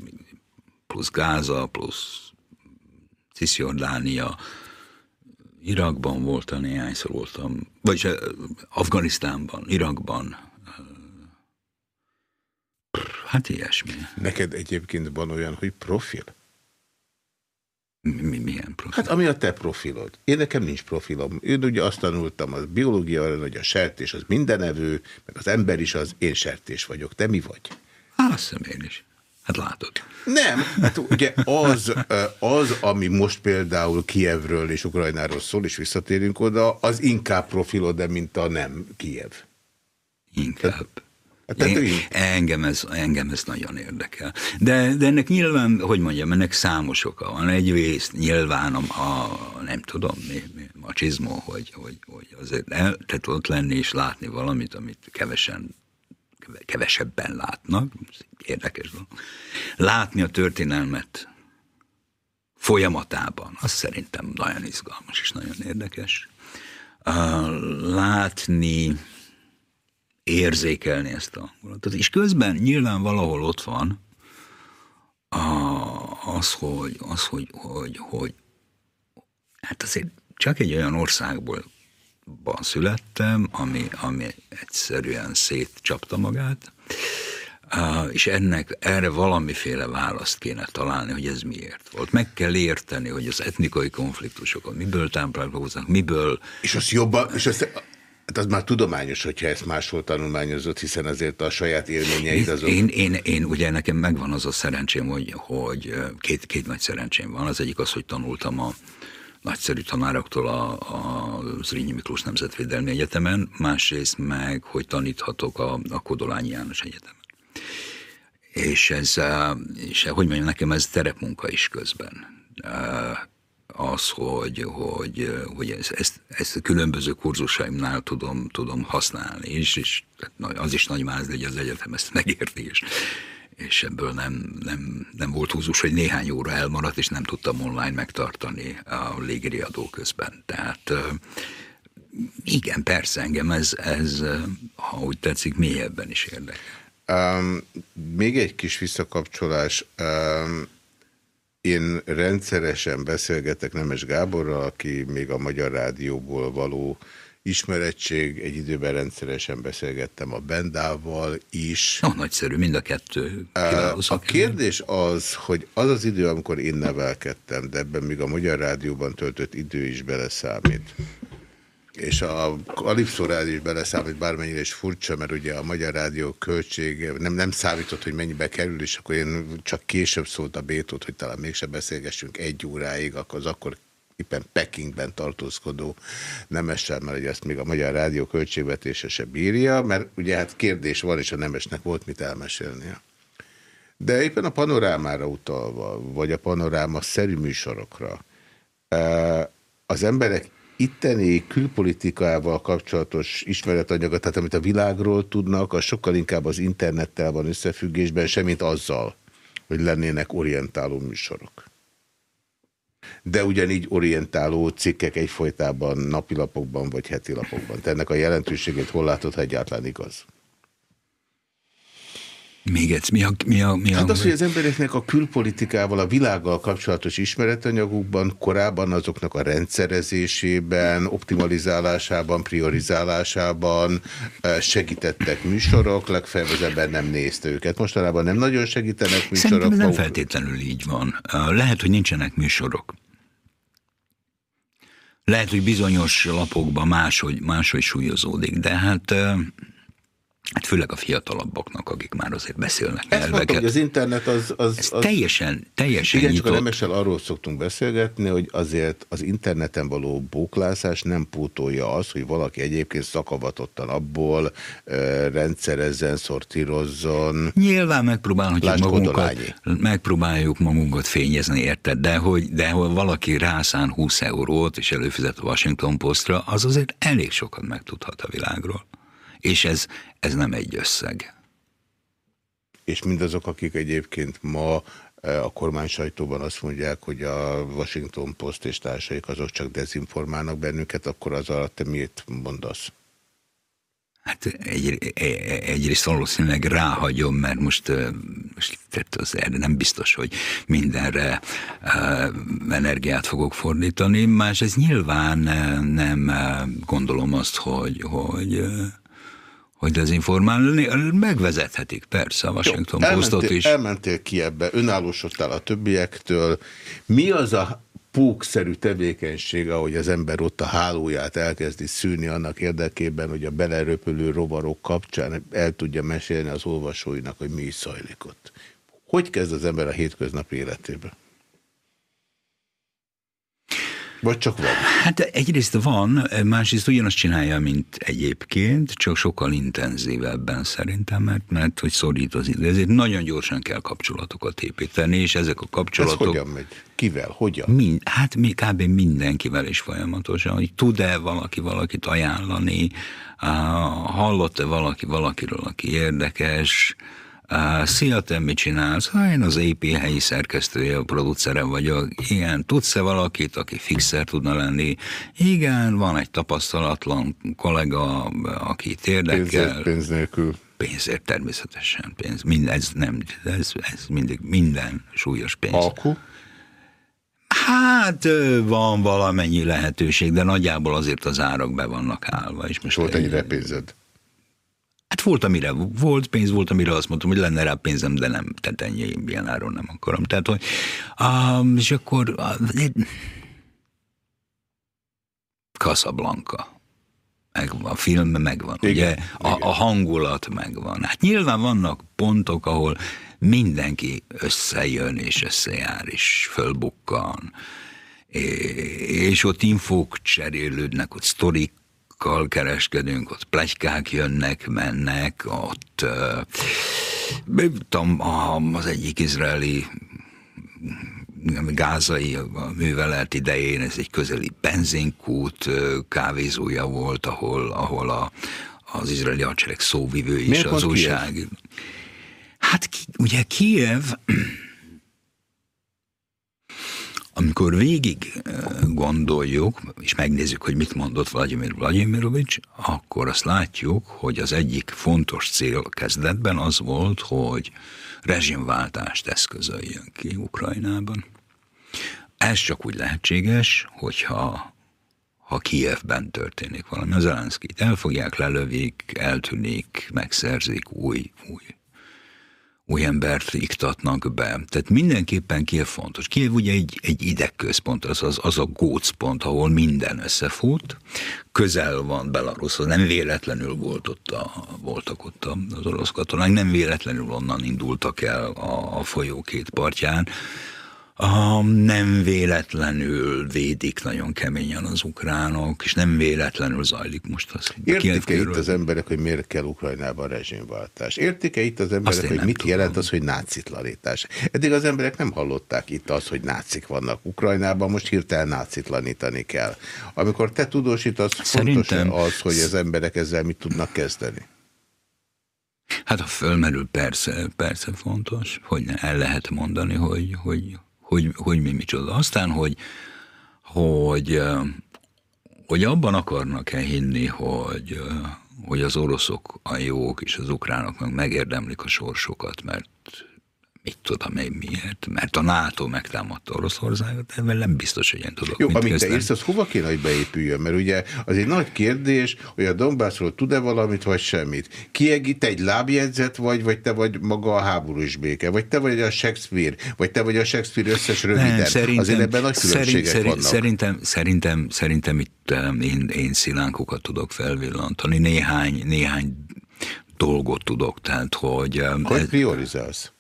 plusz Gáza plusz Cisjordánia, Irakban voltam, néhányszor voltam, vagyis eh, Afganisztánban, Irakban. eh, Hát ilyesmi. Neked egyébként van olyan, hogy profil? Mi, mi, milyen profil? Hát ami a te profilod. Én nekem nincs profilom. Én ugye azt tanultam a biológia, hogy a sertés az mindenevő, meg az ember is az, én sertés vagyok. Te mi vagy? Hát azt hiszem én is. Hát látod. Nem, hát ugye az, az, ami most például Kievről és Ukrajnáról szól, és visszatérünk oda, az inkább profilod, de mint a nem Kiev. Inkább. Hát, én, engem, ez, engem ez nagyon érdekel. De, de ennek nyilván, hogy mondjam, ennek számos oka van. Egyrészt nyilván a, a nem tudom, mi, mi, a csizmó, hogy, hogy, hogy azért el, tehát ott lenni és látni valamit, amit kevesen kevesebben látnak, érdekes dolog. Látni a történelmet folyamatában, az szerintem nagyon izgalmas és nagyon érdekes. Látni, érzékelni ezt a hangulatot. És közben nyilván valahol ott van az, hogy, az, hogy, hogy, hogy hát azért csak egy olyan országból ban születtem, ami, ami egyszerűen szétcsapta magát, és ennek erre valamiféle választ kéne találni, hogy ez miért volt. Meg kell érteni, hogy az etnikai konfliktusokat miből táplálkoznak, miből... És az jobban, és az, hát az már tudományos, hogyha ezt máshol tanulmányozott, hiszen azért a saját élményeid azok... Én, én, én ugye nekem megvan az a szerencsém, hogy, hogy két, két nagy szerencsém van. Az egyik az, hogy tanultam a nagyszerű tanároktól a, a Zrínyi Miklós Nemzetvédelmi Egyetemen, másrészt meg, hogy taníthatok a, a Kodolányi János Egyetemen. És ez, és hogy mondjam, nekem ez terepmunka is közben. Az, hogy, hogy, hogy ezt, ezt, ezt a különböző kurzusaimnál tudom, tudom használni, és, és az is nagy máz, hogy az egyetem ezt megérti, és, és ebből nem, nem, nem volt húzus, hogy néhány óra elmaradt, és nem tudtam online megtartani a légiriadó közben. Tehát igen, persze engem ez, ez ha úgy tetszik, mélyebben is érdekel. Um, még egy kis visszakapcsolás. Um, én rendszeresen beszélgetek Nemes Gáborral, aki még a Magyar Rádióból való ismerettség, egy időben rendszeresen beszélgettem a Bendával is. No, nagyszerű, mind a kettő. A kérdés az, hogy az az idő, amikor én nevelkedtem, de ebben még a Magyar Rádióban töltött idő is beleszámít. És a Kalipszó Rádió is beleszámít, bármennyire is furcsa, mert ugye a Magyar Rádió költsége nem, nem számított, hogy mennyibe kerül, és akkor én csak később szólt a Bétót, hogy talán mégse beszélgessünk egy óráig, akkor az akkor éppen Pekingben tartózkodó nemessel, mert ugye ezt még a Magyar Rádió költségvetése se bírja, mert ugye hát kérdés van, és a nemesnek volt mit elmesélnie. De éppen a panorámára utalva, vagy a panoráma szerű műsorokra, az emberek itteni külpolitikával kapcsolatos ismeretanyagot, tehát amit a világról tudnak, az sokkal inkább az internettel van összefüggésben, semmint azzal, hogy lennének orientáló műsorok de ugyanígy orientáló cikkek egyfolytában napilapokban vagy heti lapokban. Te ennek a jelentőségét hol látod, ha egyáltalán igaz? Még egy, mi a, mi a, mi a... Hát az, hogy az embereknek a külpolitikával, a világgal kapcsolatos ismeretanyagukban, korábban azoknak a rendszerezésében, optimalizálásában, priorizálásában segítettek műsorok, legfeljebb az ember nem nézte őket. Mostanában nem nagyon segítenek műsorok. Szerintem nem feltétlenül így van. Lehet, hogy nincsenek műsorok. Lehet, hogy bizonyos lapokban máshogy, máshogy súlyozódik, de hát Hát főleg a fiatalabbaknak, akik már azért beszélnek Ezt nyelveket. Mondtam, hogy az internet az... az, az teljesen, teljesen Igen, nyitott. csak a nemessel arról szoktunk beszélgetni, hogy azért az interneten való bóklászás nem pótolja az, hogy valaki egyébként szakavatottan abból e, rendszerezzen, szortírozzon. Nyilván megpróbáljuk magunkat, megpróbáljuk magunkat fényezni, érted? De hogy, de hogy valaki rászán 20 eurót, és előfizet a Washington Postra, az azért elég sokat megtudhat a világról. És ez, ez nem egy összeg. És mindazok, akik egyébként ma e, a kormány sajtóban azt mondják, hogy a Washington Post és társaik azok csak dezinformálnak bennünket, akkor az alatt te miért mondasz? Hát egy, egyrészt valószínűleg ráhagyom, mert most, most tehát az erre nem biztos, hogy mindenre uh, energiát fogok fordítani. Más ez nyilván nem gondolom azt, hogy, hogy hogy dezinformálni, megvezethetik persze a Washington Jó, Postot elmentél, is. Elmentél ki ebbe, önállósodtál a többiektől. Mi az a pókszerű tevékenység, ahogy az ember ott a hálóját elkezdi szűni annak érdekében, hogy a beleröpülő rovarok kapcsán el tudja mesélni az olvasóinak, hogy mi is zajlik ott. Hogy kezd az ember a hétköznapi életébe? Vagy csak van? Hát egyrészt van, másrészt ugyanazt csinálja, mint egyébként, csak sokkal intenzívebben szerintem, mert, mert hogy szorít az idő. Ezért nagyon gyorsan kell kapcsolatokat építeni, és ezek a kapcsolatok... Ez hogyan megy? Kivel? Hogyan? Mind, hát mi kb. mindenkivel is folyamatosan, hogy tud-e valaki valakit ajánlani, hallott-e valaki valakiről, aki érdekes, Szia, te mit csinálsz? Ha én az AP helyi szerkesztője, a producerem vagyok. Igen, tudsz-e valakit, aki fixer tudna lenni? Igen, van egy tapasztalatlan kollega, akit érdekel. Pénzért, pénz nélkül. Pénzért természetesen. Pénz. Mind, ez, nem, ez, ez mindig minden súlyos pénz. Alku? Hát van valamennyi lehetőség, de nagyjából azért az árak be vannak állva. És most volt ennyire pénzed? Hát volt, amire volt pénz, volt, amire azt mondtam, hogy lenne rá pénzem, de nem, tehát ennyi ilyen áron nem akarom. Tehát, hogy, um, és akkor uh, Casablanca. Megvan, a film megvan, igen, ugye? Igen. A, a hangulat megvan. Hát nyilván vannak pontok, ahol mindenki összejön és összejár, és fölbukkan, és ott infók cserélődnek, ott sztorik plegykákkal kereskedünk, ott plegykák jönnek, mennek, ott uh, az egyik izraeli gázai művelet idején, ez egy közeli benzinkút kávézója volt, ahol, ahol a, az izraeli hadsereg szóvivő is az újság. Kiev? Hát ugye Kiev amikor végig gondoljuk, és megnézzük, hogy mit mondott Vladimir Vladimirovics, akkor azt látjuk, hogy az egyik fontos cél kezdetben az volt, hogy rezsimváltást eszközöljön ki Ukrajnában. Ez csak úgy lehetséges, hogyha ha Kievben történik valami. Az Zelenszkit elfogják, lelövik, eltűnik, megszerzik új, új új embert iktatnak be. Tehát mindenképpen Kiev fontos. Kiev ugye egy, egy idegközpont, az, az, az a gócpont, ahol minden összefut, közel van Belarushoz, nem véletlenül volt ott a, voltak ott az orosz katonák, nem véletlenül onnan indultak el a, a folyó két partján, a, nem véletlenül védik nagyon keményen az ukránok, és nem véletlenül zajlik most az. Értik-e itt az emberek, hogy miért kell Ukrajnában rezsimváltás? Értik-e itt az emberek, hogy mit tudom. jelent az, hogy nácitlanítás? Eddig az emberek nem hallották itt azt, hogy nácik vannak Ukrajnában, most hirtelen nácitlanítani kell. Amikor te tudósítasz, Szerintem... fontos az, hogy az emberek ezzel mit tudnak kezdeni? Hát a fölmerül persze, persze fontos, hogy el lehet mondani, hogy, hogy hogy, hogy mi micsoda. Aztán, hogy, hogy, hogy abban akarnak-e hinni, hogy, hogy az oroszok a jók, és az ukránok meg megérdemlik a sorsokat, mert mit tudom én miért, mert a NATO megtámadta Oroszországot, ebben nem biztos, hogy én tudok Jó, amit kezdeni. te írsz, az hova kéne, hogy beépüljön? Mert ugye az egy nagy kérdés, hogy a Donbassról tud-e valamit, vagy semmit. Kiegít egy lábjegyzet vagy, vagy te vagy maga a háborús béke, vagy te vagy a Shakespeare, vagy te vagy a Shakespeare összes röviden. Nem, szerintem, Azért ebben nagy különbségek szerint, vannak. Szerintem, szerintem, szerintem itt én, én szilánkokat tudok felvillantani, néhány, néhány dolgot tudok, tehát hogy... Hogy priorizálsz?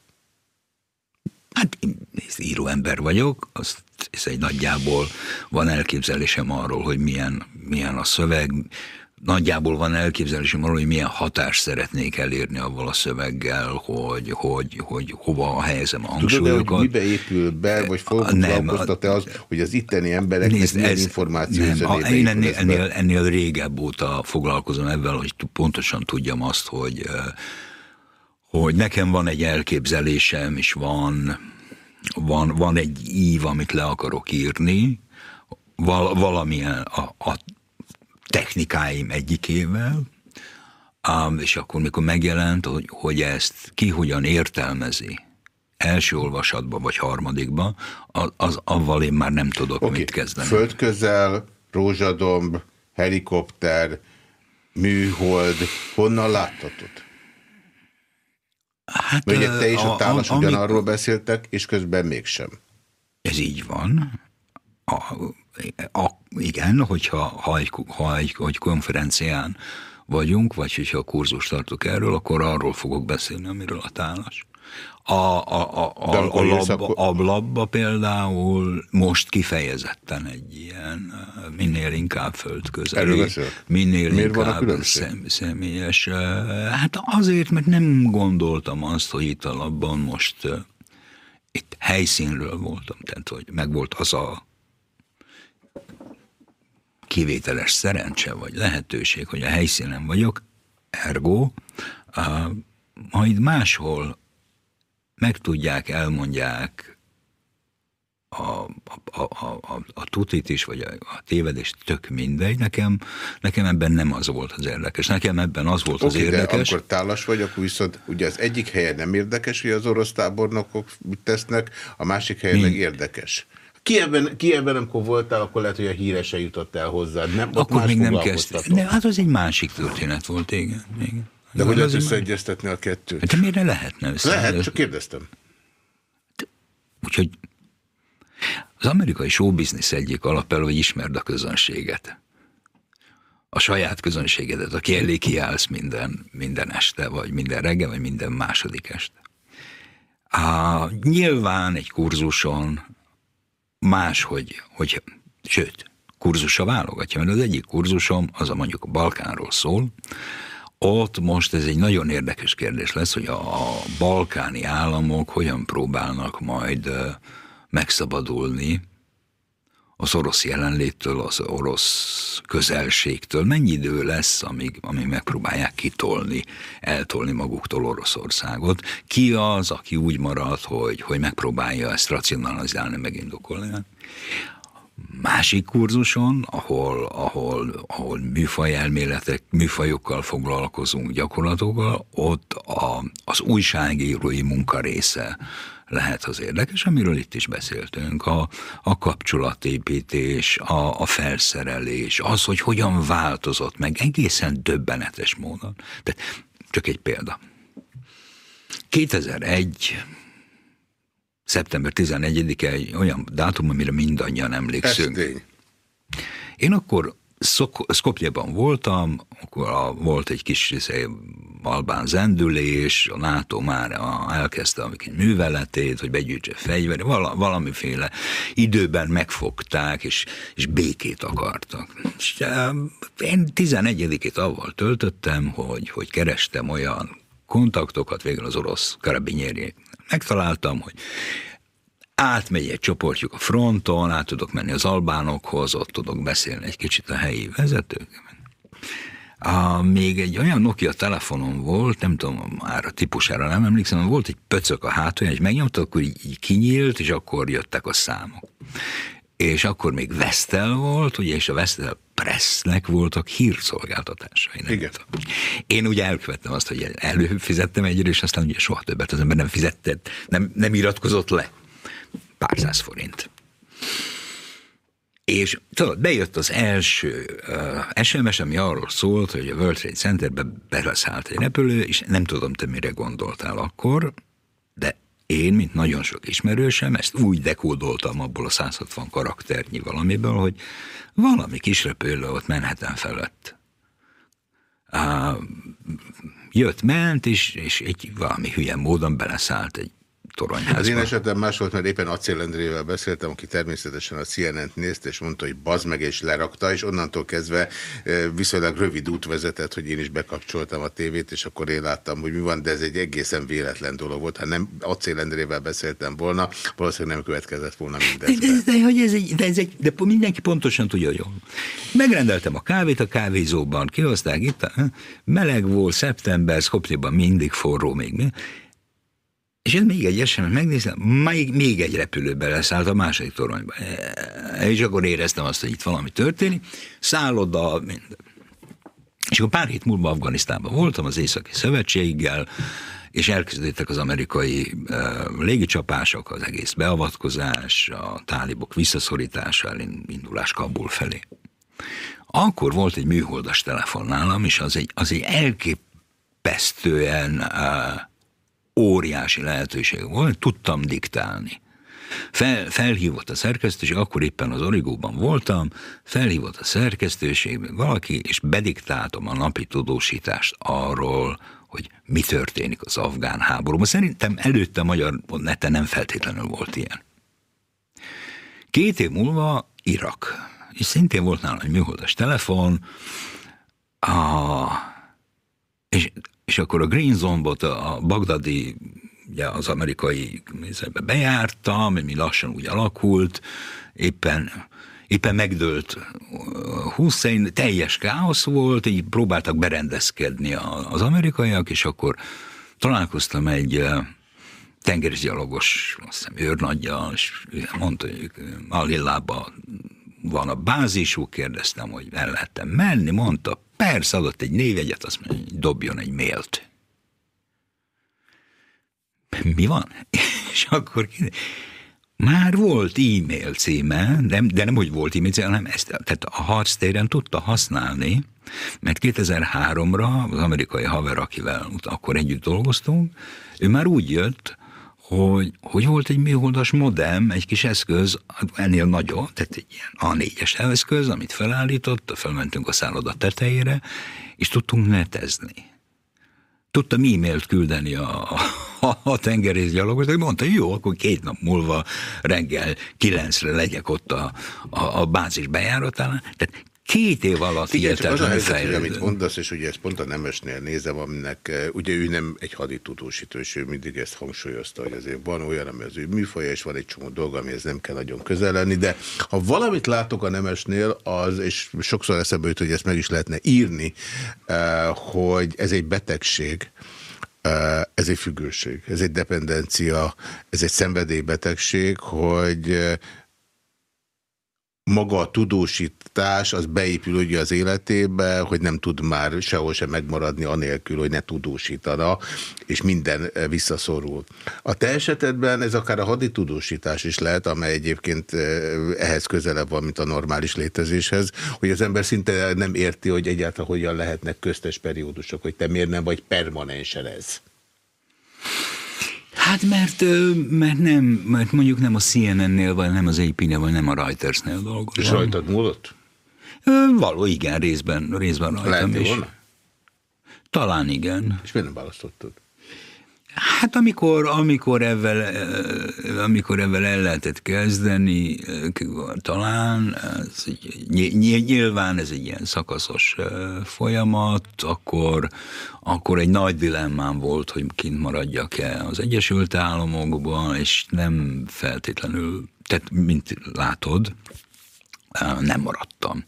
Hát én író ember vagyok, azt ez egy nagyjából van elképzelésem arról, hogy milyen, milyen a szöveg, nagyjából van elképzelésem arról, hogy milyen hatást szeretnék elérni avval a szöveggel, hogy, hogy, hogy hova helyezem a hangsúlyokat. Tudod, hogy mibe épül be, vagy foglalkoztat-e az, hogy az itteni embereknek nézd, milyen ez, információ nem, a, Én ennél, ennél, ennél régebb óta foglalkozom ebben, hogy pontosan tudjam azt, hogy hogy nekem van egy elképzelésem, és van, van, van egy ív, amit le akarok írni, val, valamilyen a, a technikáim egyikével, um, és akkor mikor megjelent, hogy, hogy ezt ki hogyan értelmezi, első olvasatban vagy harmadikban, az, az avval én már nem tudok okay. mit kezdeni. Földközel, rózsadomb, helikopter, műhold, honnan láttatod? Hát, Ugye te és a, a tálas a, ugyanarról beszéltek, és közben mégsem. Ez így van. a, a, igen, hogyha ha egy, ha egy, egy konferencián vagyunk, vagy hogyha a kurzus tartok erről, akkor arról fogok beszélni, amiről a tálas. A, a, a, a, a, labba, a labba például most kifejezetten egy ilyen, minél inkább földközeli, minél Miért inkább szem, személyes. Hát azért, mert nem gondoltam azt, hogy itt a labban most itt helyszínről voltam, tehát hogy meg volt az a kivételes szerencse vagy lehetőség, hogy a helyszínen vagyok, ergo, uh, majd máshol megtudják, elmondják a, a, a, a, a tutit is, vagy a, a tévedést, tök mindegy. Nekem, nekem ebben nem az volt az érdekes. Nekem ebben az volt okay, az érdekes. De amikor tálas vagy, akkor viszont ugye az egyik helyen nem érdekes, hogy az orosz tábornokok mit tesznek, a másik helyen meg érdekes. Ki ebben, ki ebben, amikor voltál, akkor lehet, hogy a híre se jutott el hozzád. Nem, akkor még nem kezdte. De hát az egy másik történet volt, igen. igen. De hogy lehet összeegyeztetni a kettőt? De miért ne lehetne össze? Lehet, csak kérdeztem. Úgyhogy az amerikai showbiznisz egyik alapelő, hogy ismerd a közönséget. A saját közönségedet, aki elé kiállsz minden, minden este, vagy minden reggel, vagy minden második este. Á, nyilván egy kurzuson más, hogy, hogy sőt, kurzusa válogatja, mert az egyik kurzusom, az a mondjuk a Balkánról szól, ott most ez egy nagyon érdekes kérdés lesz, hogy a balkáni államok hogyan próbálnak majd megszabadulni az orosz jelenléttől, az orosz közelségtől. Mennyi idő lesz, amíg, amíg megpróbálják kitolni, eltolni maguktól Oroszországot? Ki az, aki úgy marad, hogy, hogy megpróbálja ezt racionalizálni, megindokolni? Másik kurzuson, ahol, ahol, ahol műfaj elméletek, műfajokkal foglalkozunk, gyakorlatokkal, ott a, az újságírói munka része lehet az érdekes, amiről itt is beszéltünk, a, a kapcsolatépítés, a, a felszerelés, az, hogy hogyan változott meg egészen döbbenetes módon. Tehát csak egy példa. 2001 szeptember 11-e egy olyan dátum, amire mindannyian emlékszünk. Én akkor Skopjeban voltam, akkor a, volt egy kis izé, albán zendülés, a NATO már elkezdte a műveletét, hogy begyűjtse fegyver, vala, valamiféle időben megfogták, és, és békét akartak. És, én 11-ét avval töltöttem, hogy, hogy kerestem olyan kontaktokat, végül az orosz karabinyérjék megtaláltam, hogy átmegy egy csoportjuk a fronton, át tudok menni az albánokhoz, ott tudok beszélni egy kicsit a helyi vezetők. A, még egy olyan Nokia telefonom volt, nem tudom, már a típusára nem emlékszem, volt egy pöcök a hátulján, és megnyomta, akkor így, így kinyílt, és akkor jöttek a számok. És akkor még Vestel volt, ugye, és a Vestel Pressnek voltak hírszolgáltatásai. Nem Igen. Én ugye elkövettem azt, hogy előfizettem egyre, és aztán ugye soha többet az ember nem fizetett, nem, nem iratkozott le. Pár száz forint. És tudod, bejött az első uh, SMS, ami arról szólt, hogy a World Trade Centerbe beleszállt egy repülő, és nem tudom, te mire gondoltál akkor, de én, mint nagyon sok ismerősem, ezt úgy dekódoltam abból a 160 karakternyi valamiből, hogy valami kis repülő ott Manhattan felett. Uh, jött, ment, és, és egy valami hülye módon beleszállt egy toronyházba. Az én esetem más volt, mert éppen Acél Endrével beszéltem, aki természetesen a CNN-t nézte, és mondta, hogy bazd meg, és lerakta, és onnantól kezdve viszonylag rövid út vezetett, hogy én is bekapcsoltam a tévét, és akkor én láttam, hogy mi van, de ez egy egészen véletlen dolog volt. Ha nem Acél Endrével beszéltem volna, valószínűleg nem következett volna mindez. De, de, de, hogy ez egy, de, ez egy, de mindenki pontosan tudja, hogy jól. Megrendeltem a kávét a kávézóban, kihozták itt, meleg volt, szeptember, Skopjeban mindig forró még. És ez még egy esemény, megnézem, még, még egy repülő beleszállt a második toronyba. És akkor éreztem azt, hogy itt valami történik. Szálloda, minden. És akkor pár hét múlva Afganisztánban voltam az Északi Szövetséggel, és elkezdődtek az amerikai uh, légicsapások, az egész beavatkozás, a tálibok visszaszorítása, indulás Kabul felé. Akkor volt egy műholdas telefon nálam, és az egy, az egy elképesztően uh, óriási lehetőség volt, tudtam diktálni. Fel, felhívott a szerkesztőség, akkor éppen az Origóban voltam, felhívott a szerkesztőség valaki, és bediktáltam a napi tudósítást arról, hogy mi történik az afgán háborúban. Szerintem előtte magyar neten nem feltétlenül volt ilyen. Két év múlva Irak. És szintén volt nálam egy műholdas telefon, a, és, és akkor a Green Zone-bot, a Bagdadi, ugye az amerikai bejártam, mi lassan úgy alakult, éppen éppen megdőlt. Hussein, teljes káosz volt, így próbáltak berendezkedni az amerikaiak, és akkor találkoztam egy tengerészgyalogos, azt hiszem őrnagyjal, és mondta, hogy Alillába van a bázisuk, kérdeztem, hogy el lehetem menni, mondta, persze, adott egy névjegyet, azt mondja, dobjon egy mélt. Mi van? és akkor már volt e-mail címe, de, de nem úgy volt e-mail címe, hanem ezt, tehát a harctéren tudta használni, mert 2003-ra az amerikai haver, akivel akkor együtt dolgoztunk, ő már úgy jött, hogy, hogy volt egy műholdas modem, egy kis eszköz, ennél nagyobb, tehát egy ilyen A4-es eszköz, amit felállított, felmentünk a szálloda tetejére, és tudtunk netezni. Tudtam e-mailt küldeni a, a, a tengerészgyalogos, de mondta, jó, akkor két nap múlva reggel kilencre legyek ott a, a, a bázis bejáratán. Tehát Két év alatt Igen, csak az a helyzet, amit mondasz, és ugye ezt pont a Nemesnél nézem, aminek eh, ugye ő nem egy haditudósító, és ő mindig ezt hangsúlyozta, hogy azért van olyan, ami az ő műfaja, és van egy csomó dolga, amihez nem kell nagyon közel lenni, de ha valamit látok a Nemesnél, az, és sokszor eszembe jut, hogy ezt meg is lehetne írni, eh, hogy ez egy betegség, eh, ez egy függőség, ez egy dependencia, ez egy szenvedélybetegség, hogy maga a tudósítás, az beépül ugye az életébe, hogy nem tud már sehol sem megmaradni anélkül, hogy ne tudósítana, és minden eh, visszaszorul. A te esetedben ez akár a hadi tudósítás is lehet, amely egyébként eh, ehhez közelebb van, mint a normális létezéshez, hogy az ember szinte nem érti, hogy egyáltalán hogyan lehetnek köztes periódusok, hogy te miért nem vagy permanensen ez. Hát mert, mert nem, mert mondjuk nem a CNN-nél, vagy nem az AP-nél, vagy nem a Reuters-nél dolgozom. És rajtad múlott? Való, igen, részben, részben rajtam Lehetni volna? Talán igen. És miért nem választottad? Hát amikor, amikor, ezzel, amikor ezzel el lehetett kezdeni, talán, ez egy, nyilván ez egy ilyen szakaszos folyamat, akkor, akkor egy nagy dilemmám volt, hogy kint maradjak-e az Egyesült Államokban, és nem feltétlenül, tehát mint látod, nem maradtam.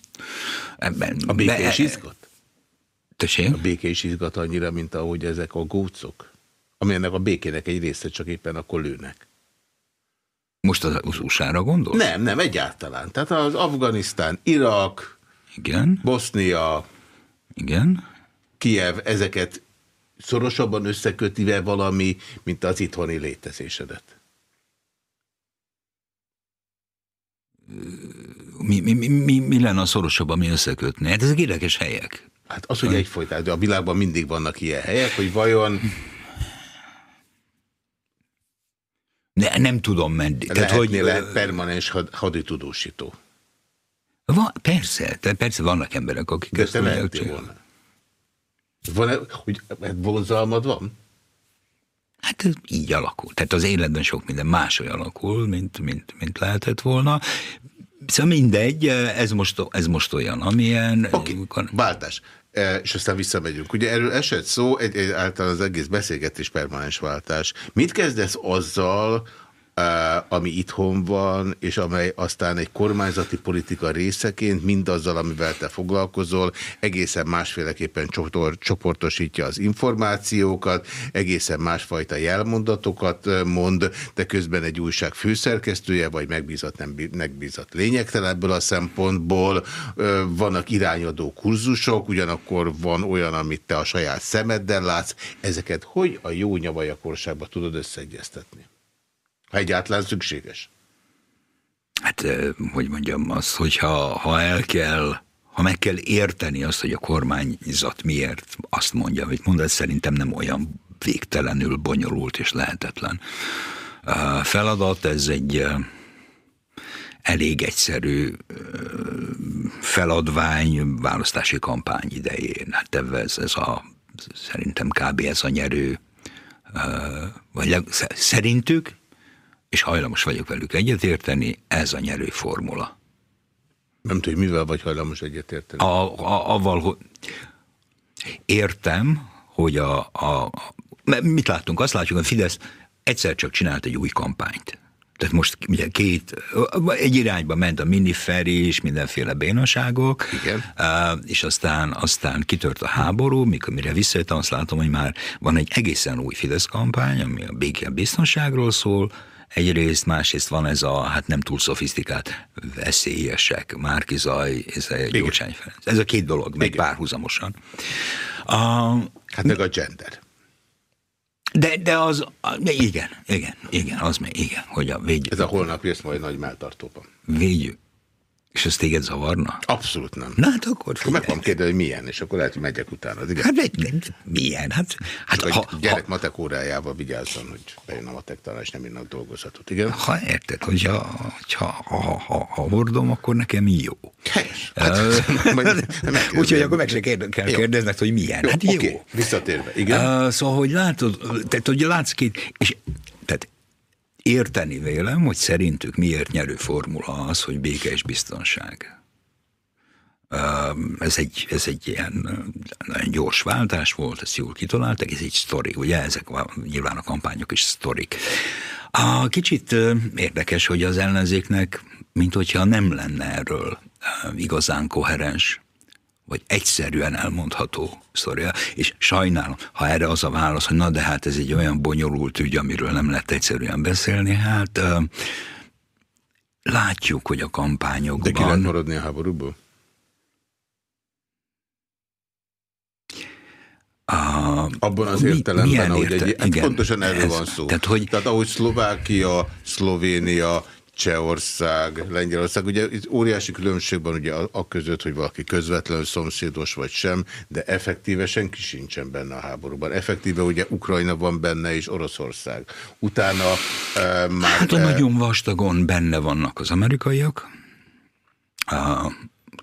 Ebben, a béke is izgat? Tessék? A béke is izgat annyira, mint ahogy ezek a gócok? Ami ennek a békének egy része, csak éppen akkor lőnek. Most az USA-ra gondol? Nem, nem, egyáltalán. Tehát az Afganisztán, Irak, Igen. Bosznia, Igen. Kiev, ezeket szorosabban összekötive valami, mint az itthoni létezésedet? Mi, mi, mi, mi, mi lenne a szorosabban mi összekötni? Hát ezek érdekes helyek. Hát az, hogy egyfolytán, de a világban mindig vannak ilyen helyek, hogy vajon Ne, nem tudom meddig. Tehát, hogy lehet permanens had, haditudósító. Van, persze, tehát persze vannak emberek, akik De ezt tudják volna. Van -e, hogy vonzalmad van? Hát ez így alakul. Tehát az életben sok minden máshogy alakul, mint, mint, mint lehetett volna. Szóval mindegy, ez most, ez most olyan, amilyen... Oké, okay. Amikor... váltás. E, és aztán visszamegyünk. Ugye erről esett szó, egy, egy által az egész beszélgetés permanens váltás. Mit kezdesz azzal, ami itthon van, és amely aztán egy kormányzati politika részeként mindazzal, amivel te foglalkozol, egészen másféleképpen csoportosítja az információkat, egészen másfajta jelmondatokat mond, de közben egy újság főszerkesztője, vagy megbízat, nem megbízat lényegtelen ebből a szempontból. Vannak irányadó kurzusok, ugyanakkor van olyan, amit te a saját szemeddel látsz. Ezeket hogy a jó nyavajakorságban tudod összeegyeztetni? Ha egyáltalán szükséges. Hát, hogy mondjam, az, hogyha ha el kell, ha meg kell érteni azt, hogy a kormányzat miért azt mondja, hogy mondod, szerintem nem olyan végtelenül bonyolult és lehetetlen. feladat, ez egy elég egyszerű feladvány választási kampány idején. Hát ez, ez a, szerintem kb. ez a nyerő, vagy szerintük, és hajlamos vagyok velük egyetérteni, ez a nyerő formula. Nem tudom, mivel vagy hajlamos egyetérteni. A, a, avval, hogy értem, hogy a, a, mit látunk? Azt látjuk, hogy Fidesz egyszer csak csinált egy új kampányt. Tehát most ugye két, egy irányba ment a miniferi és mindenféle bénaságok, Igen. és aztán, aztán kitört a háború, mikor mire visszajöttem, azt látom, hogy már van egy egészen új Fidesz kampány, ami a béke biztonságról szól, Egyrészt, másrészt van ez a, hát nem túl szofisztikált, veszélyesek, Márkizaj, ez a Gyurcsány Ferenc. Ez a két dolog, még párhuzamosan. A, hát meg a gender. De, de az, igen, igen, igen, az még, igen, hogy a védjük. Ez a holnap jössz majd nagy melltartóban. Védjük. És ez téged zavarna? Abszolút nem. Na hát akkor Akkor meg fogom kérdezni, hogy milyen, és akkor lehet, hogy megyek utána. Igen? Hát egy, milyen? Hát, hát ha, a gyerek ha, matek órájával vigyázzon, hogy bejön a matek talán, és nem írnak dolgozatot, igen? Ha érted, hogyha, hogyha ha, ha, ha hordom, akkor nekem jó. Hát, Úgyhogy akkor meg se kérde, kell kérdeznek, hogy milyen. Jó, hát jó. Okay. Visszatérve, igen. Uh, szóval, hogy látod, tehát, hogy látsz két, és érteni vélem, hogy szerintük miért nyerő formula az, hogy béke és biztonság. Ez egy, ez egy ilyen nagyon gyors váltás volt, ezt jól kitaláltak, ez egy sztori, ugye ezek nyilván a kampányok is sztorik. A kicsit érdekes, hogy az ellenzéknek, mint hogyha nem lenne erről igazán koherens vagy egyszerűen elmondható sztoria, és sajnálom, ha erre az a válasz, hogy na de hát ez egy olyan bonyolult ügy, amiről nem lehet egyszerűen beszélni, hát uh, látjuk, hogy a kampányokban... De ki lehet maradni a háborúból? A, Abban az értelemben, ahogy egy, hát pontosan erről ez, van szó. Tehát, hogy, tehát ahogy Szlovákia, Szlovénia, Csehország, Lengyelország. Ugye itt óriási különbség van ugye a, a között, hogy valaki közvetlenül szomszédos vagy sem, de effektíve senki sincsen benne a háborúban. Effektíve ugye Ukrajna van benne és Oroszország. Utána e, már... Hát a e... nagyon vastagon benne vannak az amerikaiak, a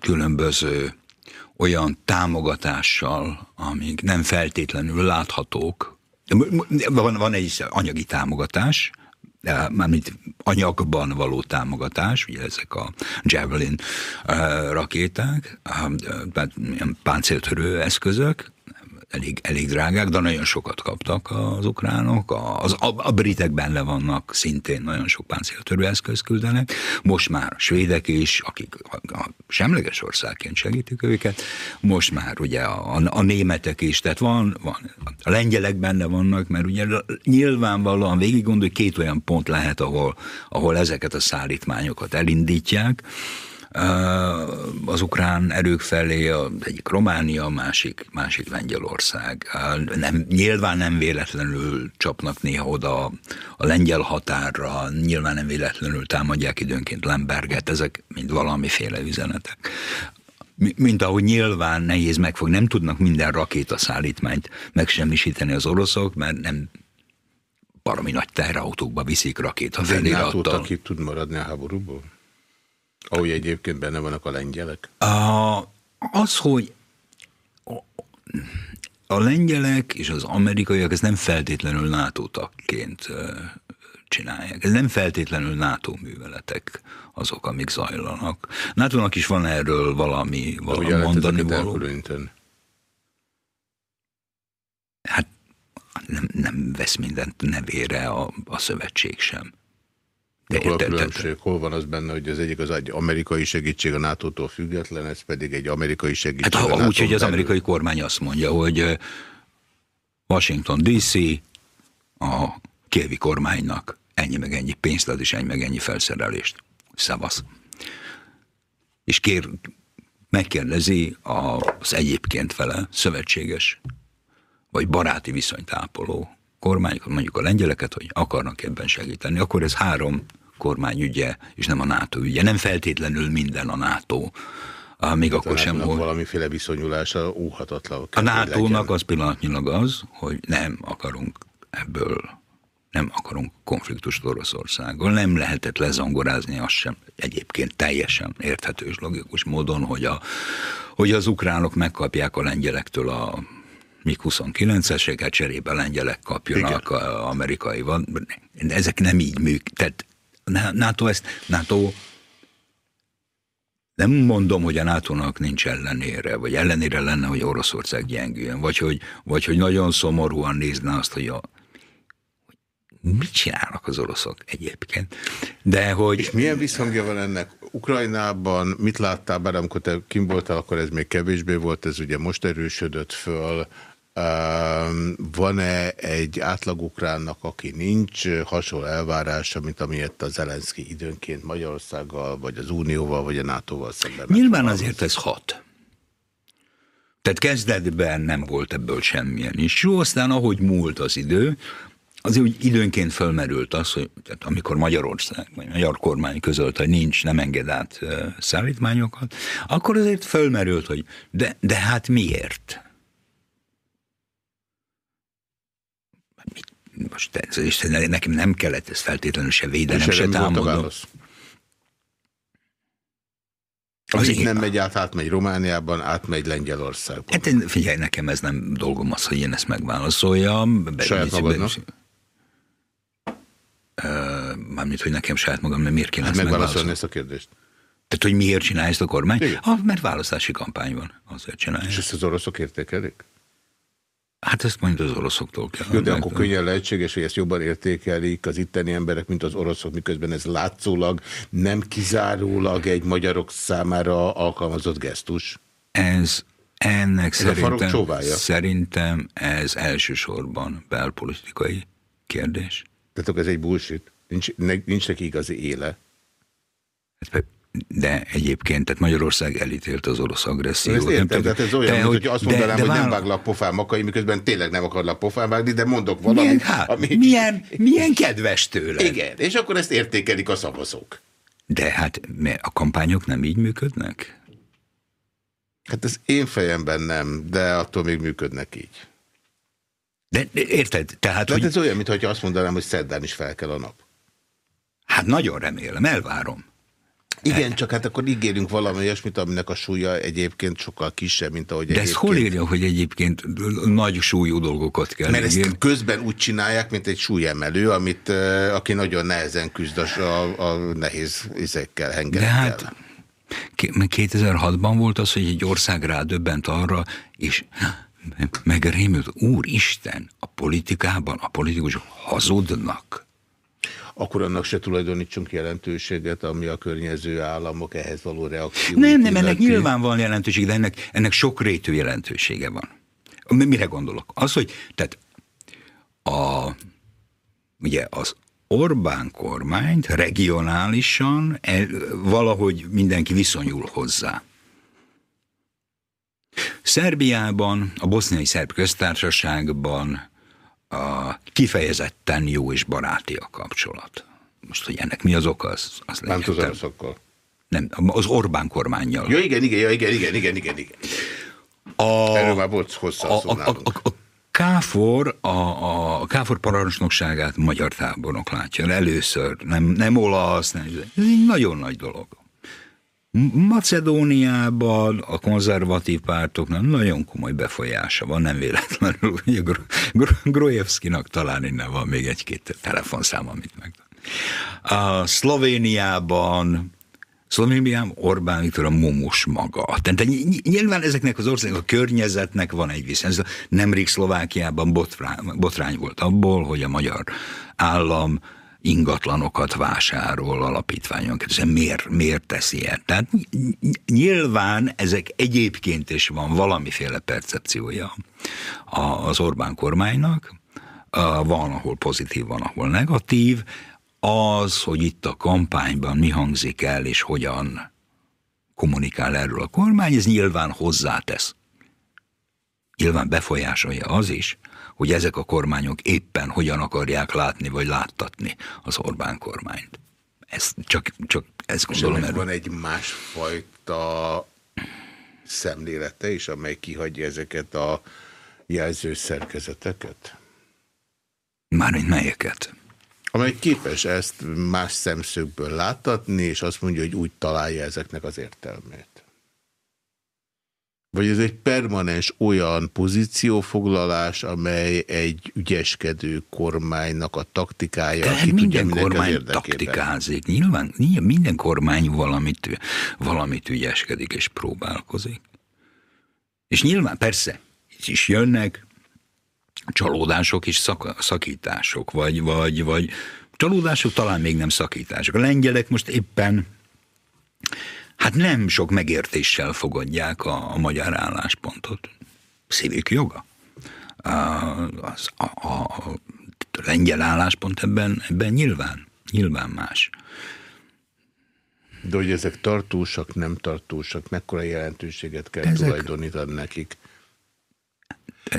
különböző olyan támogatással, amik nem feltétlenül láthatók. Van, van egy anyagi támogatás, mármint anyagban való támogatás, ugye ezek a Javelin rakéták, tehát páncéltörő eszközök, elég, elég drágák, de nagyon sokat kaptak az ukránok. Az, a, a britek benne vannak, szintén nagyon sok páncéltörő eszköz küldenek. Most már a svédek is, akik a, a semleges országként segítik őket, most már ugye a, a, a németek is, tehát van, van, a lengyelek benne vannak, mert ugye nyilvánvalóan végig gondolj, két olyan pont lehet, ahol, ahol ezeket a szállítmányokat elindítják, az ukrán erők felé, az egyik Románia, másik, másik Lengyelország. Nem, nyilván nem véletlenül csapnak néha oda a lengyel határra, nyilván nem véletlenül támadják időnként Lemberget, ezek mind valamiféle üzenetek mint ahogy nyilván nehéz megfog, nem tudnak minden rakétaszállítmányt megsemmisíteni az oroszok, mert nem baromi nagy teherautókba viszik rakéta felirattal. Aki tud maradni a háborúból? Ahogy egyébként benne vannak a lengyelek? A, az, hogy a, lengyelek és az amerikaiak ezt nem feltétlenül NATO tagként csinálják. Ez nem feltétlenül NATO műveletek azok, amik zajlanak. nato is van erről valami, valami mondani való. Hát nem, nem vesz mindent nevére a, a szövetség sem. De hol a különbség? Hol van az benne, hogy az egyik az egy amerikai segítség a NATO-tól független, ez pedig egy amerikai segítség hát, a Úgy, hogy az amerikai kormány azt mondja, hogy Washington DC a kievi kormánynak ennyi meg ennyi pénzt ad, és ennyi meg ennyi felszerelést. Szavasz. És kér, megkérdezi az egyébként vele szövetséges, vagy baráti viszonyt ápoló kormányokat, mondjuk a lengyeleket, hogy akarnak ebben segíteni, akkor ez három kormányügye, és nem a NATO ügye. Nem feltétlenül minden a NATO. Még akkor sem volt. Valamiféle viszonyulása óhatatlan. A NATO-nak az pillanatnyilag az, hogy nem akarunk ebből Nem akarunk konfliktust Oroszországgal. Nem lehetett lezongorázni azt sem egyébként teljesen érthető és logikus módon, hogy, a, hogy az ukránok megkapják a lengyelektől a MiG-29-eseket, cserébe lengyelek kapjanak a amerikai van. Ezek nem így műk. Tehát NATO ezt, NATO nem mondom, hogy a NATO-nak nincs ellenére, vagy ellenére lenne, hogy Oroszország gyengüljön, vagy hogy, vagy hogy nagyon szomorúan nézne azt, hogy a, mit csinálnak az oroszok egyébként. De hogy... És milyen visszhangja van ennek? Ukrajnában mit láttál, bár amikor te kim voltál, akkor ez még kevésbé volt, ez ugye most erősödött föl. Van-e egy átlag ukránnak, aki nincs hasonló elvárása, mint amilyet a Zelenszky időnként Magyarországgal, vagy az Unióval, vagy a NATO-val szemben? Nyilván azért ez hat. Tehát kezdetben nem volt ebből semmilyen is. Jó, aztán ahogy múlt az idő, azért úgy időnként fölmerült az, hogy tehát amikor Magyarország, vagy magyar kormány közölt, hogy nincs, nem enged át szállítmányokat, akkor azért fölmerült, hogy de, de hát miért? Most ez, nekem nem kellett ez feltétlenül se védenem, se támadnom. Az így nem megy át, átmegy Romániában, átmegy Lengyelországban. Hát én, figyelj, nekem ez nem dolgom az, hogy én ezt megválaszoljam. Saját magadnak? Mármint, hogy nekem saját magam, mert miért kéne hát ezt megválaszolni ezt a kérdést? Tehát, hogy miért csinálja ezt a kormány? Ah, mert választási kampány van, azért csinálja. És ezt az oroszok értékelik? Hát ezt majd az oroszoktól kell. Jó, de akkor könnyen lehetséges, hogy ezt jobban értékelik az itteni emberek, mint az oroszok, miközben ez látszólag nem kizárólag egy magyarok számára alkalmazott gesztus. Ez ennek ez szerintem, szerintem ez elsősorban belpolitikai kérdés. Tehát akkor ez egy bullshit? Nincs, ne, nincs neki igazi éle? Hát, de egyébként, tehát Magyarország elítélt az orosz agressziót. Ezt értem, tehát ez olyan, de, mint hogy azt mondanám, de, de hogy nem váglak pofán makai, miközben tényleg nem akarlak pofán vágni, de mondok valamit. Milyen, hát, ami... milyen, milyen kedves tőle. Igen, és akkor ezt értékelik a szavazók. De hát a kampányok nem így működnek? Hát ez én fejemben nem, de attól még működnek így. De, de érted? Tehát, de hogy... ez olyan, mintha azt mondanám, hogy szerdán is fel kell a nap. Hát nagyon remélem, elvárom. Igen, csak hát akkor ígérünk valami olyasmit, aminek a súlya egyébként sokkal kisebb, mint ahogy De egyébként... ez hol írja, hogy egyébként nagy súlyú dolgokat kell Mert ígérni? ezt közben úgy csinálják, mint egy súlyemelő, amit, uh, aki nagyon nehezen küzd a, a nehéz izekkel, hengerekkel. De hát 2006-ban volt az, hogy egy ország rádöbbent arra, és megrémült, úristen, a politikában a politikusok hazudnak akkor annak se tulajdonítsunk jelentőséget, ami a környező államok ehhez való reakció. Nem, nem, ennek nyilván van jelentőség, de ennek, ennek sokrétű jelentősége van. Mire gondolok? Az, hogy tehát a, ugye az Orbán kormányt regionálisan el, valahogy mindenki viszonyul hozzá. Szerbiában, a boszniai szerb köztársaságban a kifejezetten jó és baráti a kapcsolat. Most, hogy ennek mi az oka, az, az Nem az oroszokkal. Nem, az Orbán kormányjal. Ja, igen, igen, ja, igen, igen, igen, igen, igen. A, Erről már volt hosszú a, a, a, a, a Káfor, a, a Káfor parancsnokságát magyar tábornok látja először, nem, nem olasz, nem, ez egy nagyon nagy dolog. Macedóniában a konzervatív pártoknak nagyon komoly befolyása van, nem véletlenül, hogy a Grojevszkinak talán innen van még egy-két telefonszám, amit meg. A Szlovéniában Szlovéniában Orbán Viktor a mumus maga. Tehát nyilván ezeknek az országok a környezetnek van egy viszony. Nemrég Szlovákiában botrány, botrány volt abból, hogy a magyar állam ingatlanokat vásárol alapítványon keresztül. Miért, miért teszi ilyet? Tehát nyilván ezek egyébként is van valamiféle percepciója az Orbán kormánynak, van, ahol pozitív, van, ahol negatív, az, hogy itt a kampányban mi hangzik el, és hogyan kommunikál erről a kormány, ez nyilván hozzátesz. Nyilván befolyásolja az is, hogy ezek a kormányok éppen hogyan akarják látni vagy láttatni az Orbán kormányt. Ez csak, csak ez gondolom. És van egy másfajta szemlélete is, amely kihagyja ezeket a jelző szerkezeteket? Mármint melyeket? amely képes ezt más szemszögből láttatni, és azt mondja, hogy úgy találja ezeknek az értelmét. Vagy ez egy permanens olyan pozíciófoglalás, amely egy ügyeskedő kormánynak a taktikája, De aki minden tudja, kormány taktikázik. Nyilván, nyilván minden kormány valamit, valamit ügyeskedik és próbálkozik. És nyilván persze, is jönnek csalódások és szak, szakítások, vagy, vagy, vagy csalódások talán még nem szakítások. A lengyelek most éppen hát nem sok megértéssel fogadják a, a magyar álláspontot. Szívük joga. A, az, a, a, a lengyel álláspont ebben, ebben nyilván, nyilván más. De hogy ezek tartósak, nem tartósak, mekkora jelentőséget kell Ezek- tulajdonítani nekik?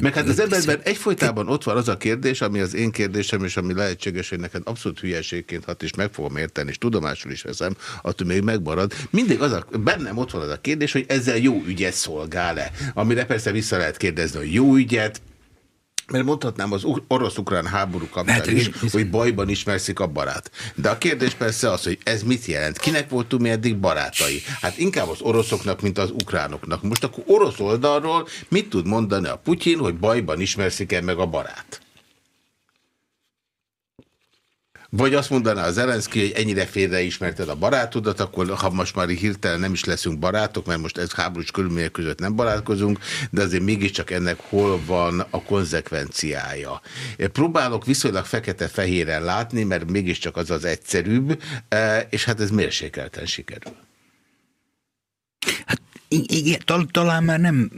Meg hát az emberben egyfolytában ott van az a kérdés, ami az én kérdésem, és ami lehetséges, hogy neked abszolút hülyeségként hat, és meg fogom érteni, és tudomásul is veszem, attól még megmarad. Mindig az a, bennem ott van az a kérdés, hogy ezzel jó ügyet szolgál-e. Amire persze vissza lehet kérdezni, hogy jó ügyet, mert mondhatnám az uk- orosz-ukrán háború kapcsán Hát, is, hogy bajban ismerszik a barát. De a kérdés persze az, hogy ez mit jelent? Kinek voltunk mi eddig barátai? Hát inkább az oroszoknak, mint az ukránoknak. Most akkor orosz oldalról mit tud mondani a Putyin, hogy bajban ismerszik-e meg a barát? Vagy azt mondaná az Zelenszky, hogy ennyire félreismerted a barátodat, akkor ha most már hirtelen nem is leszünk barátok, mert most ez háborús körülmények között nem barátkozunk, de azért mégiscsak ennek hol van a konzekvenciája. Próbálok viszonylag fekete-fehéren látni, mert mégiscsak az az egyszerűbb, eh, és hát ez mérsékelten sikerül. I- igen, tal- talán már nem,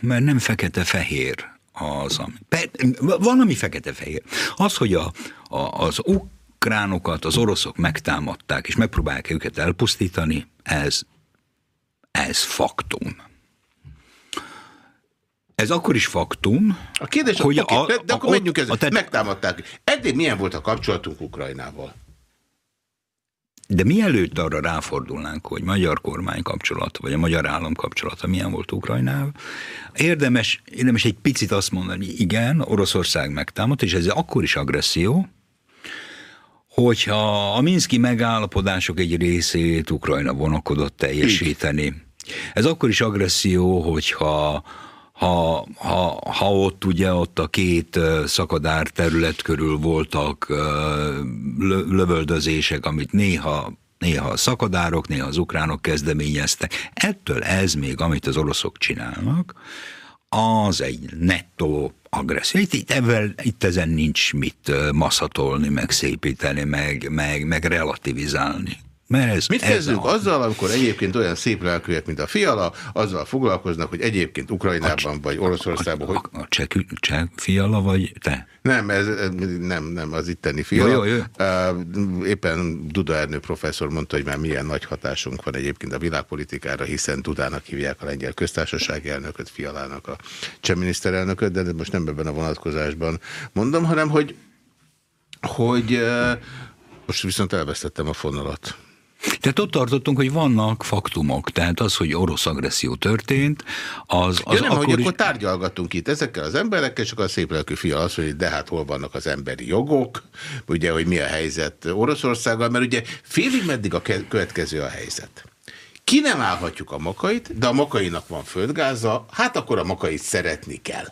már nem fekete-fehér az, ami... Per, van, ami fekete-fehér. Az, hogy a, a, az ukránokat az oroszok megtámadták, és megpróbálják őket elpusztítani, ez, ez faktum. Ez akkor is faktum, A kérdés, hogy okay, a- de, akkor a- menjünk ezzel. tehát- Megtámadták. Eddig milyen volt a kapcsolatunk Ukrajnával? De mielőtt arra ráfordulnánk, hogy magyar kormány kapcsolat, vagy a magyar állam kapcsolata milyen volt Ukrajnával, érdemes, érdemes egy picit azt mondani, igen, Oroszország megtámadt, és ez akkor is agresszió, hogyha a Minszki megállapodások egy részét Ukrajna vonakodott teljesíteni. Ez akkor is agresszió, hogyha ha, ha, ha ott ugye ott a két szakadár terület körül voltak lö, lövöldözések, amit néha néha a szakadárok, néha az ukránok kezdeményeztek. Ettől ez még, amit az oroszok csinálnak, az egy nettó agresszió. Itt, itt, ebben, itt ezen nincs mit maszatolni, meg szépíteni, meg, meg, meg relativizálni. Mert ez, Mit ez kezdünk a- azzal, amikor egyébként olyan szép lelkűek, mint a fiala, azzal foglalkoznak, hogy egyébként Ukrajnában vagy Oroszországban, hogy... A cseh, cseh fiala vagy te? Nem, ez, ez nem, nem, az itteni fiala. Jó, jó, jó. Éppen Duda Ernő professzor mondta, hogy már milyen nagy hatásunk van egyébként a világpolitikára, hiszen Dudának hívják a lengyel köztársasági elnököt, fialának a cseh miniszterelnököt, de most nem ebben a vonatkozásban mondom, hanem hogy, hogy most viszont elvesztettem a fonalat. Tehát ott tartottunk, hogy vannak faktumok, tehát az, hogy orosz agresszió történt, az, az ja, nem, akkor hogy is... akkor tárgyalgatunk itt ezekkel az emberekkel, és akkor a szép lelkű fia mondja, hogy de hát hol vannak az emberi jogok, ugye, hogy mi a helyzet Oroszországgal, mert ugye félig meddig a ke- következő a helyzet. Ki nem állhatjuk a makait, de a makainak van földgáza, hát akkor a makait szeretni kell.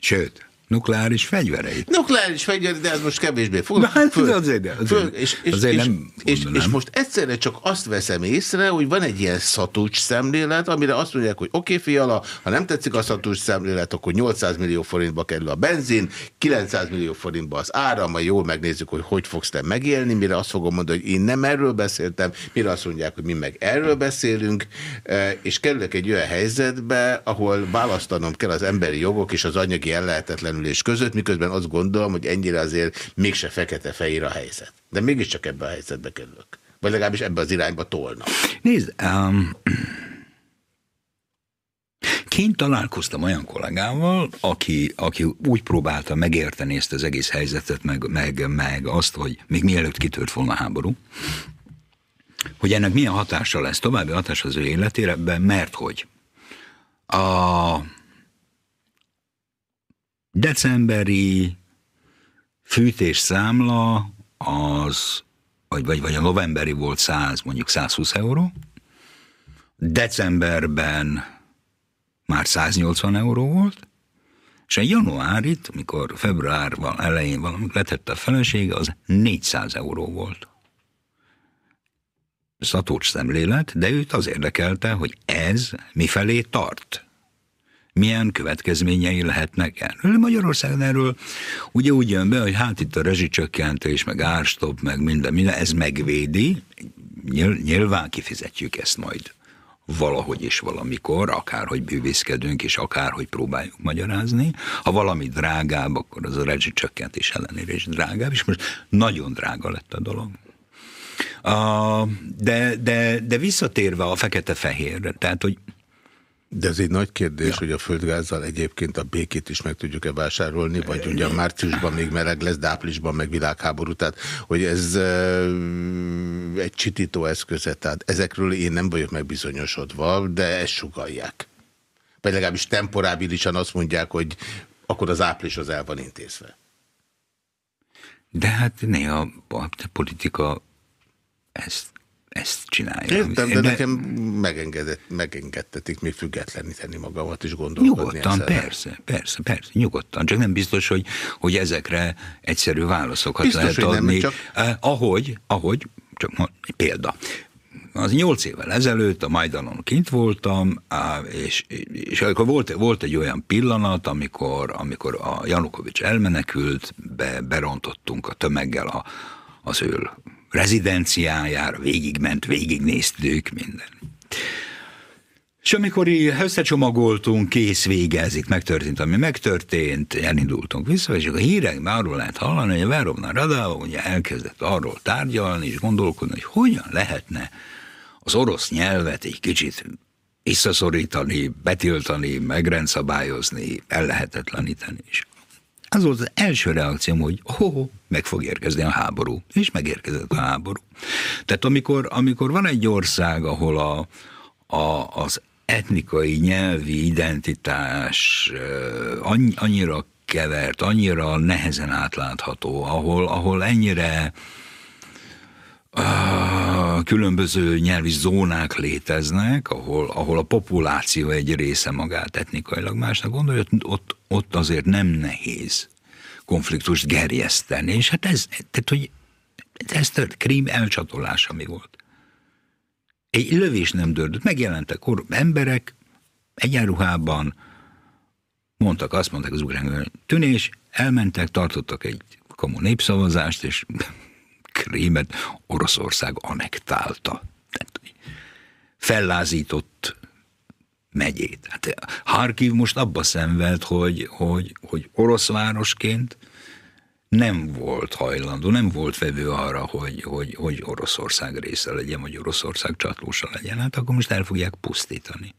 Sőt, nukleáris fegyvereit. Nukleáris fegyver, de ez most kevésbé fog. Na, hát azért- azért- föl, és, és, azért és, nem és, és most egyszerre csak azt veszem észre, hogy van egy ilyen szatúcs szemlélet, amire azt mondják, hogy oké, okay, fiala, ha nem tetszik a szatúcs szemlélet, akkor 800 millió forintba kerül a benzin, 900 millió forintba az ára, majd jól megnézzük, hogy hogy fogsz te megélni, mire azt fogom mondani, hogy én nem erről beszéltem, mire azt mondják, hogy mi meg erről beszélünk, eh, és kerülök egy olyan helyzetbe, ahol választanom kell az emberi jogok és az anyagi ellehetetlenülés között, miközben azt gondolom, hogy ennyire azért mégse fekete-fehér a helyzet. De mégiscsak ebbe a helyzetbe kerülök. Vagy legalábbis ebbe az irányba tolna. Nézd, um, kint találkoztam olyan kollégával, aki, aki úgy próbálta megérteni ezt az egész helyzetet, meg, meg, meg azt, hogy még mielőtt kitört volna a háború, hogy ennek milyen hatása lesz, további hatása az ő életére, mert hogy a decemberi fűtésszámla az, vagy, vagy, vagy a novemberi volt 100, mondjuk 120 euró, decemberben már 180 euró volt, és a januárit, amikor februárban elején valamit letette a felesége, az 400 euró volt. Szatócs szemlélet, de őt az érdekelte, hogy ez mifelé tart. Milyen következményei lehetnek erről. Magyarországon erről ugye úgy jön be, hogy hát itt a rezsicsökkentés, meg árstop, meg minden, minden, ez megvédi, nyilván kifizetjük ezt majd valahogy és valamikor, akárhogy bűvészkedünk, és akárhogy próbáljuk magyarázni. Ha valami drágább, akkor az a rezsicsökkentés ellenére is drágább, és most nagyon drága lett a dolog. Uh, de, de, de visszatérve a fekete-fehérre, tehát, hogy de ez egy nagy kérdés, ja. hogy a földgázzal egyébként a békét is meg tudjuk-e vásárolni, vagy ugye márciusban még meleg lesz, de áprilisban meg világháború, tehát hogy ez uh, egy csitító eszköze, tehát ezekről én nem vagyok megbizonyosodva, de ezt sugalják. Vagy legalábbis temporábilisan azt mondják, hogy akkor az április az el van intézve. De hát néha a politika ezt ezt csinálja. Értem, de, de nekem megengedett, megengedtetik még függetleníteni magamat is gondolkodni. Nyugodtan, ezzel. persze, persze, persze, nyugodtan. Csak nem biztos, hogy, hogy ezekre egyszerű válaszokat biztos, lehet adni. Nem, csak... eh, ahogy, ahogy, csak egy példa. Az nyolc évvel ezelőtt a Majdanon kint voltam, és, és akkor volt, volt egy olyan pillanat, amikor, amikor a Janukovics elmenekült, be, berontottunk a tömeggel a, az ő rezidenciájára, végigment, végignéztük, minden. És amikor összecsomagoltunk, kész vége, ez itt megtörtént, ami megtörtént, elindultunk vissza, és a hírek már arról lehet hallani, hogy a Verovna Radava ugye elkezdett arról tárgyalni és gondolkodni, hogy hogyan lehetne az orosz nyelvet egy kicsit visszaszorítani, betiltani, megrendszabályozni, ellehetetleníteni. És az volt az első reakcióm, hogy ho, meg fog érkezni a háború. És megérkezett a háború. Tehát amikor, amikor van egy ország, ahol a, a, az etnikai, nyelvi identitás annyira kevert, annyira nehezen átlátható, ahol, ahol ennyire különböző nyelvi zónák léteznek, ahol, ahol a populáció egy része magát etnikailag másnak gondolja, ott, ott azért nem nehéz konfliktust gerjeszteni, és hát ez, tehát, hogy ez tört, krím elcsatolása mi volt. Egy lövés nem dördött, megjelentek emberek egyenruhában, mondtak, azt mondták az ukrán tűnés, elmentek, tartottak egy komoly népszavazást, és Krémet Oroszország anektálta. Tehát fellázított megyét. Hát Harkiv most abba szenved, hogy, hogy, hogy orosz városként nem volt hajlandó, nem volt vevő arra, hogy, hogy, hogy Oroszország része legyen, vagy Oroszország csatlósa legyen. Hát akkor most el fogják pusztítani.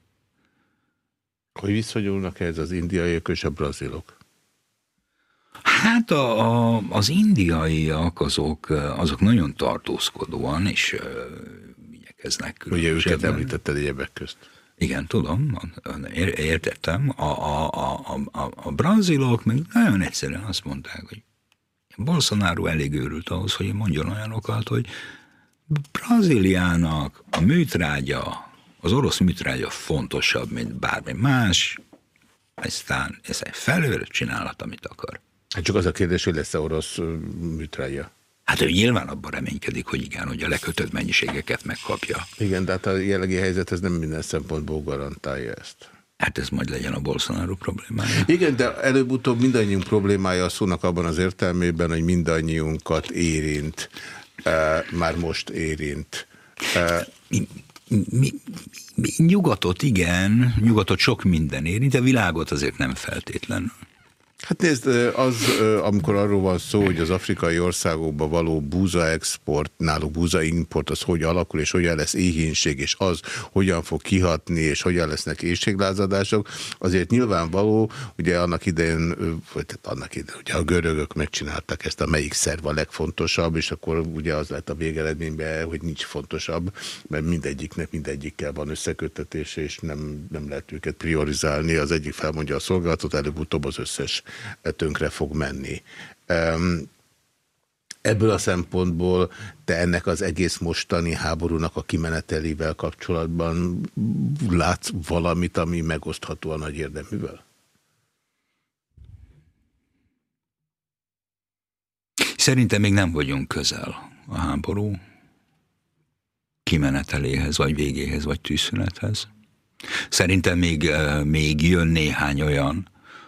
Hogy viszonyulnak ez az indiaiak és a brazilok? Hát a, a, az indiaiak azok, azok nagyon tartózkodóan, és uh, igyekeznek. Ugye őket említetted egyebek közt. Igen, tudom, értettem. A, a, a, a, a brazilok meg nagyon egyszerűen azt mondták, hogy Bolsonaro elég őrült ahhoz, hogy mondjon olyanokat, hogy Brazíliának a műtrágya, az orosz műtrágya fontosabb, mint bármi más, aztán ez egy felőre csinálhat, amit akar. Hát csak az a kérdés, hogy lesz-e orosz műtrágya? Hát ő nyilván abban reménykedik, hogy igen, hogy a lekötött mennyiségeket megkapja. Igen, de hát a jellegi helyzet ez nem minden szempontból garantálja ezt. Hát ez majd legyen a Bolsonaro problémája. Igen, de előbb-utóbb mindannyiunk problémája a szónak abban az értelmében, hogy mindannyiunkat érint, e, már most érint. E, mi, mi, mi, nyugatot igen, nyugatot sok minden érint, a világot azért nem feltétlenül. Hát nézd, az, amikor arról van szó, hogy az afrikai országokba való búza export, náluk búza import, az hogy alakul, és hogyan lesz éhínség, és az hogyan fog kihatni, és hogyan lesznek éjséglázadások, azért nyilvánvaló, ugye annak idején, vagy tehát annak idején, ugye a görögök megcsinálták ezt, a melyik szerv a legfontosabb, és akkor ugye az lett a végeredményben, hogy nincs fontosabb, mert mindegyiknek mindegyikkel van összekötetése, és nem, nem lehet őket priorizálni. Az egyik felmondja a szolgálatot, előbb-utóbb az összes tönkre fog menni. Ebből a szempontból te ennek az egész mostani háborúnak a kimenetelével kapcsolatban látsz valamit, ami megosztható a nagy érdeművel? Szerintem még nem vagyunk közel a háború kimeneteléhez, vagy végéhez, vagy tűzszünethez. Szerintem még, eh, még jön néhány olyan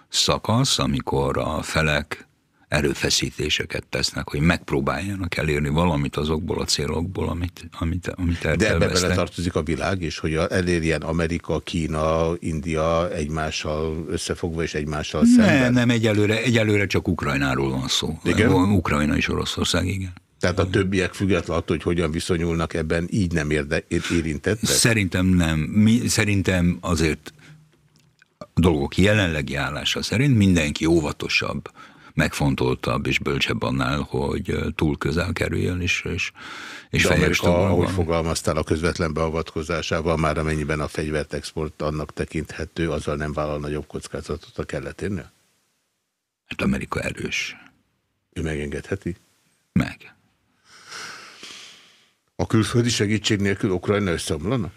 szakasz, amikor a felek erőfeszítéseket tesznek, hogy megpróbáljanak elérni valamit azokból a célokból, amit, amit, amit De ebbe bele tartozik a világ is, hogy elérjen Amerika, Kína, India egymással összefogva és egymással szemben? Nem, egyelőre, egyelőre csak Ukrajnáról van szó. Igen? Ukrajna és Oroszország, igen. Tehát a többiek függetlenül attól, hogy hogyan viszonyulnak ebben, így nem érde, érintettek? Szerintem nem. Mi, szerintem azért dolgok jelenlegi állása szerint mindenki óvatosabb, megfontoltabb és bölcsebb annál, hogy túl közel kerüljön is, és, és De Amerika, ahogy fogalmaztál, a közvetlen beavatkozásával már amennyiben a fegyvert export annak tekinthető, azzal nem vállal nagyobb kockázatot a kelleténél? Hát Amerika erős. Ő megengedheti? Meg. A külföldi segítség nélkül Ukrajna összeomlana?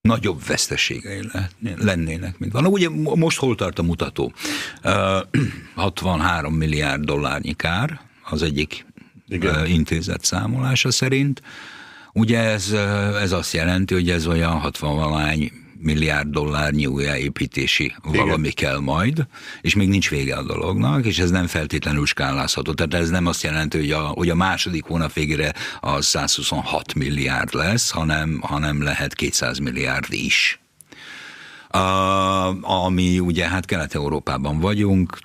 Nagyobb veszteségei lennének, mint van. Ugye most hol tart a mutató? Uh, 63 milliárd dollárnyi kár az egyik Igen. intézet számolása szerint. Ugye ez, ez azt jelenti, hogy ez olyan 60 valány milliárd dollárnyi újjáépítési Igen. valami kell majd, és még nincs vége a dolognak, és ez nem feltétlenül skálázható. Tehát ez nem azt jelenti, hogy a, hogy a második hónap végére az 126 milliárd lesz, hanem, hanem lehet 200 milliárd is. Uh, ami ugye hát Kelet-Európában vagyunk,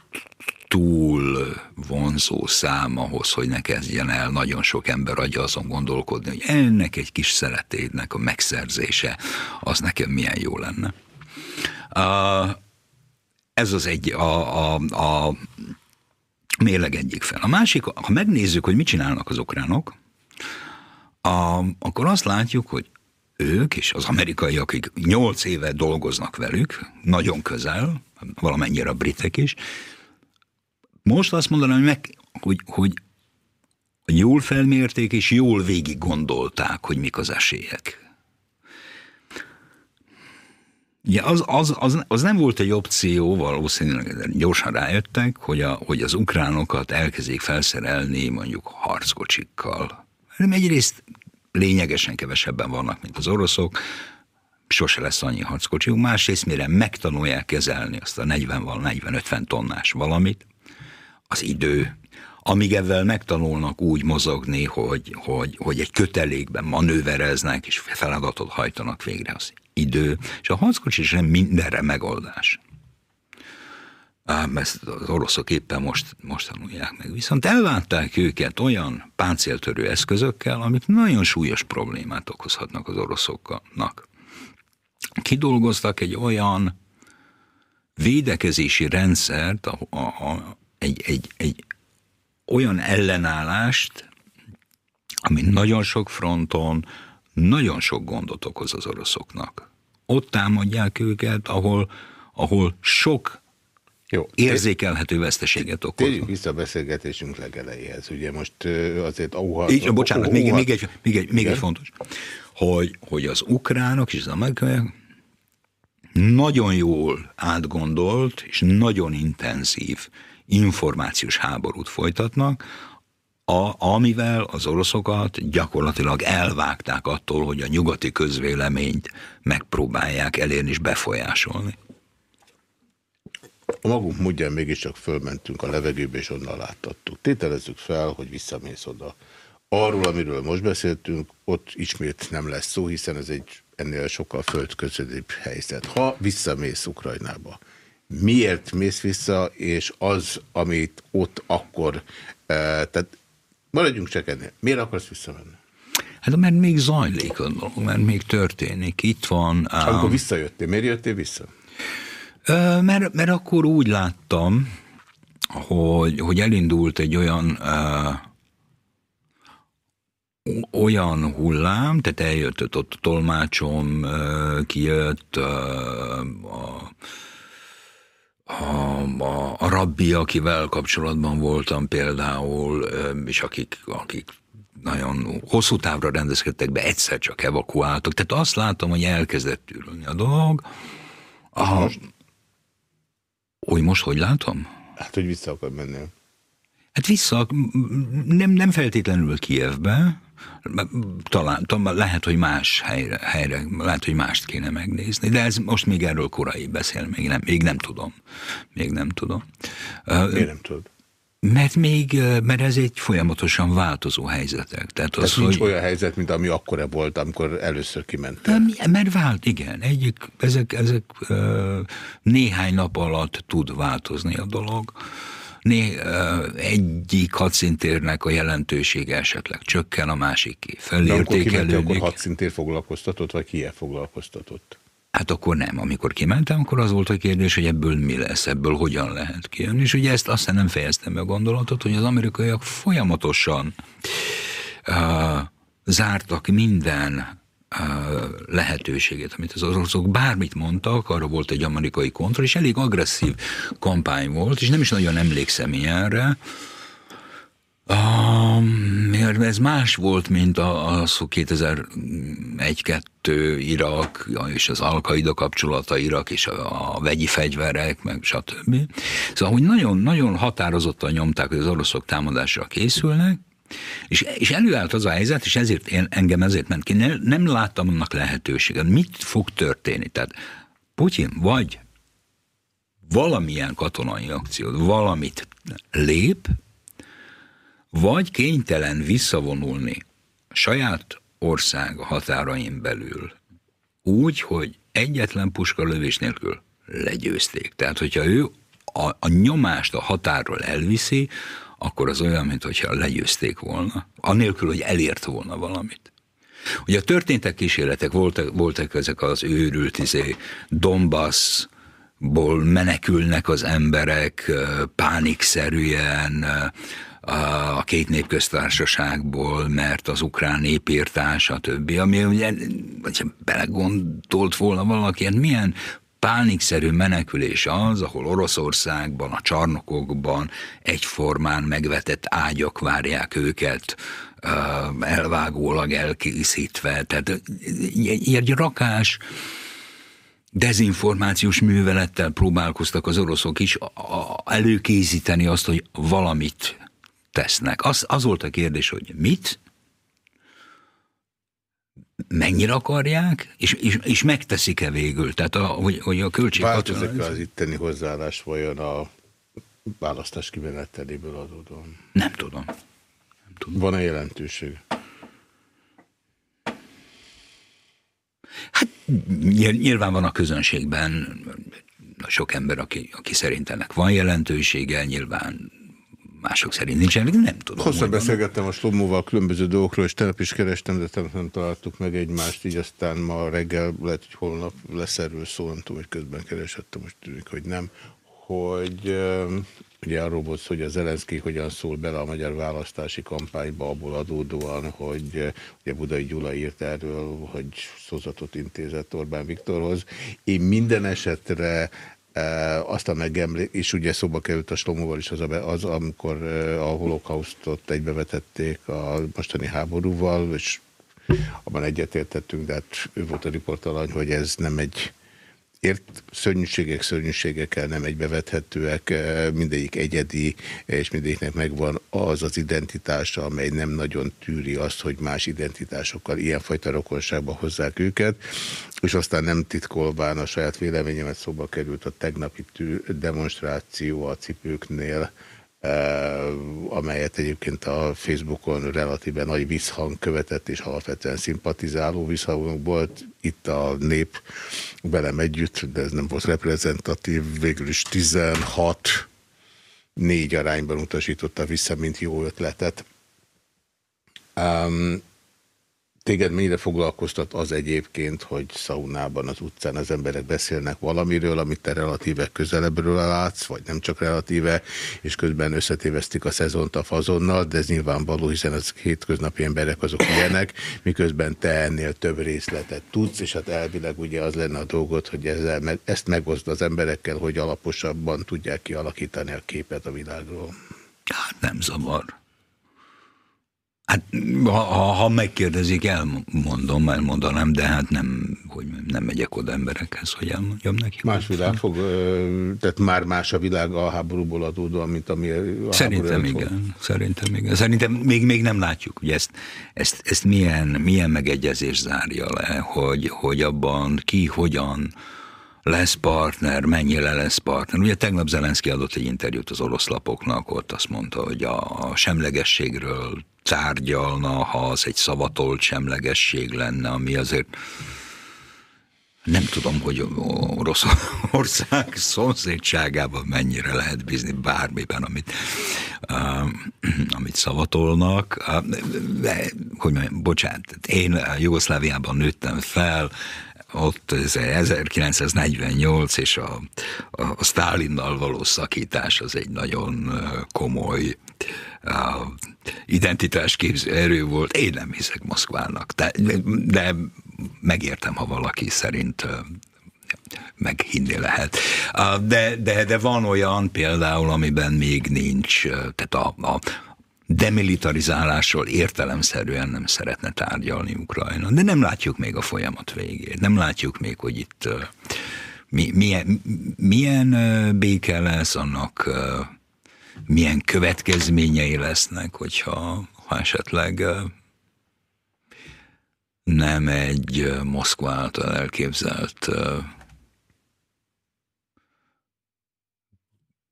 túl vonzó szám ahhoz, hogy ne kezdjen el nagyon sok ember agya azon gondolkodni, hogy ennek egy kis szeretédnek a megszerzése, az nekem milyen jó lenne. Ez az egy, a, a, a mérleg egyik fel. A másik, ha megnézzük, hogy mit csinálnak az ukránok, a, akkor azt látjuk, hogy ők és az amerikaiak, akik nyolc éve dolgoznak velük, nagyon közel, valamennyire a britek is, most azt mondanám, hogy, meg, hogy, hogy jól felmérték és jól végig gondolták, hogy mik az esélyek. Ja, az, az, az, az nem volt egy opció, valószínűleg gyorsan rájöttek, hogy, a, hogy az ukránokat elkezdik felszerelni mondjuk harckocsikkal. Egyrészt lényegesen kevesebben vannak, mint az oroszok, sose lesz annyi harckocsiuk, másrészt mire megtanulják kezelni azt a 40-50 tonnás valamit, az idő, amíg ezzel megtanulnak úgy mozogni, hogy, hogy, hogy egy kötelékben manővereznek, és feladatot hajtanak végre az idő, és a harckocsi sem mindenre megoldás. Ám ezt az oroszok éppen most, most tanulják meg. Viszont elválták őket olyan páncéltörő eszközökkel, amik nagyon súlyos problémát okozhatnak az oroszoknak. Kidolgoztak egy olyan védekezési rendszert, a, egy, egy, egy olyan ellenállást, ami nagyon sok fronton, nagyon sok gondot okoz az oroszoknak. Ott támadják őket, ahol, ahol sok jó, érzékelhető veszteséget okoz. Térjünk vissza a beszélgetésünk legelejéhez. Ugye most azért óha... Így, bocsánat, óha, még, még, egy, még, egy, még egy fontos, hogy, hogy az ukránok és az amerikaiak nagyon jól átgondolt és nagyon intenzív információs háborút folytatnak, a, amivel az oroszokat gyakorlatilag elvágták attól, hogy a nyugati közvéleményt megpróbálják elérni és befolyásolni. A magunk módján mégiscsak fölmentünk a levegőbe, és onnan láttattuk. Tételezzük fel, hogy visszamész oda. Arról, amiről most beszéltünk, ott ismét nem lesz szó, hiszen ez egy ennél sokkal földközelibb helyzet. Ha visszamész Ukrajnába, miért mész vissza, és az, amit ott akkor, e, tehát maradjunk csak ennél, miért akarsz visszamenni? Hát mert még zajlik a dolog, mert még történik. Itt van... Amikor visszajöttél, miért jöttél vissza? Mert, mert akkor úgy láttam, hogy, hogy elindult egy olyan uh, olyan hullám, tehát eljött ott a tolmácsom, uh, kijött uh, a a, a, a rabbi, akivel kapcsolatban voltam például, és akik, akik nagyon hosszú távra rendezkedtek be, egyszer csak evakuáltak. Tehát azt látom, hogy elkezdett tűrülni a dolog. A, most? Úgy most hogy látom? Hát, hogy vissza akar menni. Hát vissza, nem, nem feltétlenül Kievbe, talán, talán lehet, hogy más helyre, helyre, lehet, hogy mást kéne megnézni, de ez most még erről korai beszél, még nem, még nem tudom. Még nem tudom. Miért nem tudod? Mert még, mert ez egy folyamatosan változó helyzetek. Tehát, Tehát az, nincs hogy... olyan helyzet, mint ami akkora volt, amikor először kimentél. Mert vált, igen. Egyik, ezek, ezek néhány nap alatt tud változni a dolog. Né, egyik hadszintérnek a jelentősége esetleg csökken, a másik felértékelődik. De amikor akkor hadszintér foglalkoztatott, vagy ki foglalkoztatott? Hát akkor nem. Amikor kimentem, akkor az volt a kérdés, hogy ebből mi lesz, ebből hogyan lehet kijönni. És ugye ezt aztán nem fejeztem be a gondolatot, hogy az amerikaiak folyamatosan uh, zártak minden lehetőséget, amit az oroszok bármit mondtak, arra volt egy amerikai kontra, és elég agresszív kampány volt, és nem is nagyon emlékszem ilyenre, mert ez más volt, mint az 2001-2 Irak, és az Alkaida kapcsolata Irak, és a, a vegyi fegyverek, meg stb. Szóval, hogy nagyon, nagyon határozottan nyomták, hogy az oroszok támadásra készülnek, és, és előállt az a helyzet, és ezért én, engem ezért ment ki, nem, nem láttam annak lehetőséget. Mit fog történni? Tehát Putyin vagy valamilyen katonai akciót, valamit lép, vagy kénytelen visszavonulni saját ország határain belül úgy, hogy egyetlen puska lövés nélkül legyőzték. Tehát, hogyha ő a, a nyomást a határról elviszi, akkor az olyan, mintha legyőzték volna, anélkül, hogy elért volna valamit. Ugye történtek kísérletek, voltak, voltak ezek az őrült izé, Donbassból menekülnek az emberek pánikszerűen, a két népköztársaságból, mert az ukrán népírtás, stb. Ami ugye, vagy belegondolt volna valaki, hát milyen pánikszerű menekülés az, ahol Oroszországban, a csarnokokban egyformán megvetett ágyak várják őket, elvágólag elkészítve. Tehát egy rakás dezinformációs művelettel próbálkoztak az oroszok is előkészíteni azt, hogy valamit tesznek. Az, az volt a kérdés, hogy mit, mennyire akarják, és, és, és megteszik-e végül? Tehát, a, hogy, hogy a költség... Változik az itteni hozzáállás vajon a választás kimeneteléből adódóan? Nem tudom. Nem tudom. Van-e jelentőség? Hát nyilván van a közönségben sok ember, aki, aki szerint ennek van jelentősége, nyilván mások szerint nincsen, nem tudom. Hosszan beszélgettem a Slomóval különböző dolgokról, és tegnap is kerestem, de tegnap nem találtuk meg egymást, így aztán ma reggel, lehet, hogy holnap lesz erről szó, nem tudom, hogy közben keresettem, most tűnik, hogy nem, hogy ugye arról volt hogy a Zelenszky hogyan szól bele a magyar választási kampányba abból adódóan, hogy ugye Budai Gyula írt erről, hogy szózatot intézett Orbán Viktorhoz. Én minden esetre aztán megemlék, és ugye szóba került a Slomóval is az, az amikor a holokausztot egybevetették a mostani háborúval, és abban egyetértettünk, de hát ő volt a riportalany, hogy ez nem egy ért szörnyűségek szörnyűségekkel nem egybevethetőek, mindegyik egyedi, és mindegyiknek megvan az az identitása, amely nem nagyon tűri azt, hogy más identitásokkal ilyenfajta rokonságba hozzák őket, és aztán nem titkolván a saját véleményemet szóba került a tegnapi demonstráció a cipőknél, amelyet egyébként a Facebookon relatíven nagy visszhang követett, és alapvetően szimpatizáló visszhangok volt. Itt a nép velem együtt, de ez nem volt reprezentatív, végül is 16 négy arányban utasította vissza, mint jó ötletet. Um, Téged mennyire foglalkoztat az egyébként, hogy szaunában az utcán az emberek beszélnek valamiről, amit te relatíve közelebbről látsz, vagy nem csak relatíve, és közben összetévesztik a szezont a fazonnal, de ez nyilvánvaló, hiszen az hétköznapi emberek azok ilyenek, miközben te ennél több részletet tudsz, és hát elvileg ugye az lenne a dolgot, hogy ezzel meg, ezt megoszd az emberekkel, hogy alaposabban tudják kialakítani a képet a világról. Hát nem zavar. Hát, ha, ha megkérdezik, elmondom, elmondanám, de hát nem, hogy nem megyek oda emberekhez, hogy elmondjam neki. Más világ fog, tehát már más a világ a háborúból adódóan, mint ami a Szerintem igen, fog. szerintem igen. Szerintem még, még nem látjuk, hogy ezt, ezt, ezt milyen, milyen megegyezés zárja le, hogy, hogy abban ki, hogyan, lesz partner, mennyire lesz partner. Ugye tegnap Zelenszky adott egy interjút az orosz lapoknak, ott azt mondta, hogy a semlegességről tárgyalna, ha az egy szavatolt semlegesség lenne, ami azért nem tudom, hogy Oroszország szomszédságában mennyire lehet bízni bármiben, amit, amit szavatolnak. Uh, hogy mondjam, bocsánat, én Jugoszláviában nőttem fel, ott 1948 és a, a, a Stálinnal való szakítás az egy nagyon komoly a identitásképző erő volt. Én nem hiszek Moszkvának, de, de megértem, ha valaki szerint meghinni lehet. De, de, de van olyan például, amiben még nincs, tehát a, a, demilitarizálásról értelemszerűen nem szeretne tárgyalni Ukrajna. De nem látjuk még a folyamat végét. Nem látjuk még, hogy itt mi, milyen, milyen béke lesz, annak milyen következményei lesznek, hogyha ha esetleg nem egy Moszkva által elképzelt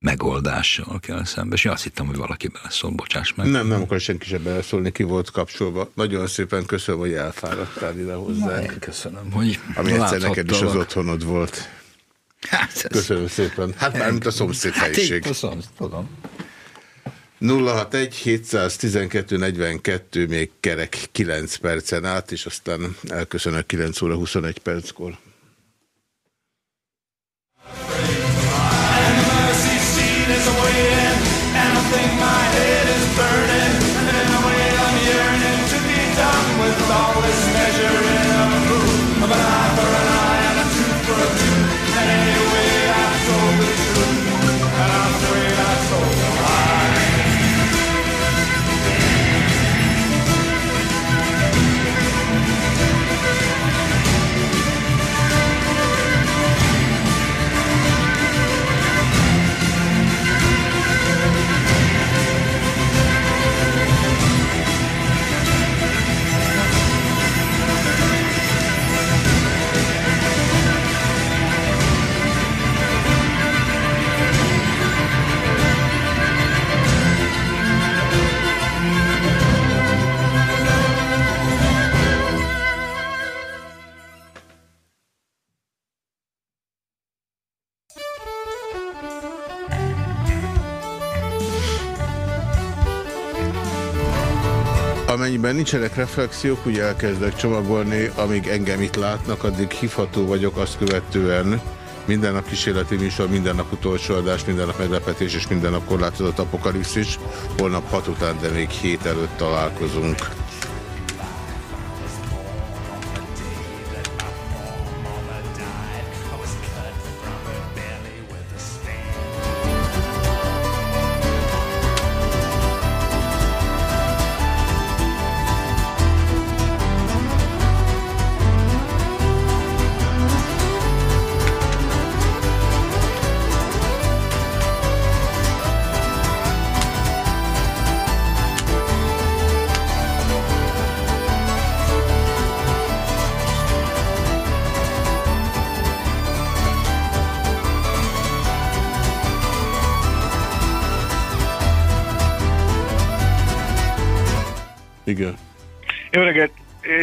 megoldással kell És Azt hittem, hogy valaki beleszól, bocsáss meg. Nem, nem akar senki sem beleszólni, ki volt kapcsolva. Nagyon szépen köszönöm, hogy elfáradtál ide hozzá. Én köszönöm, hogy Ami egyszer neked is az otthonod volt. Hát köszönöm szépen. Hát már, mint a szomszéd hát helyiség. Hát szomszéd, tudom. 061 712 42 még kerek 9 percen át, és aztán elköszönök 9 óra 21 perckor. Amennyiben nincsenek reflexiók, ugye elkezdek csomagolni, amíg engem itt látnak, addig hívható vagyok azt követően, minden nap kísérleti műsor, minden nap utolsó adás, minden nap meglepetés és minden nap korlátozott apokalipszis. Holnap hat után, de még hét előtt találkozunk.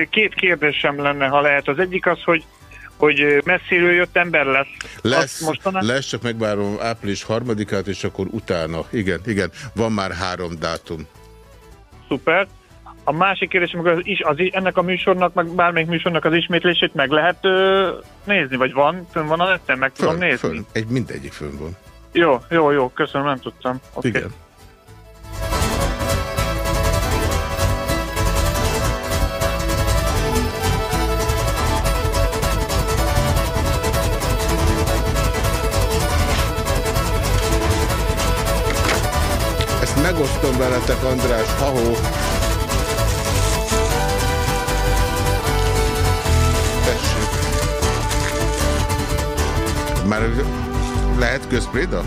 Két kérdésem lenne, ha lehet. Az egyik az, hogy hogy messziről jött ember lesz. Lesz, lesz csak megvárom április harmadikát, és akkor utána. Igen, igen, van már három dátum. Szuper. A másik kérdésem, az is, az, ennek a műsornak, meg bármelyik műsornak az ismétlését meg lehet ö, nézni, vagy van? Fönn van a netten, meg tudom Fönn, nézni? fönn. Egy mindegyik fönn van. Jó, jó, jó, köszönöm, nem tudtam. Okay. Igen. Megosztom veletek, András, ahó. Tessék. Már lehet közpréda?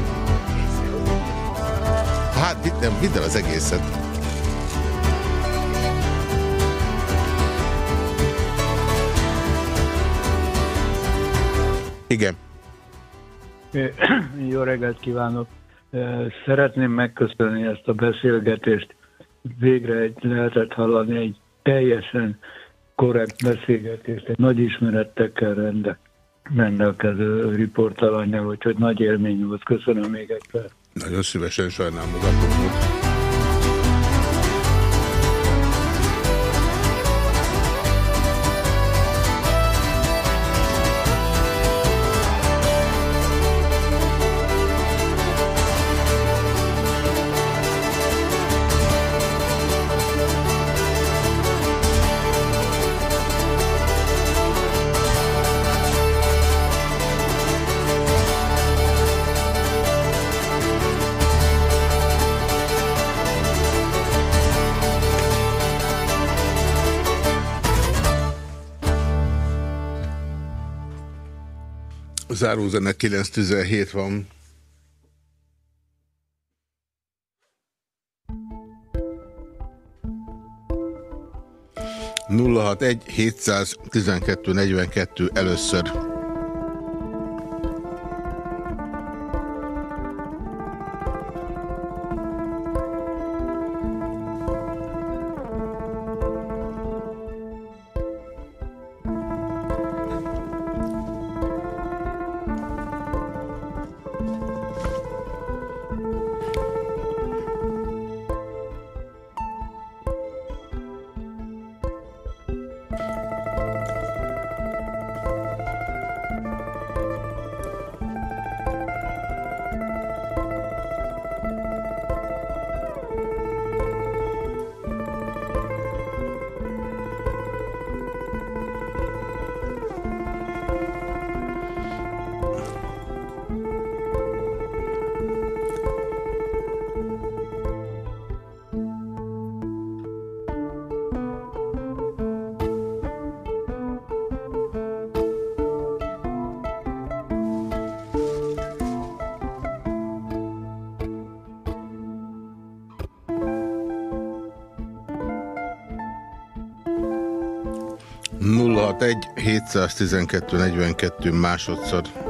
Hát, vidd, nem, vidd el az egészet. Igen. Jó reggelt kívánok! Szeretném megköszönni ezt a beszélgetést. Végre egy, lehetett hallani egy teljesen korrekt beszélgetést, egy nagy ismerettekkel rende, rendelkező riportalanyjal, úgyhogy nagy élmény volt. Köszönöm még egyszer. Nagyon szívesen sajnálom magam. Zárózene 917 van. nulla egy 712 42 először. 212.42 másodszor.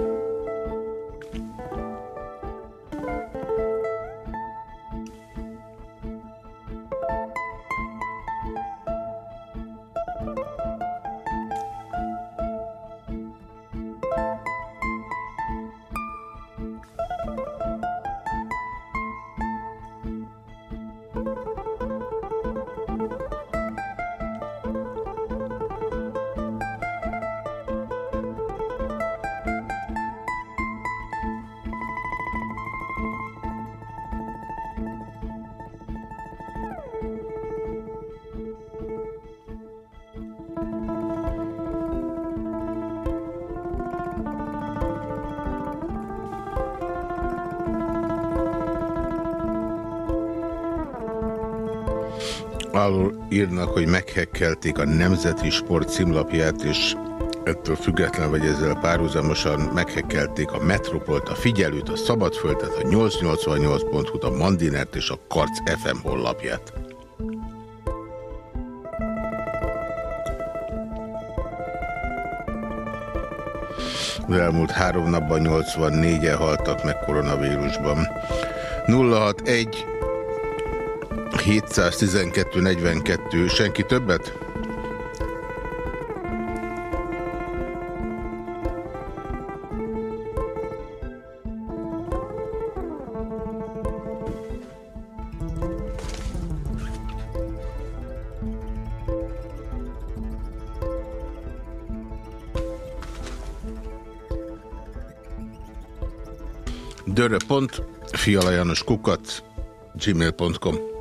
Meghekkelték a Nemzeti Sport címlapját, és ettől független vagy ezzel párhuzamosan meghekkelték a Metropolt, a Figyelőt, a Szabadföldet, a 888.hu, a Mandinert és a Karc FM honlapját. Az elmúlt három napban 84-en haltak meg koronavírusban. 061 712 42, senki többet? dörö.fialajanoskukat gmail.com